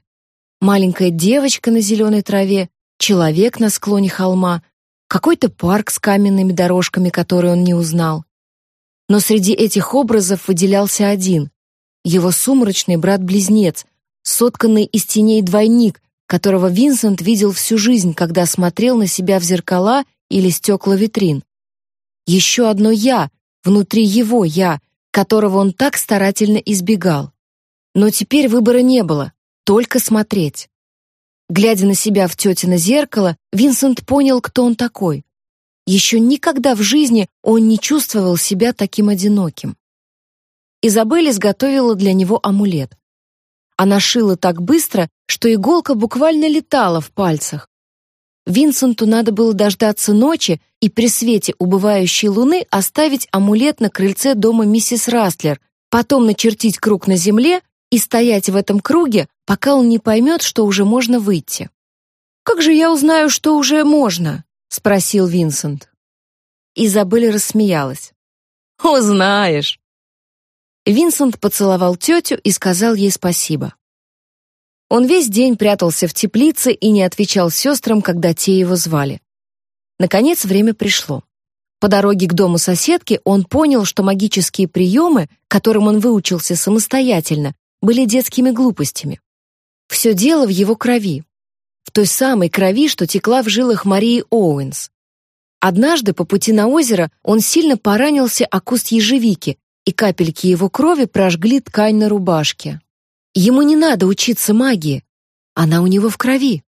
Маленькая девочка на зеленой траве, человек на склоне холма, какой-то парк с каменными дорожками, которые он не узнал. Но среди этих образов выделялся один — его сумрачный брат-близнец, сотканный из теней двойник, которого Винсент видел всю жизнь, когда смотрел на себя в зеркала или стекла витрин. Еще одно «я», внутри его «я», которого он так старательно избегал. Но теперь выбора не было, только смотреть. Глядя на себя в тетино зеркало, Винсент понял, кто он такой. Еще никогда в жизни он не чувствовал себя таким одиноким. Изабель изготовила для него амулет. Она шила так быстро, что иголка буквально летала в пальцах. Винсенту надо было дождаться ночи и при свете убывающей луны оставить амулет на крыльце дома миссис Растлер, потом начертить круг на земле и стоять в этом круге, пока он не поймет, что уже можно выйти. «Как же я узнаю, что уже можно?» — спросил Винсент. Изабель рассмеялась. «Узнаешь». Винсент поцеловал тетю и сказал ей спасибо. Он весь день прятался в теплице и не отвечал сестрам, когда те его звали. Наконец время пришло. По дороге к дому соседки он понял, что магические приемы, которым он выучился самостоятельно, были детскими глупостями. Все дело в его крови. В той самой крови, что текла в жилах Марии Оуэнс. Однажды по пути на озеро он сильно поранился о куст ежевики, и капельки его крови прожгли ткань на рубашке. Ему не надо учиться магии. Она у него в крови.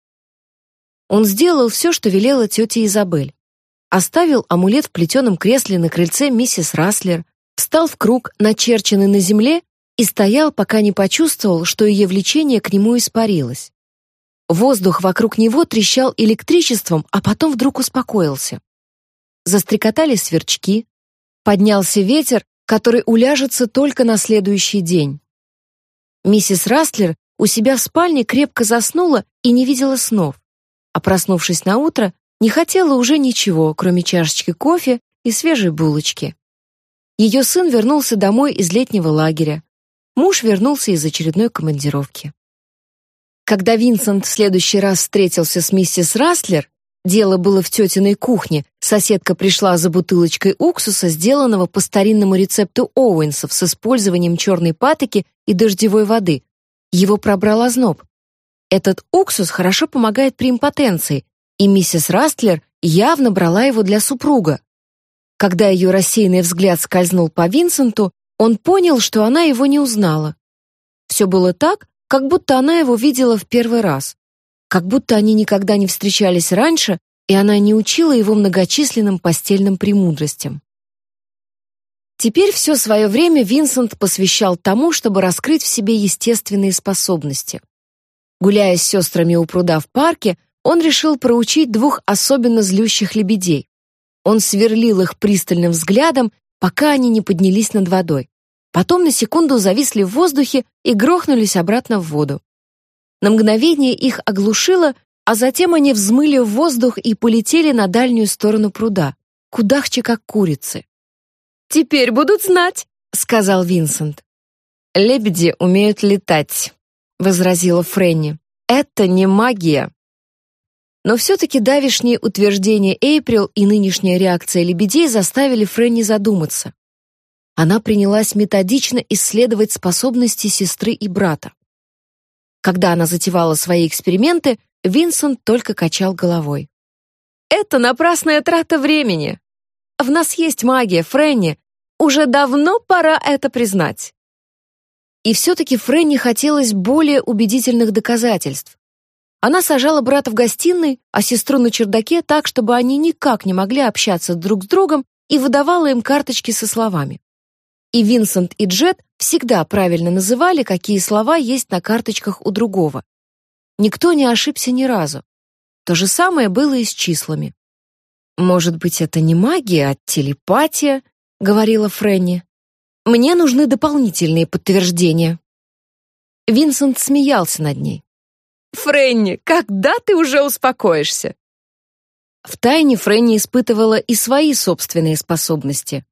Он сделал все, что велела тетя Изабель. Оставил амулет в плетеном кресле на крыльце миссис Раслер, встал в круг, начерченный на земле, и стоял, пока не почувствовал, что ее влечение к нему испарилось. Воздух вокруг него трещал электричеством, а потом вдруг успокоился. Застрекотали сверчки, поднялся ветер, который уляжется только на следующий день. Миссис Растлер у себя в спальне крепко заснула и не видела снов, а проснувшись на утро, не хотела уже ничего, кроме чашечки кофе и свежей булочки. Ее сын вернулся домой из летнего лагеря. Муж вернулся из очередной командировки. Когда Винсент в следующий раз встретился с миссис Растлер, дело было в тетиной кухне, соседка пришла за бутылочкой уксуса, сделанного по старинному рецепту Оуэнсов с использованием черной патоки и дождевой воды. Его пробрал озноб. Этот уксус хорошо помогает при импотенции, и миссис Растлер явно брала его для супруга. Когда ее рассеянный взгляд скользнул по Винсенту, он понял, что она его не узнала. Все было так, как будто она его видела в первый раз, как будто они никогда не встречались раньше, и она не учила его многочисленным постельным премудростям. Теперь все свое время Винсент посвящал тому, чтобы раскрыть в себе естественные способности. Гуляя с сестрами у пруда в парке, он решил проучить двух особенно злющих лебедей. Он сверлил их пристальным взглядом пока они не поднялись над водой. Потом на секунду зависли в воздухе и грохнулись обратно в воду. На мгновение их оглушило, а затем они взмыли в воздух и полетели на дальнюю сторону пруда, кудахче как курицы. «Теперь будут знать», — сказал Винсент. «Лебеди умеют летать», — возразила Фрэнни. «Это не магия». Но все-таки давишние утверждения Эйприл и нынешняя реакция лебедей заставили Фрэнни задуматься. Она принялась методично исследовать способности сестры и брата. Когда она затевала свои эксперименты, Винсент только качал головой. «Это напрасная трата времени. В нас есть магия, Фрэнни. Уже давно пора это признать». И все-таки Фрэнни хотелось более убедительных доказательств. Она сажала брата в гостиной, а сестру на чердаке так, чтобы они никак не могли общаться друг с другом и выдавала им карточки со словами. И Винсент и Джет всегда правильно называли, какие слова есть на карточках у другого. Никто не ошибся ни разу. То же самое было и с числами. «Может быть, это не магия, а телепатия?» — говорила Фрэнни. «Мне нужны дополнительные подтверждения». Винсент смеялся над ней. Фрэнни, когда ты уже успокоишься?» Втайне Фрэнни испытывала и свои собственные способности.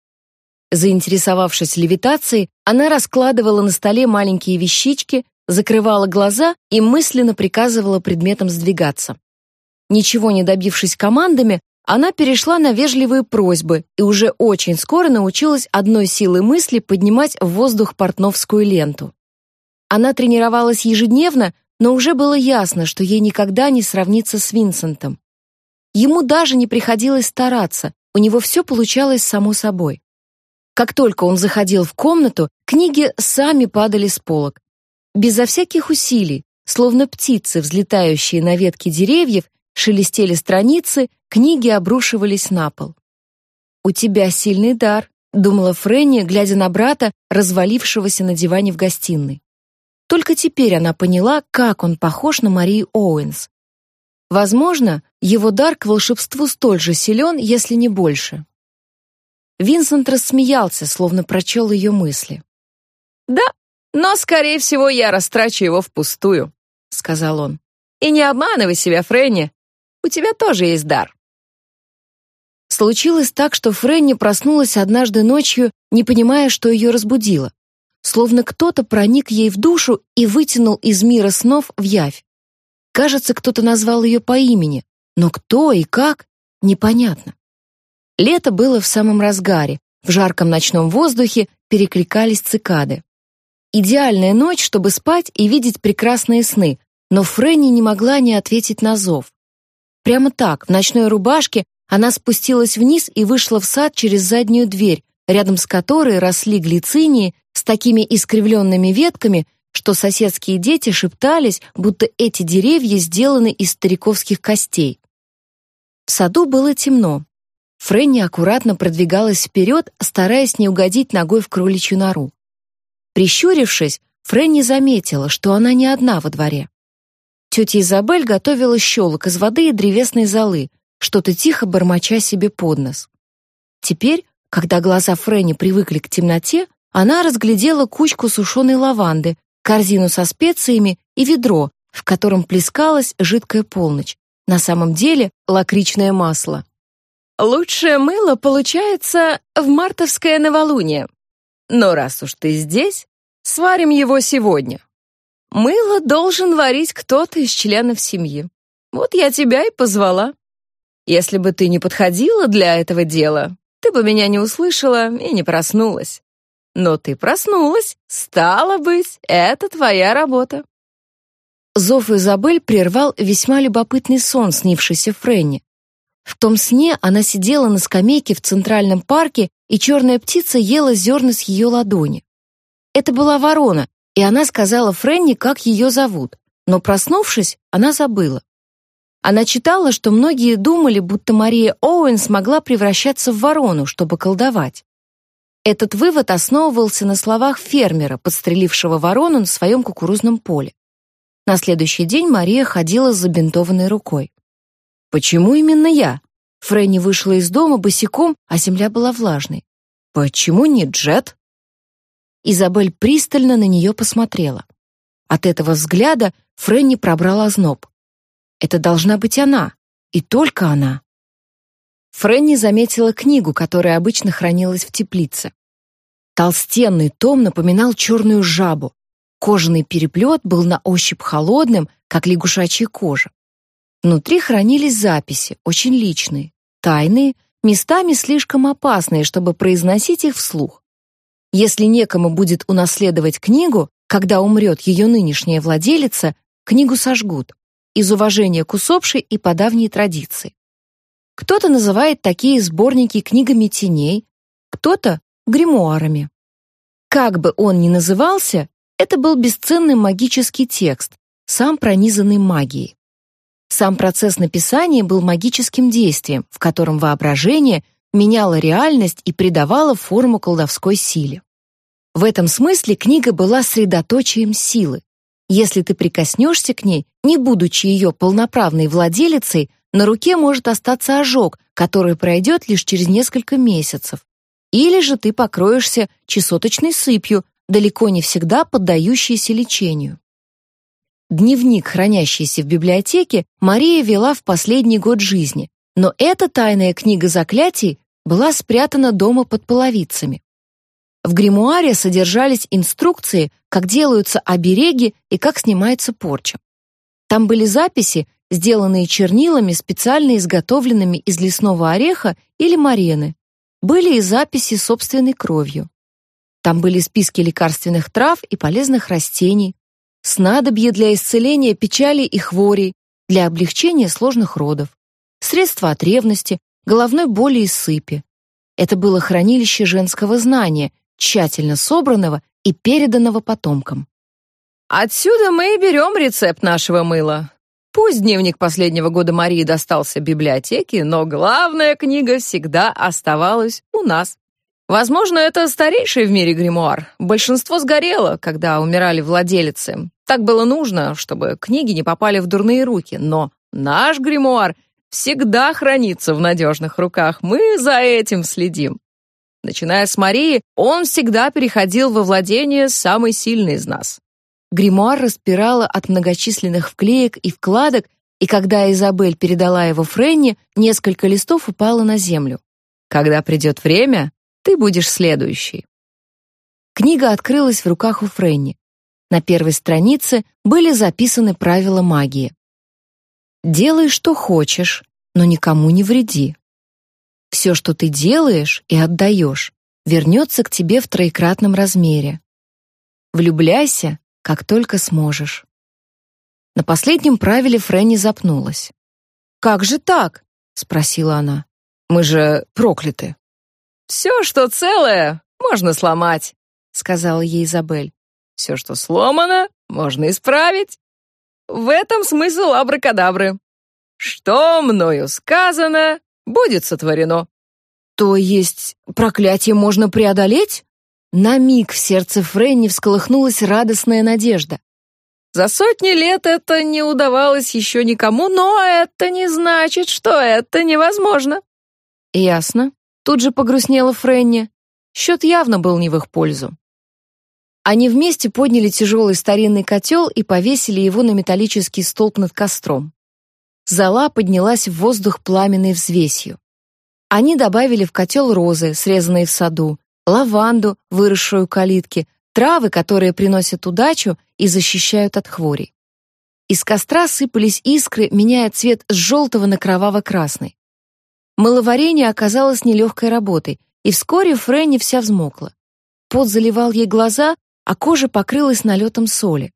Заинтересовавшись левитацией, она раскладывала на столе маленькие вещички, закрывала глаза и мысленно приказывала предметам сдвигаться. Ничего не добившись командами, она перешла на вежливые просьбы и уже очень скоро научилась одной силой мысли поднимать в воздух портновскую ленту. Она тренировалась ежедневно, но уже было ясно, что ей никогда не сравнится с Винсентом. Ему даже не приходилось стараться, у него все получалось само собой. Как только он заходил в комнату, книги сами падали с полок. Безо всяких усилий, словно птицы, взлетающие на ветки деревьев, шелестели страницы, книги обрушивались на пол. «У тебя сильный дар», — думала Фрэнни, глядя на брата, развалившегося на диване в гостиной. Только теперь она поняла, как он похож на Марию Оуэнс. Возможно, его дар к волшебству столь же силен, если не больше. Винсент рассмеялся, словно прочел ее мысли. «Да, но, скорее всего, я растрачу его впустую», — сказал он. «И не обманывай себя, Фрэнни. У тебя тоже есть дар». Случилось так, что Фрэнни проснулась однажды ночью, не понимая, что ее разбудило словно кто-то проник ей в душу и вытянул из мира снов в явь. Кажется, кто-то назвал ее по имени, но кто и как — непонятно. Лето было в самом разгаре, в жарком ночном воздухе перекликались цикады. Идеальная ночь, чтобы спать и видеть прекрасные сны, но Фрэнни не могла не ответить на зов. Прямо так, в ночной рубашке, она спустилась вниз и вышла в сад через заднюю дверь, рядом с которой росли глицинии с такими искривленными ветками, что соседские дети шептались, будто эти деревья сделаны из стариковских костей. В саду было темно. Фрэнни аккуратно продвигалась вперед, стараясь не угодить ногой в кроличью нору. Прищурившись, Фрэнни заметила, что она не одна во дворе. Тетя Изабель готовила щелок из воды и древесной золы, что-то тихо бормоча себе под нос. Теперь, когда глаза Фрэнни привыкли к темноте, она разглядела кучку сушеной лаванды, корзину со специями и ведро, в котором плескалась жидкая полночь. На самом деле лакричное масло. «Лучшее мыло получается в мартовское новолуние. Но раз уж ты здесь, сварим его сегодня. Мыло должен варить кто-то из членов семьи. Вот я тебя и позвала. Если бы ты не подходила для этого дела, ты бы меня не услышала и не проснулась. Но ты проснулась, стало быть, это твоя работа. Зов Изабель прервал весьма любопытный сон, снившийся Фрэнни. В том сне она сидела на скамейке в Центральном парке, и черная птица ела зерна с ее ладони. Это была ворона, и она сказала Фрэнни, как ее зовут, но, проснувшись, она забыла. Она читала, что многие думали, будто Мария Оуэн смогла превращаться в ворону, чтобы колдовать. Этот вывод основывался на словах фермера, подстрелившего ворону на своем кукурузном поле. На следующий день Мария ходила с забинтованной рукой. «Почему именно я?» Фрэнни вышла из дома босиком, а земля была влажной. «Почему не Джет?» Изабель пристально на нее посмотрела. От этого взгляда Фрэнни пробрала зноб. Это должна быть она, и только она. Фрэнни заметила книгу, которая обычно хранилась в теплице. Толстенный том напоминал черную жабу. Кожаный переплет был на ощупь холодным, как лягушачья кожа. Внутри хранились записи, очень личные, тайные, местами слишком опасные, чтобы произносить их вслух. Если некому будет унаследовать книгу, когда умрет ее нынешняя владелица, книгу сожгут из уважения к усопшей и по давней традиции. Кто-то называет такие сборники книгами теней, кто-то — гримуарами. Как бы он ни назывался, это был бесценный магический текст, сам пронизанный магией. Сам процесс написания был магическим действием, в котором воображение меняло реальность и придавало форму колдовской силе. В этом смысле книга была средоточием силы. Если ты прикоснешься к ней, не будучи ее полноправной владелицей, на руке может остаться ожог, который пройдет лишь через несколько месяцев. Или же ты покроешься чесоточной сыпью, далеко не всегда поддающейся лечению. Дневник, хранящийся в библиотеке, Мария вела в последний год жизни, но эта тайная книга заклятий была спрятана дома под половицами. В гримуаре содержались инструкции, как делаются обереги и как снимается порча. Там были записи, сделанные чернилами, специально изготовленными из лесного ореха или марены. Были и записи собственной кровью. Там были списки лекарственных трав и полезных растений, снадобья для исцеления печали и хворей, для облегчения сложных родов, средства от ревности, головной боли и сыпи. Это было хранилище женского знания, тщательно собранного и переданного потомкам. Отсюда мы и берем рецепт нашего мыла. Пусть дневник последнего года Марии достался библиотеке, но главная книга всегда оставалась у нас. Возможно, это старейший в мире гримуар. Большинство сгорело, когда умирали владелицы. Так было нужно, чтобы книги не попали в дурные руки. Но наш гримуар всегда хранится в надежных руках. Мы за этим следим. Начиная с Марии, он всегда переходил во владение самой сильной из нас. Гримуар распирала от многочисленных вклеек и вкладок, и когда Изабель передала его Френни, несколько листов упало на землю. Когда придет время, ты будешь следующий. Книга открылась в руках у Френни. На первой странице были записаны правила магии. Делай, что хочешь, но никому не вреди. Все, что ты делаешь и отдаешь, вернется к тебе в троекратном размере. Влюбляйся, как только сможешь. На последнем правиле Фрэнни запнулась. «Как же так?» — спросила она. «Мы же прокляты». «Все, что целое, можно сломать», — сказала ей Изабель. «Все, что сломано, можно исправить. В этом смысл абракадабры. Что мною сказано, будет сотворено». «То есть проклятие можно преодолеть?» На миг в сердце Фрэнни всколыхнулась радостная надежда. За сотни лет это не удавалось еще никому, но это не значит, что это невозможно. Ясно. Тут же погрустнела Фрэнни. Счет явно был не в их пользу. Они вместе подняли тяжелый старинный котел и повесили его на металлический столб над костром. Зала поднялась в воздух пламенной взвесью. Они добавили в котел розы, срезанные в саду, лаванду, выросшую калитки, травы, которые приносят удачу и защищают от хворей. Из костра сыпались искры, меняя цвет с желтого на кроваво-красный. Мыловарение оказалось нелегкой работой, и вскоре Фрэнни вся взмокла. Пот заливал ей глаза, а кожа покрылась налетом соли.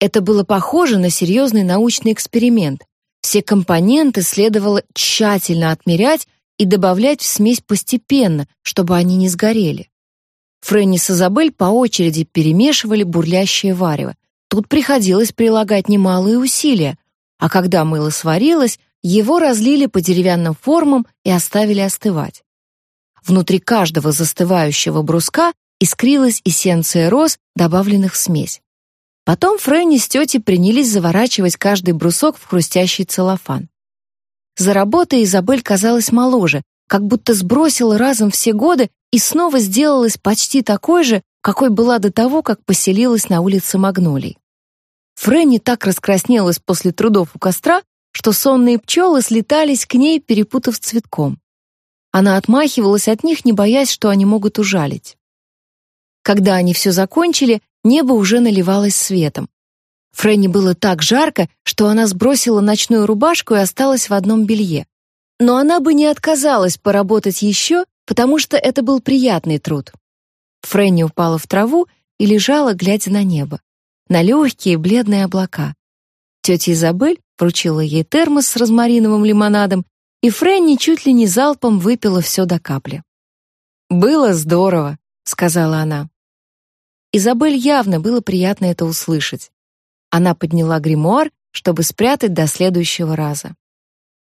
Это было похоже на серьезный научный эксперимент. Все компоненты следовало тщательно отмерять и добавлять в смесь постепенно, чтобы они не сгорели. Фрэнни с Изабель по очереди перемешивали бурлящее варево. Тут приходилось прилагать немалые усилия, а когда мыло сварилось, его разлили по деревянным формам и оставили остывать. Внутри каждого застывающего бруска искрилась эссенция роз, добавленных в смесь. Потом Фрэнни с тетей принялись заворачивать каждый брусок в хрустящий целлофан. За работой Изабель казалась моложе, как будто сбросила разом все годы и снова сделалась почти такой же, какой была до того, как поселилась на улице Магнолий. Фрэнни так раскраснелась после трудов у костра, что сонные пчелы слетались к ней, перепутав цветком. Она отмахивалась от них, не боясь, что они могут ужалить. Когда они все закончили, небо уже наливалось светом. Фрэнни было так жарко, что она сбросила ночную рубашку и осталась в одном белье. Но она бы не отказалась поработать еще, потому что это был приятный труд. Фрэнни упала в траву и лежала, глядя на небо, на легкие бледные облака. Тетя Изабель вручила ей термос с розмариновым лимонадом, и Фрэнни чуть ли не залпом выпила все до капли. «Было здорово», — сказала она. Изабель явно было приятно это услышать. Она подняла гримуар, чтобы спрятать до следующего раза.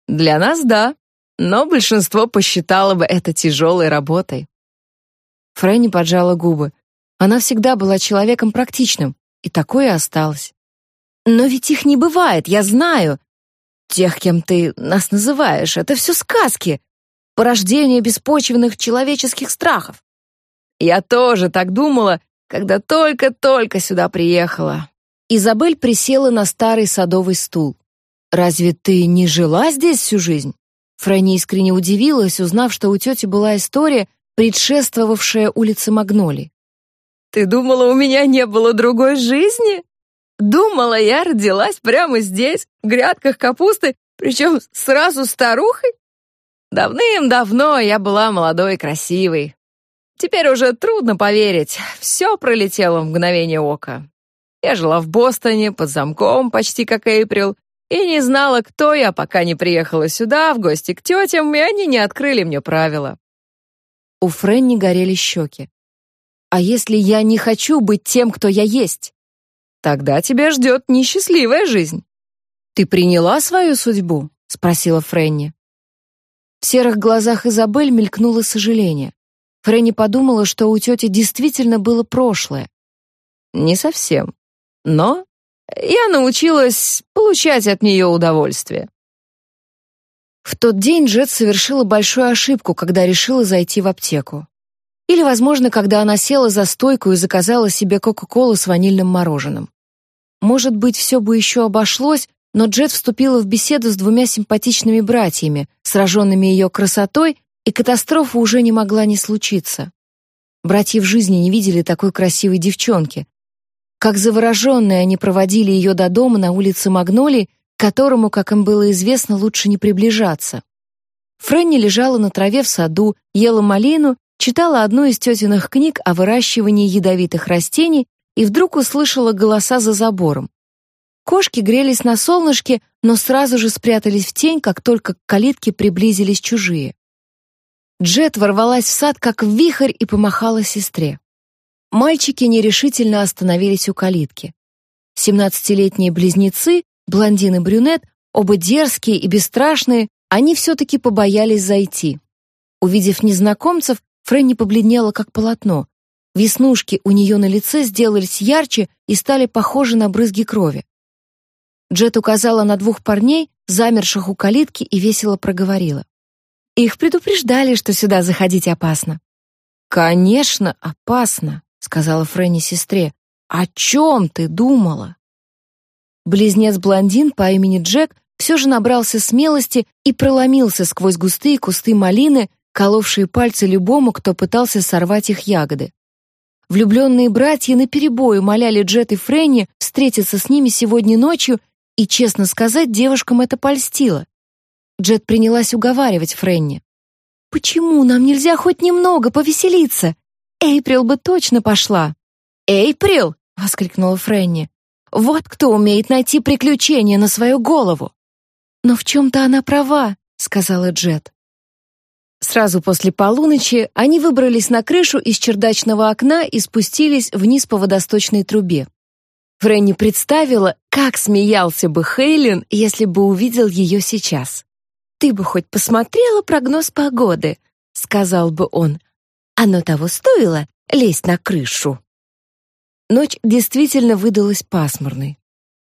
«Для нас — да, но большинство посчитало бы это тяжелой работой». Фрэнни поджала губы. Она всегда была человеком практичным, и такое осталось. «Но ведь их не бывает, я знаю. Тех, кем ты нас называешь, это все сказки, порождение беспочвенных человеческих страхов. Я тоже так думала, когда только-только сюда приехала. Изабель присела на старый садовый стул. «Разве ты не жила здесь всю жизнь?» Фрэнни искренне удивилась, узнав, что у тети была история, предшествовавшая улице Магноли. «Ты думала, у меня не было другой жизни?» «Думала, я родилась прямо здесь, в грядках капусты, причем сразу старухой?» Давным-давно я была молодой и красивой. Теперь уже трудно поверить, все пролетело в мгновение ока. Я жила в Бостоне под замком, почти как Эйприл, и не знала, кто я, пока не приехала сюда в гости к тетям, и они не открыли мне правила. У Фрэнни горели щеки. «А если я не хочу быть тем, кто я есть?» «Тогда тебя ждет несчастливая жизнь». «Ты приняла свою судьбу?» — спросила Фрэнни. В серых глазах Изабель мелькнуло сожаление. Фрэнни подумала, что у тети действительно было прошлое. «Не совсем но я научилась получать от нее удовольствие. В тот день Джет совершила большую ошибку, когда решила зайти в аптеку. Или, возможно, когда она села за стойку и заказала себе Кока-Колу с ванильным мороженым. Может быть, все бы еще обошлось, но Джет вступила в беседу с двумя симпатичными братьями, сраженными ее красотой, и катастрофа уже не могла не случиться. Братья в жизни не видели такой красивой девчонки, как завороженные они проводили ее до дома на улице Магнолии, к которому, как им было известно, лучше не приближаться. Фрэнни лежала на траве в саду, ела малину, читала одну из тетиных книг о выращивании ядовитых растений и вдруг услышала голоса за забором. Кошки грелись на солнышке, но сразу же спрятались в тень, как только к калитке приблизились чужие. Джет ворвалась в сад, как вихрь, и помахала сестре. Мальчики нерешительно остановились у калитки. Семнадцатилетние близнецы, блондин и брюнет, оба дерзкие и бесстрашные, они все-таки побоялись зайти. Увидев незнакомцев, Фрэнни побледнела, как полотно. Веснушки у нее на лице сделались ярче и стали похожи на брызги крови. Джет указала на двух парней, замерших у калитки, и весело проговорила. «Их предупреждали, что сюда заходить опасно». «Конечно, опасно», сказала Фрэнни сестре. О чем ты думала? Близнец-блондин по имени Джек все же набрался смелости и проломился сквозь густые кусты малины, коловшие пальцы любому, кто пытался сорвать их ягоды. Влюбленные братья наперебой умоляли Джет и Фрэнни встретиться с ними сегодня ночью, и, честно сказать, девушкам это польстило. Джет принялась уговаривать Фрэнни. «Почему нам нельзя хоть немного повеселиться? Эйприл бы точно пошла. Эйприл, воскликнула Фрэнни. Вот кто умеет найти приключения на свою голову. Но в чем то она права, сказала Джет. Сразу после полуночи они выбрались на крышу из чердачного окна и спустились вниз по водосточной трубе. Фрэнни представила, как смеялся бы Хейлин, если бы увидел ее сейчас. «Ты бы хоть посмотрела прогноз погоды», — сказал бы он. Оно того стоило лезть на крышу. Ночь действительно выдалась пасмурной.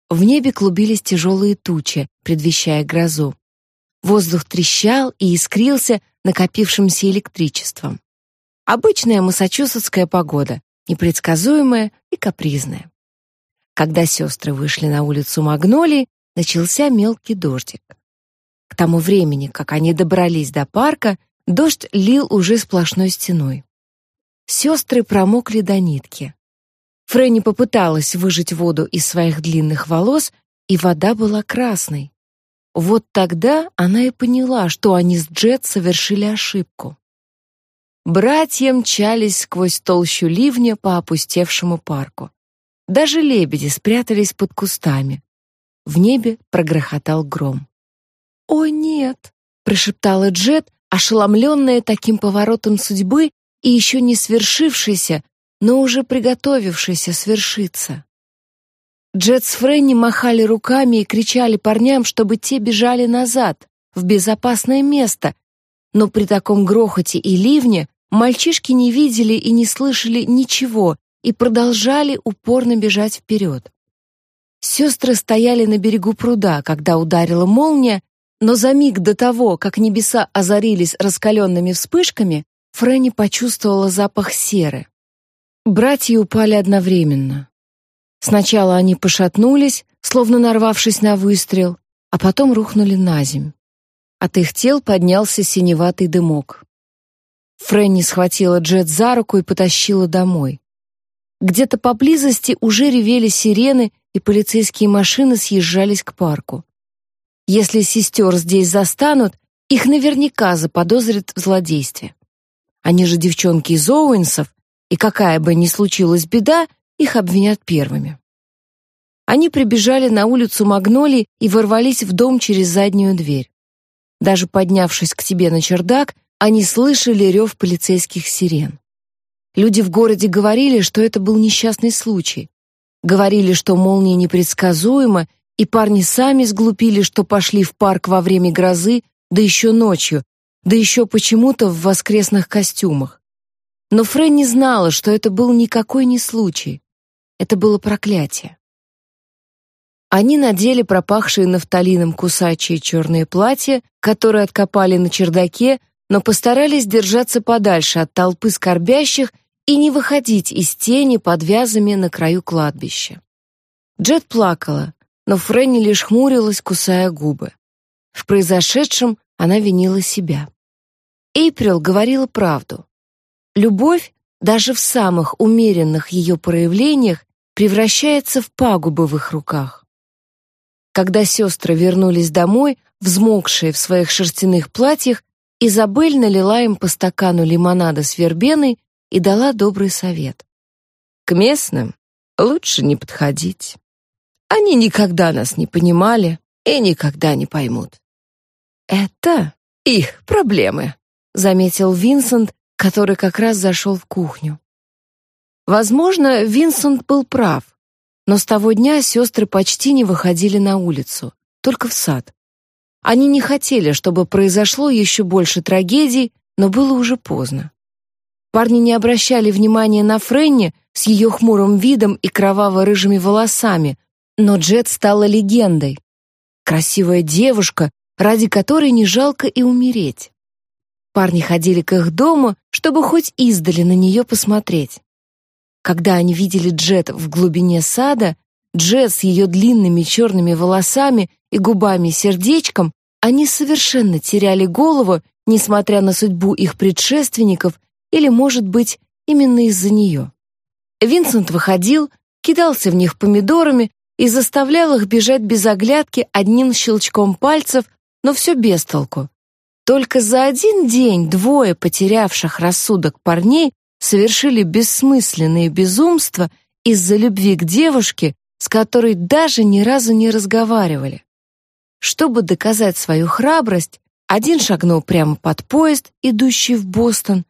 В небе клубились тяжелые тучи, предвещая грозу. Воздух трещал и искрился накопившимся электричеством. Обычная массачусетская погода, непредсказуемая и капризная. Когда сестры вышли на улицу Магнолии, начался мелкий дождик. К тому времени, как они добрались до парка, Дождь лил уже сплошной стеной. Сестры промокли до нитки. Фрэнни попыталась выжать воду из своих длинных волос, и вода была красной. Вот тогда она и поняла, что они с Джет совершили ошибку. Братья мчались сквозь толщу ливня по опустевшему парку. Даже лебеди спрятались под кустами. В небе прогрохотал гром. «О, нет!» — прошептала Джет, ошеломленная таким поворотом судьбы и еще не свершившейся, но уже приготовившейся свершиться. Джет с Фрэнни махали руками и кричали парням, чтобы те бежали назад, в безопасное место, но при таком грохоте и ливне мальчишки не видели и не слышали ничего и продолжали упорно бежать вперед. Сестры стояли на берегу пруда, когда ударила молния, но за миг до того, как небеса озарились раскаленными вспышками, Фрэнни почувствовала запах серы. Братья упали одновременно. Сначала они пошатнулись, словно нарвавшись на выстрел, а потом рухнули на земь. От их тел поднялся синеватый дымок. Фрэнни схватила Джет за руку и потащила домой. Где-то поблизости уже ревели сирены, и полицейские машины съезжались к парку. Если сестер здесь застанут, их наверняка заподозрят в злодействе. Они же девчонки из Оуэнсов, и какая бы ни случилась беда, их обвинят первыми. Они прибежали на улицу Магнолий и ворвались в дом через заднюю дверь. Даже поднявшись к тебе на чердак, они слышали рев полицейских сирен. Люди в городе говорили, что это был несчастный случай. Говорили, что молния непредсказуема, и парни сами сглупили, что пошли в парк во время грозы, да еще ночью, да еще почему-то в воскресных костюмах. Но Фрэнни знала, что это был никакой не случай. Это было проклятие. Они надели пропахшие нафталином кусачие черные платья, которые откопали на чердаке, но постарались держаться подальше от толпы скорбящих и не выходить из тени под вязами на краю кладбища. Джет плакала, но Фрэнни лишь хмурилась, кусая губы. В произошедшем она винила себя. Эйприл говорила правду. Любовь, даже в самых умеренных ее проявлениях, превращается в пагубы в их руках. Когда сестры вернулись домой, взмокшие в своих шерстяных платьях, Изабель налила им по стакану лимонада с вербеной и дала добрый совет. К местным лучше не подходить. Они никогда нас не понимали и никогда не поймут. Это их проблемы, заметил Винсент, который как раз зашел в кухню. Возможно, Винсент был прав, но с того дня сестры почти не выходили на улицу, только в сад. Они не хотели, чтобы произошло еще больше трагедий, но было уже поздно. Парни не обращали внимания на Френни с ее хмурым видом и кроваво-рыжими волосами, но Джет стала легендой. Красивая девушка, ради которой не жалко и умереть. Парни ходили к их дому, чтобы хоть издали на нее посмотреть. Когда они видели Джет в глубине сада, Джет с ее длинными черными волосами и губами-сердечком, они совершенно теряли голову, несмотря на судьбу их предшественников или, может быть, именно из-за нее. Винсент выходил, кидался в них помидорами и заставлял их бежать без оглядки одним щелчком пальцев, но все без толку. Только за один день двое потерявших рассудок парней совершили бессмысленные безумства из-за любви к девушке, с которой даже ни разу не разговаривали. Чтобы доказать свою храбрость, один шагнул прямо под поезд, идущий в Бостон,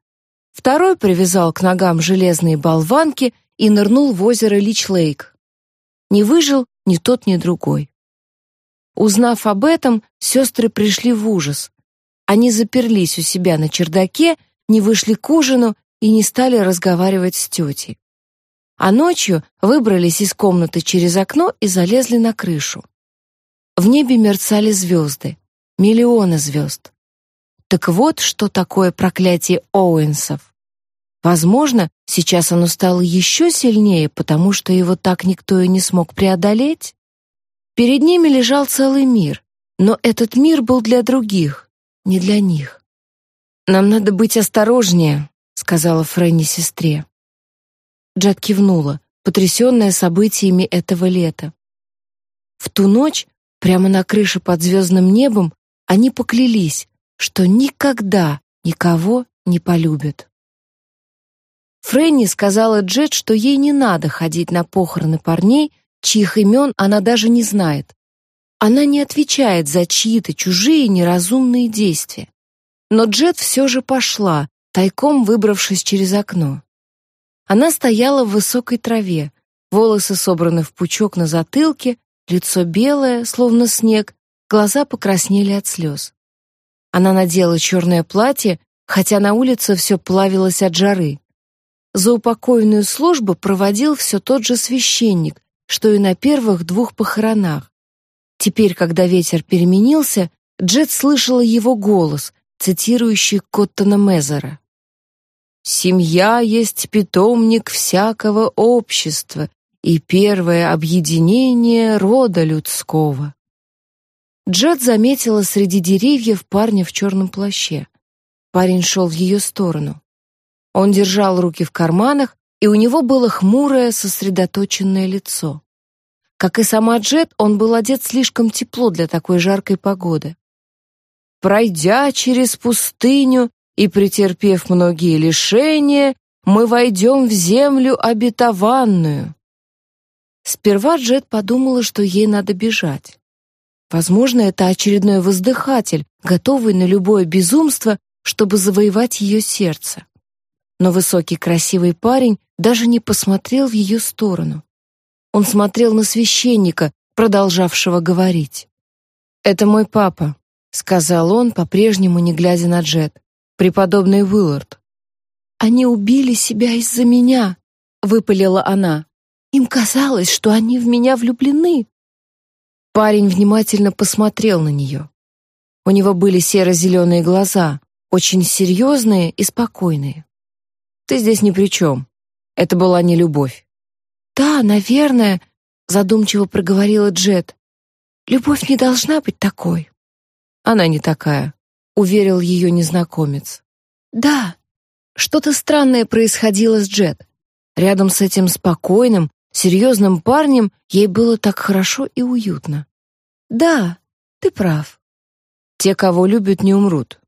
второй привязал к ногам железные болванки и нырнул в озеро Лич-Лейк. Не выжил ни тот, ни другой. Узнав об этом, сестры пришли в ужас. Они заперлись у себя на чердаке, не вышли к ужину и не стали разговаривать с тетей. А ночью выбрались из комнаты через окно и залезли на крышу. В небе мерцали звезды, миллионы звезд. Так вот, что такое проклятие Оуэнсов. Возможно, сейчас оно стало еще сильнее, потому что его так никто и не смог преодолеть. Перед ними лежал целый мир, но этот мир был для других, не для них. «Нам надо быть осторожнее», — сказала Фрэнни сестре. Джет кивнула. потрясенная событиями этого лета. В ту ночь, прямо на крыше под звездным небом, они поклялись, что никогда никого не полюбят. Фрэнни сказала Джет, что ей не надо ходить на похороны парней, чьих имен она даже не знает. Она не отвечает за чьи-то чужие неразумные действия. Но Джет все же пошла, тайком выбравшись через окно. Она стояла в высокой траве, волосы собраны в пучок на затылке, лицо белое, словно снег, глаза покраснели от слез. Она надела черное платье, хотя на улице все плавилось от жары. За упокойную службу проводил все тот же священник, что и на первых двух похоронах. Теперь, когда ветер переменился, Джет слышала его голос, цитирующий Коттона Мезера. «Семья есть питомник всякого общества и первое объединение рода людского». Джет заметила среди деревьев парня в черном плаще. Парень шел в ее сторону. Он держал руки в карманах, и у него было хмурое, сосредоточенное лицо. Как и сама Джет, он был одет слишком тепло для такой жаркой погоды. Пройдя через пустыню и претерпев многие лишения, мы войдем в землю обетованную. Сперва Джет подумала, что ей надо бежать. Возможно, это очередной воздыхатель, готовый на любое безумство, чтобы завоевать ее сердце но высокий красивый парень даже не посмотрел в ее сторону. Он смотрел на священника, продолжавшего говорить. «Это мой папа», — сказал он, по-прежнему не глядя на Джет, «преподобный Уиллард». «Они убили себя из-за меня», — выпалила она. «Им казалось, что они в меня влюблены». Парень внимательно посмотрел на нее. У него были серо-зеленые глаза, очень серьезные и спокойные. Ты здесь ни при чем. Это была не любовь. Да, наверное, задумчиво проговорила Джет. Любовь не должна быть такой. Она не такая, уверил ее незнакомец. Да. Что-то странное происходило с Джет. Рядом с этим спокойным, серьезным парнем ей было так хорошо и уютно. Да, ты прав. Те, кого любят, не умрут.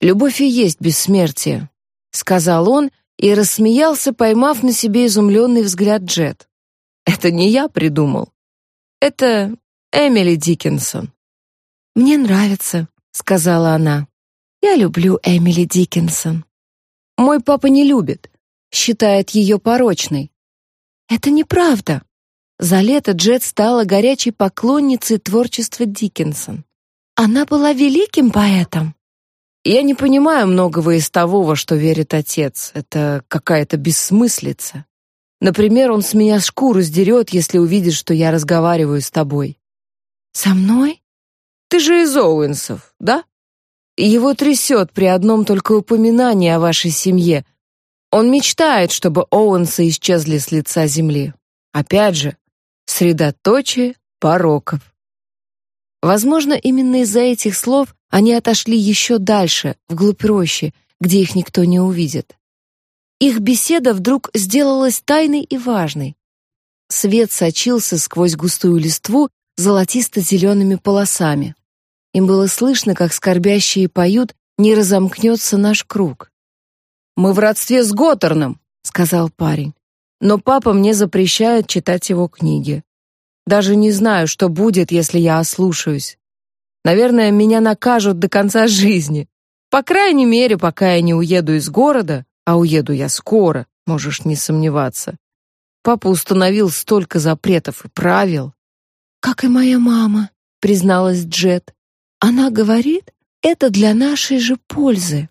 Любовь и есть бессмертие, сказал он и рассмеялся, поймав на себе изумленный взгляд Джет. Это не я придумал. Это Эмили Диккенсон. Мне нравится, сказала она. Я люблю Эмили Диккенсон. Мой папа не любит, считает ее порочной. Это неправда. За лето Джет стала горячей поклонницей творчества Диккенсон. Она была великим поэтом. Я не понимаю многого из того, во что верит отец. Это какая-то бессмыслица. Например, он с меня шкуру сдерет, если увидит, что я разговариваю с тобой. Со мной? Ты же из Оуэнсов, да? Его трясет при одном только упоминании о вашей семье. Он мечтает, чтобы Оуэнсы исчезли с лица земли. Опять же, средоточие пороков. Возможно, именно из-за этих слов они отошли еще дальше, вглубь рощи, где их никто не увидит. Их беседа вдруг сделалась тайной и важной. Свет сочился сквозь густую листву золотисто-зелеными полосами. Им было слышно, как скорбящие поют «Не разомкнется наш круг». «Мы в родстве с Готтерном», — сказал парень. «Но папа мне запрещает читать его книги. Даже не знаю, что будет, если я ослушаюсь. Наверное, меня накажут до конца жизни. По крайней мере, пока я не уеду из города, а уеду я скоро, можешь не сомневаться. Папа установил столько запретов и правил. Как и моя мама, призналась Джет. Она говорит, это для нашей же пользы.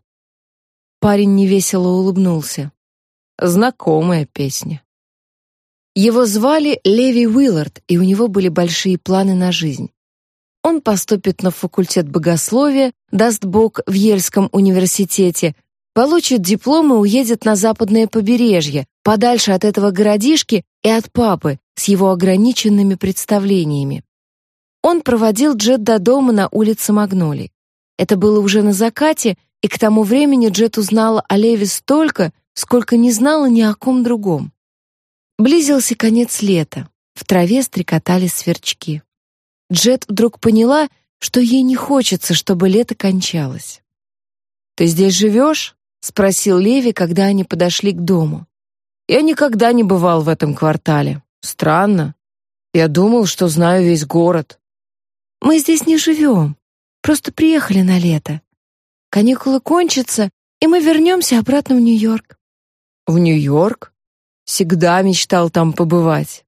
Парень невесело улыбнулся. Знакомая песня. Его звали Леви Уиллард, и у него были большие планы на жизнь. Он поступит на факультет богословия, даст Бог в Ельском университете, получит диплом и уедет на западное побережье, подальше от этого городишки и от папы с его ограниченными представлениями. Он проводил Джет до дома на улице Магнолий. Это было уже на закате, и к тому времени Джет узнала о Леви столько, сколько не знала ни о ком другом. Близился конец лета. В траве стрекотали сверчки. Джет вдруг поняла, что ей не хочется, чтобы лето кончалось. «Ты здесь живешь?» — спросил Леви, когда они подошли к дому. «Я никогда не бывал в этом квартале. Странно. Я думал, что знаю весь город». «Мы здесь не живем. Просто приехали на лето. Каникулы кончатся, и мы вернемся обратно в Нью-Йорк». «В Нью-Йорк? Всегда мечтал там побывать».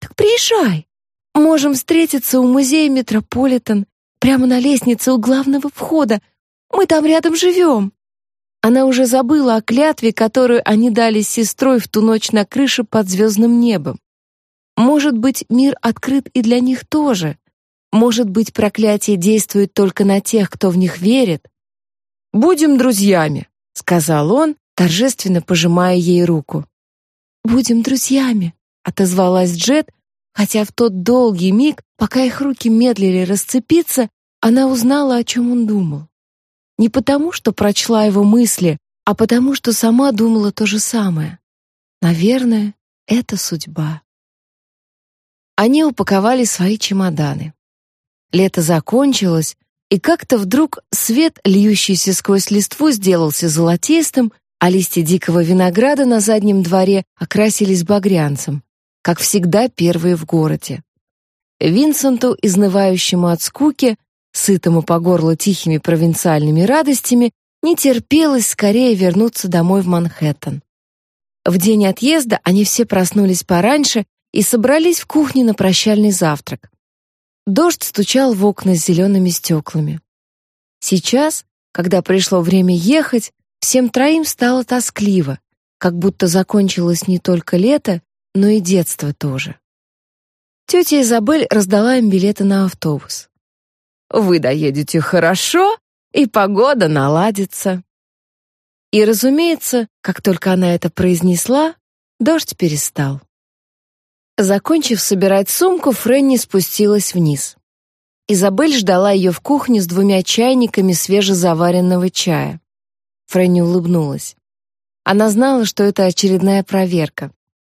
«Так приезжай. Можем встретиться у музея Метрополитен, прямо на лестнице у главного входа. Мы там рядом живем». Она уже забыла о клятве, которую они дали с сестрой в ту ночь на крыше под звездным небом. Может быть, мир открыт и для них тоже. Может быть, проклятие действует только на тех, кто в них верит. «Будем друзьями», — сказал он, торжественно пожимая ей руку. «Будем друзьями», — отозвалась Джет, хотя в тот долгий миг, пока их руки медлили расцепиться, она узнала, о чем он думал. Не потому, что прочла его мысли, а потому, что сама думала то же самое. Наверное, это судьба. Они упаковали свои чемоданы. Лето закончилось, и как-то вдруг свет, льющийся сквозь листву, сделался золотистым, а листья дикого винограда на заднем дворе окрасились багрянцем, как всегда первые в городе. Винсенту, изнывающему от скуки, сытому по горло тихими провинциальными радостями, не терпелось скорее вернуться домой в Манхэттен. В день отъезда они все проснулись пораньше и собрались в кухне на прощальный завтрак. Дождь стучал в окна с зелеными стеклами. Сейчас, когда пришло время ехать, всем троим стало тоскливо, как будто закончилось не только лето, но и детство тоже. Тетя Изабель раздала им билеты на автобус. «Вы доедете хорошо, и погода наладится». И, разумеется, как только она это произнесла, дождь перестал. Закончив собирать сумку, Фрэнни спустилась вниз. Изабель ждала ее в кухне с двумя чайниками свежезаваренного чая. Фрэнни улыбнулась. Она знала, что это очередная проверка,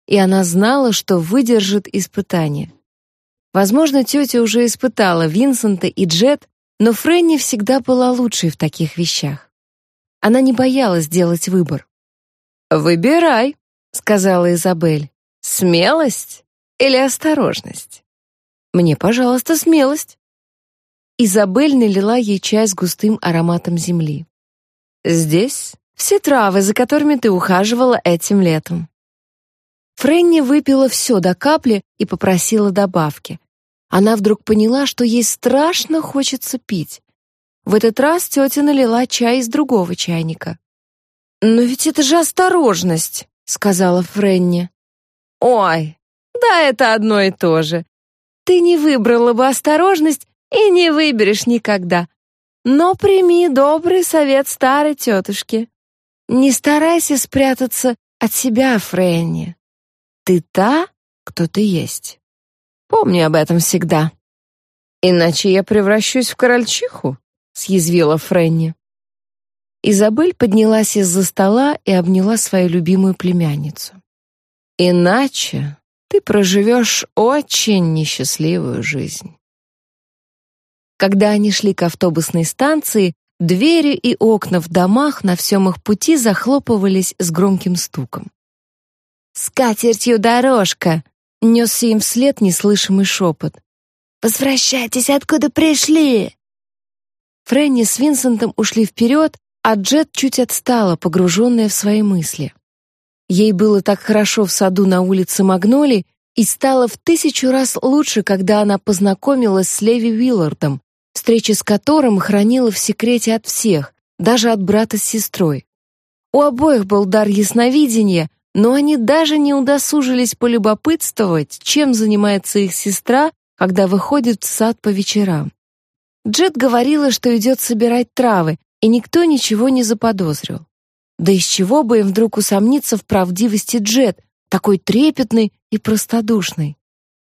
и она знала, что выдержит испытание. Возможно, тетя уже испытала Винсента и Джет, но Фрэнни всегда была лучшей в таких вещах. Она не боялась делать выбор. «Выбирай», — сказала Изабель. «Смелость или осторожность? Мне, пожалуйста, смелость. Изабель налила ей чай с густым ароматом земли. Здесь все травы, за которыми ты ухаживала этим летом. Фрэнни выпила все до капли и попросила добавки. Она вдруг поняла, что ей страшно хочется пить. В этот раз тетя налила чай из другого чайника. «Но ведь это же осторожность», — сказала Фрэнни. «Ой, да, это одно и то же. Ты не выбрала бы осторожность и не выберешь никогда. Но прими добрый совет старой тетушки. Не старайся спрятаться от себя, Фрэнни. Ты та, кто ты есть. Помни об этом всегда. Иначе я превращусь в корольчиху, съязвила Фрэнни. Изабель поднялась из-за стола и обняла свою любимую племянницу. Иначе ты проживешь очень несчастливую жизнь. Когда они шли к автобусной станции, двери и окна в домах на всем их пути захлопывались с громким стуком. «С катертью дорожка!» — несся им вслед неслышимый шепот. «Возвращайтесь, откуда пришли!» Фрэнни с Винсентом ушли вперед, а Джет чуть отстала, погруженная в свои мысли. Ей было так хорошо в саду на улице Магноли, и стало в тысячу раз лучше, когда она познакомилась с Леви Уиллардом, встреча с которым хранила в секрете от всех, даже от брата с сестрой. У обоих был дар ясновидения, но они даже не удосужились полюбопытствовать, чем занимается их сестра, когда выходит в сад по вечерам. Джет говорила, что идет собирать травы, и никто ничего не заподозрил. Да из чего бы им вдруг усомниться в правдивости Джет, такой трепетный и простодушный?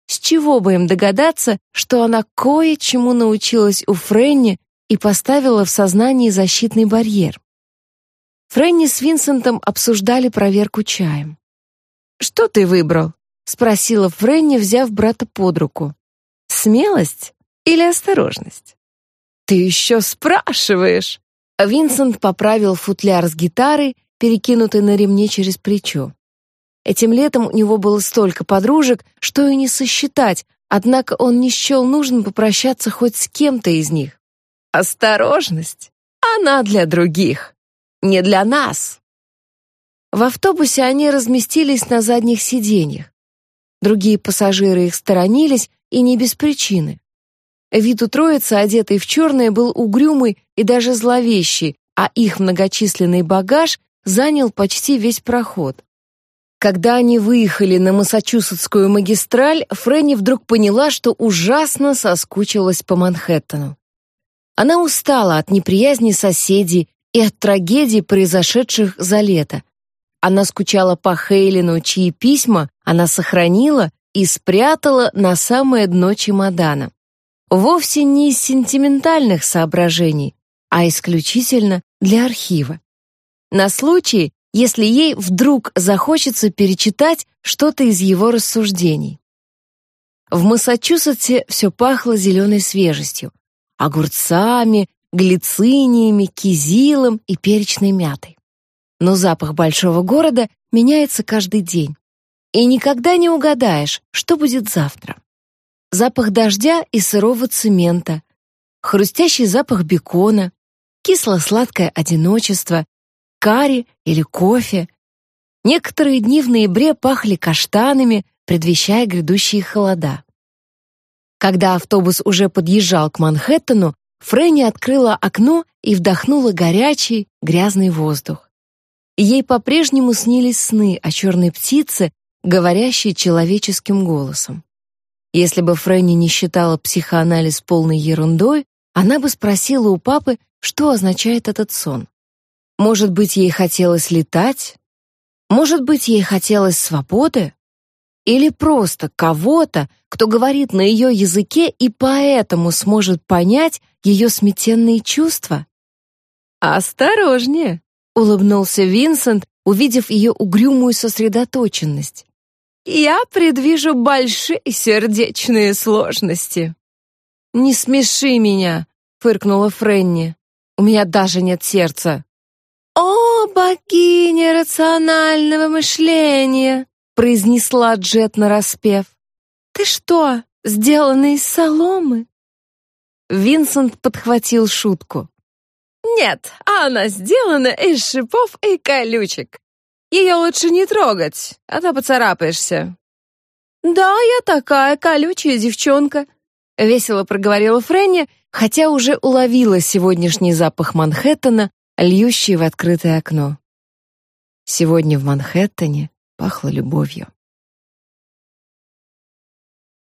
С чего бы им догадаться, что она кое-чему научилась у Фрэнни и поставила в сознании защитный барьер? Фрэнни с Винсентом обсуждали проверку чаем. «Что ты выбрал?» — спросила Фрэнни, взяв брата под руку. «Смелость или осторожность?» «Ты еще спрашиваешь!» Винсент поправил футляр с гитарой, перекинутый на ремне через плечо. Этим летом у него было столько подружек, что и не сосчитать, однако он не счел нужным попрощаться хоть с кем-то из них. «Осторожность! Она для других, не для нас!» В автобусе они разместились на задних сиденьях. Другие пассажиры их сторонились, и не без причины. Вид у троицы, одетой в черное, был угрюмый и даже зловещий, а их многочисленный багаж занял почти весь проход. Когда они выехали на Массачусетскую магистраль, Фрэнни вдруг поняла, что ужасно соскучилась по Манхэттену. Она устала от неприязни соседей и от трагедий, произошедших за лето. Она скучала по Хейлину, чьи письма она сохранила и спрятала на самое дно чемодана. Вовсе не из сентиментальных соображений, а исключительно для архива. На случай, если ей вдруг захочется перечитать что-то из его рассуждений. В Массачусетсе все пахло зеленой свежестью, огурцами, глициниями, кизилом и перечной мятой. Но запах большого города меняется каждый день. И никогда не угадаешь, что будет завтра. Запах дождя и сырого цемента, хрустящий запах бекона, кисло-сладкое одиночество, карри или кофе. Некоторые дни в ноябре пахли каштанами, предвещая грядущие холода. Когда автобус уже подъезжал к Манхэттену, Фрэнни открыла окно и вдохнула горячий, грязный воздух. Ей по-прежнему снились сны о черной птице, говорящей человеческим голосом. Если бы Фрэнни не считала психоанализ полной ерундой, она бы спросила у папы, что означает этот сон. Может быть, ей хотелось летать? Может быть, ей хотелось свободы? Или просто кого-то, кто говорит на ее языке и поэтому сможет понять ее сметенные чувства? «Осторожнее!» — улыбнулся Винсент, увидев ее угрюмую сосредоточенность. «Я предвижу большие сердечные сложности». «Не смеши меня!» — фыркнула Фрэнни. «У меня даже нет сердца». «О, богиня рационального мышления!» Произнесла Джет нараспев. «Ты что, сделана из соломы?» Винсент подхватил шутку. «Нет, она сделана из шипов и колючек. Ее лучше не трогать, а то поцарапаешься». «Да, я такая колючая девчонка», — весело проговорила Фрэнни, хотя уже уловила сегодняшний запах Манхэттена льющий в открытое окно. Сегодня в Манхэттене пахло любовью.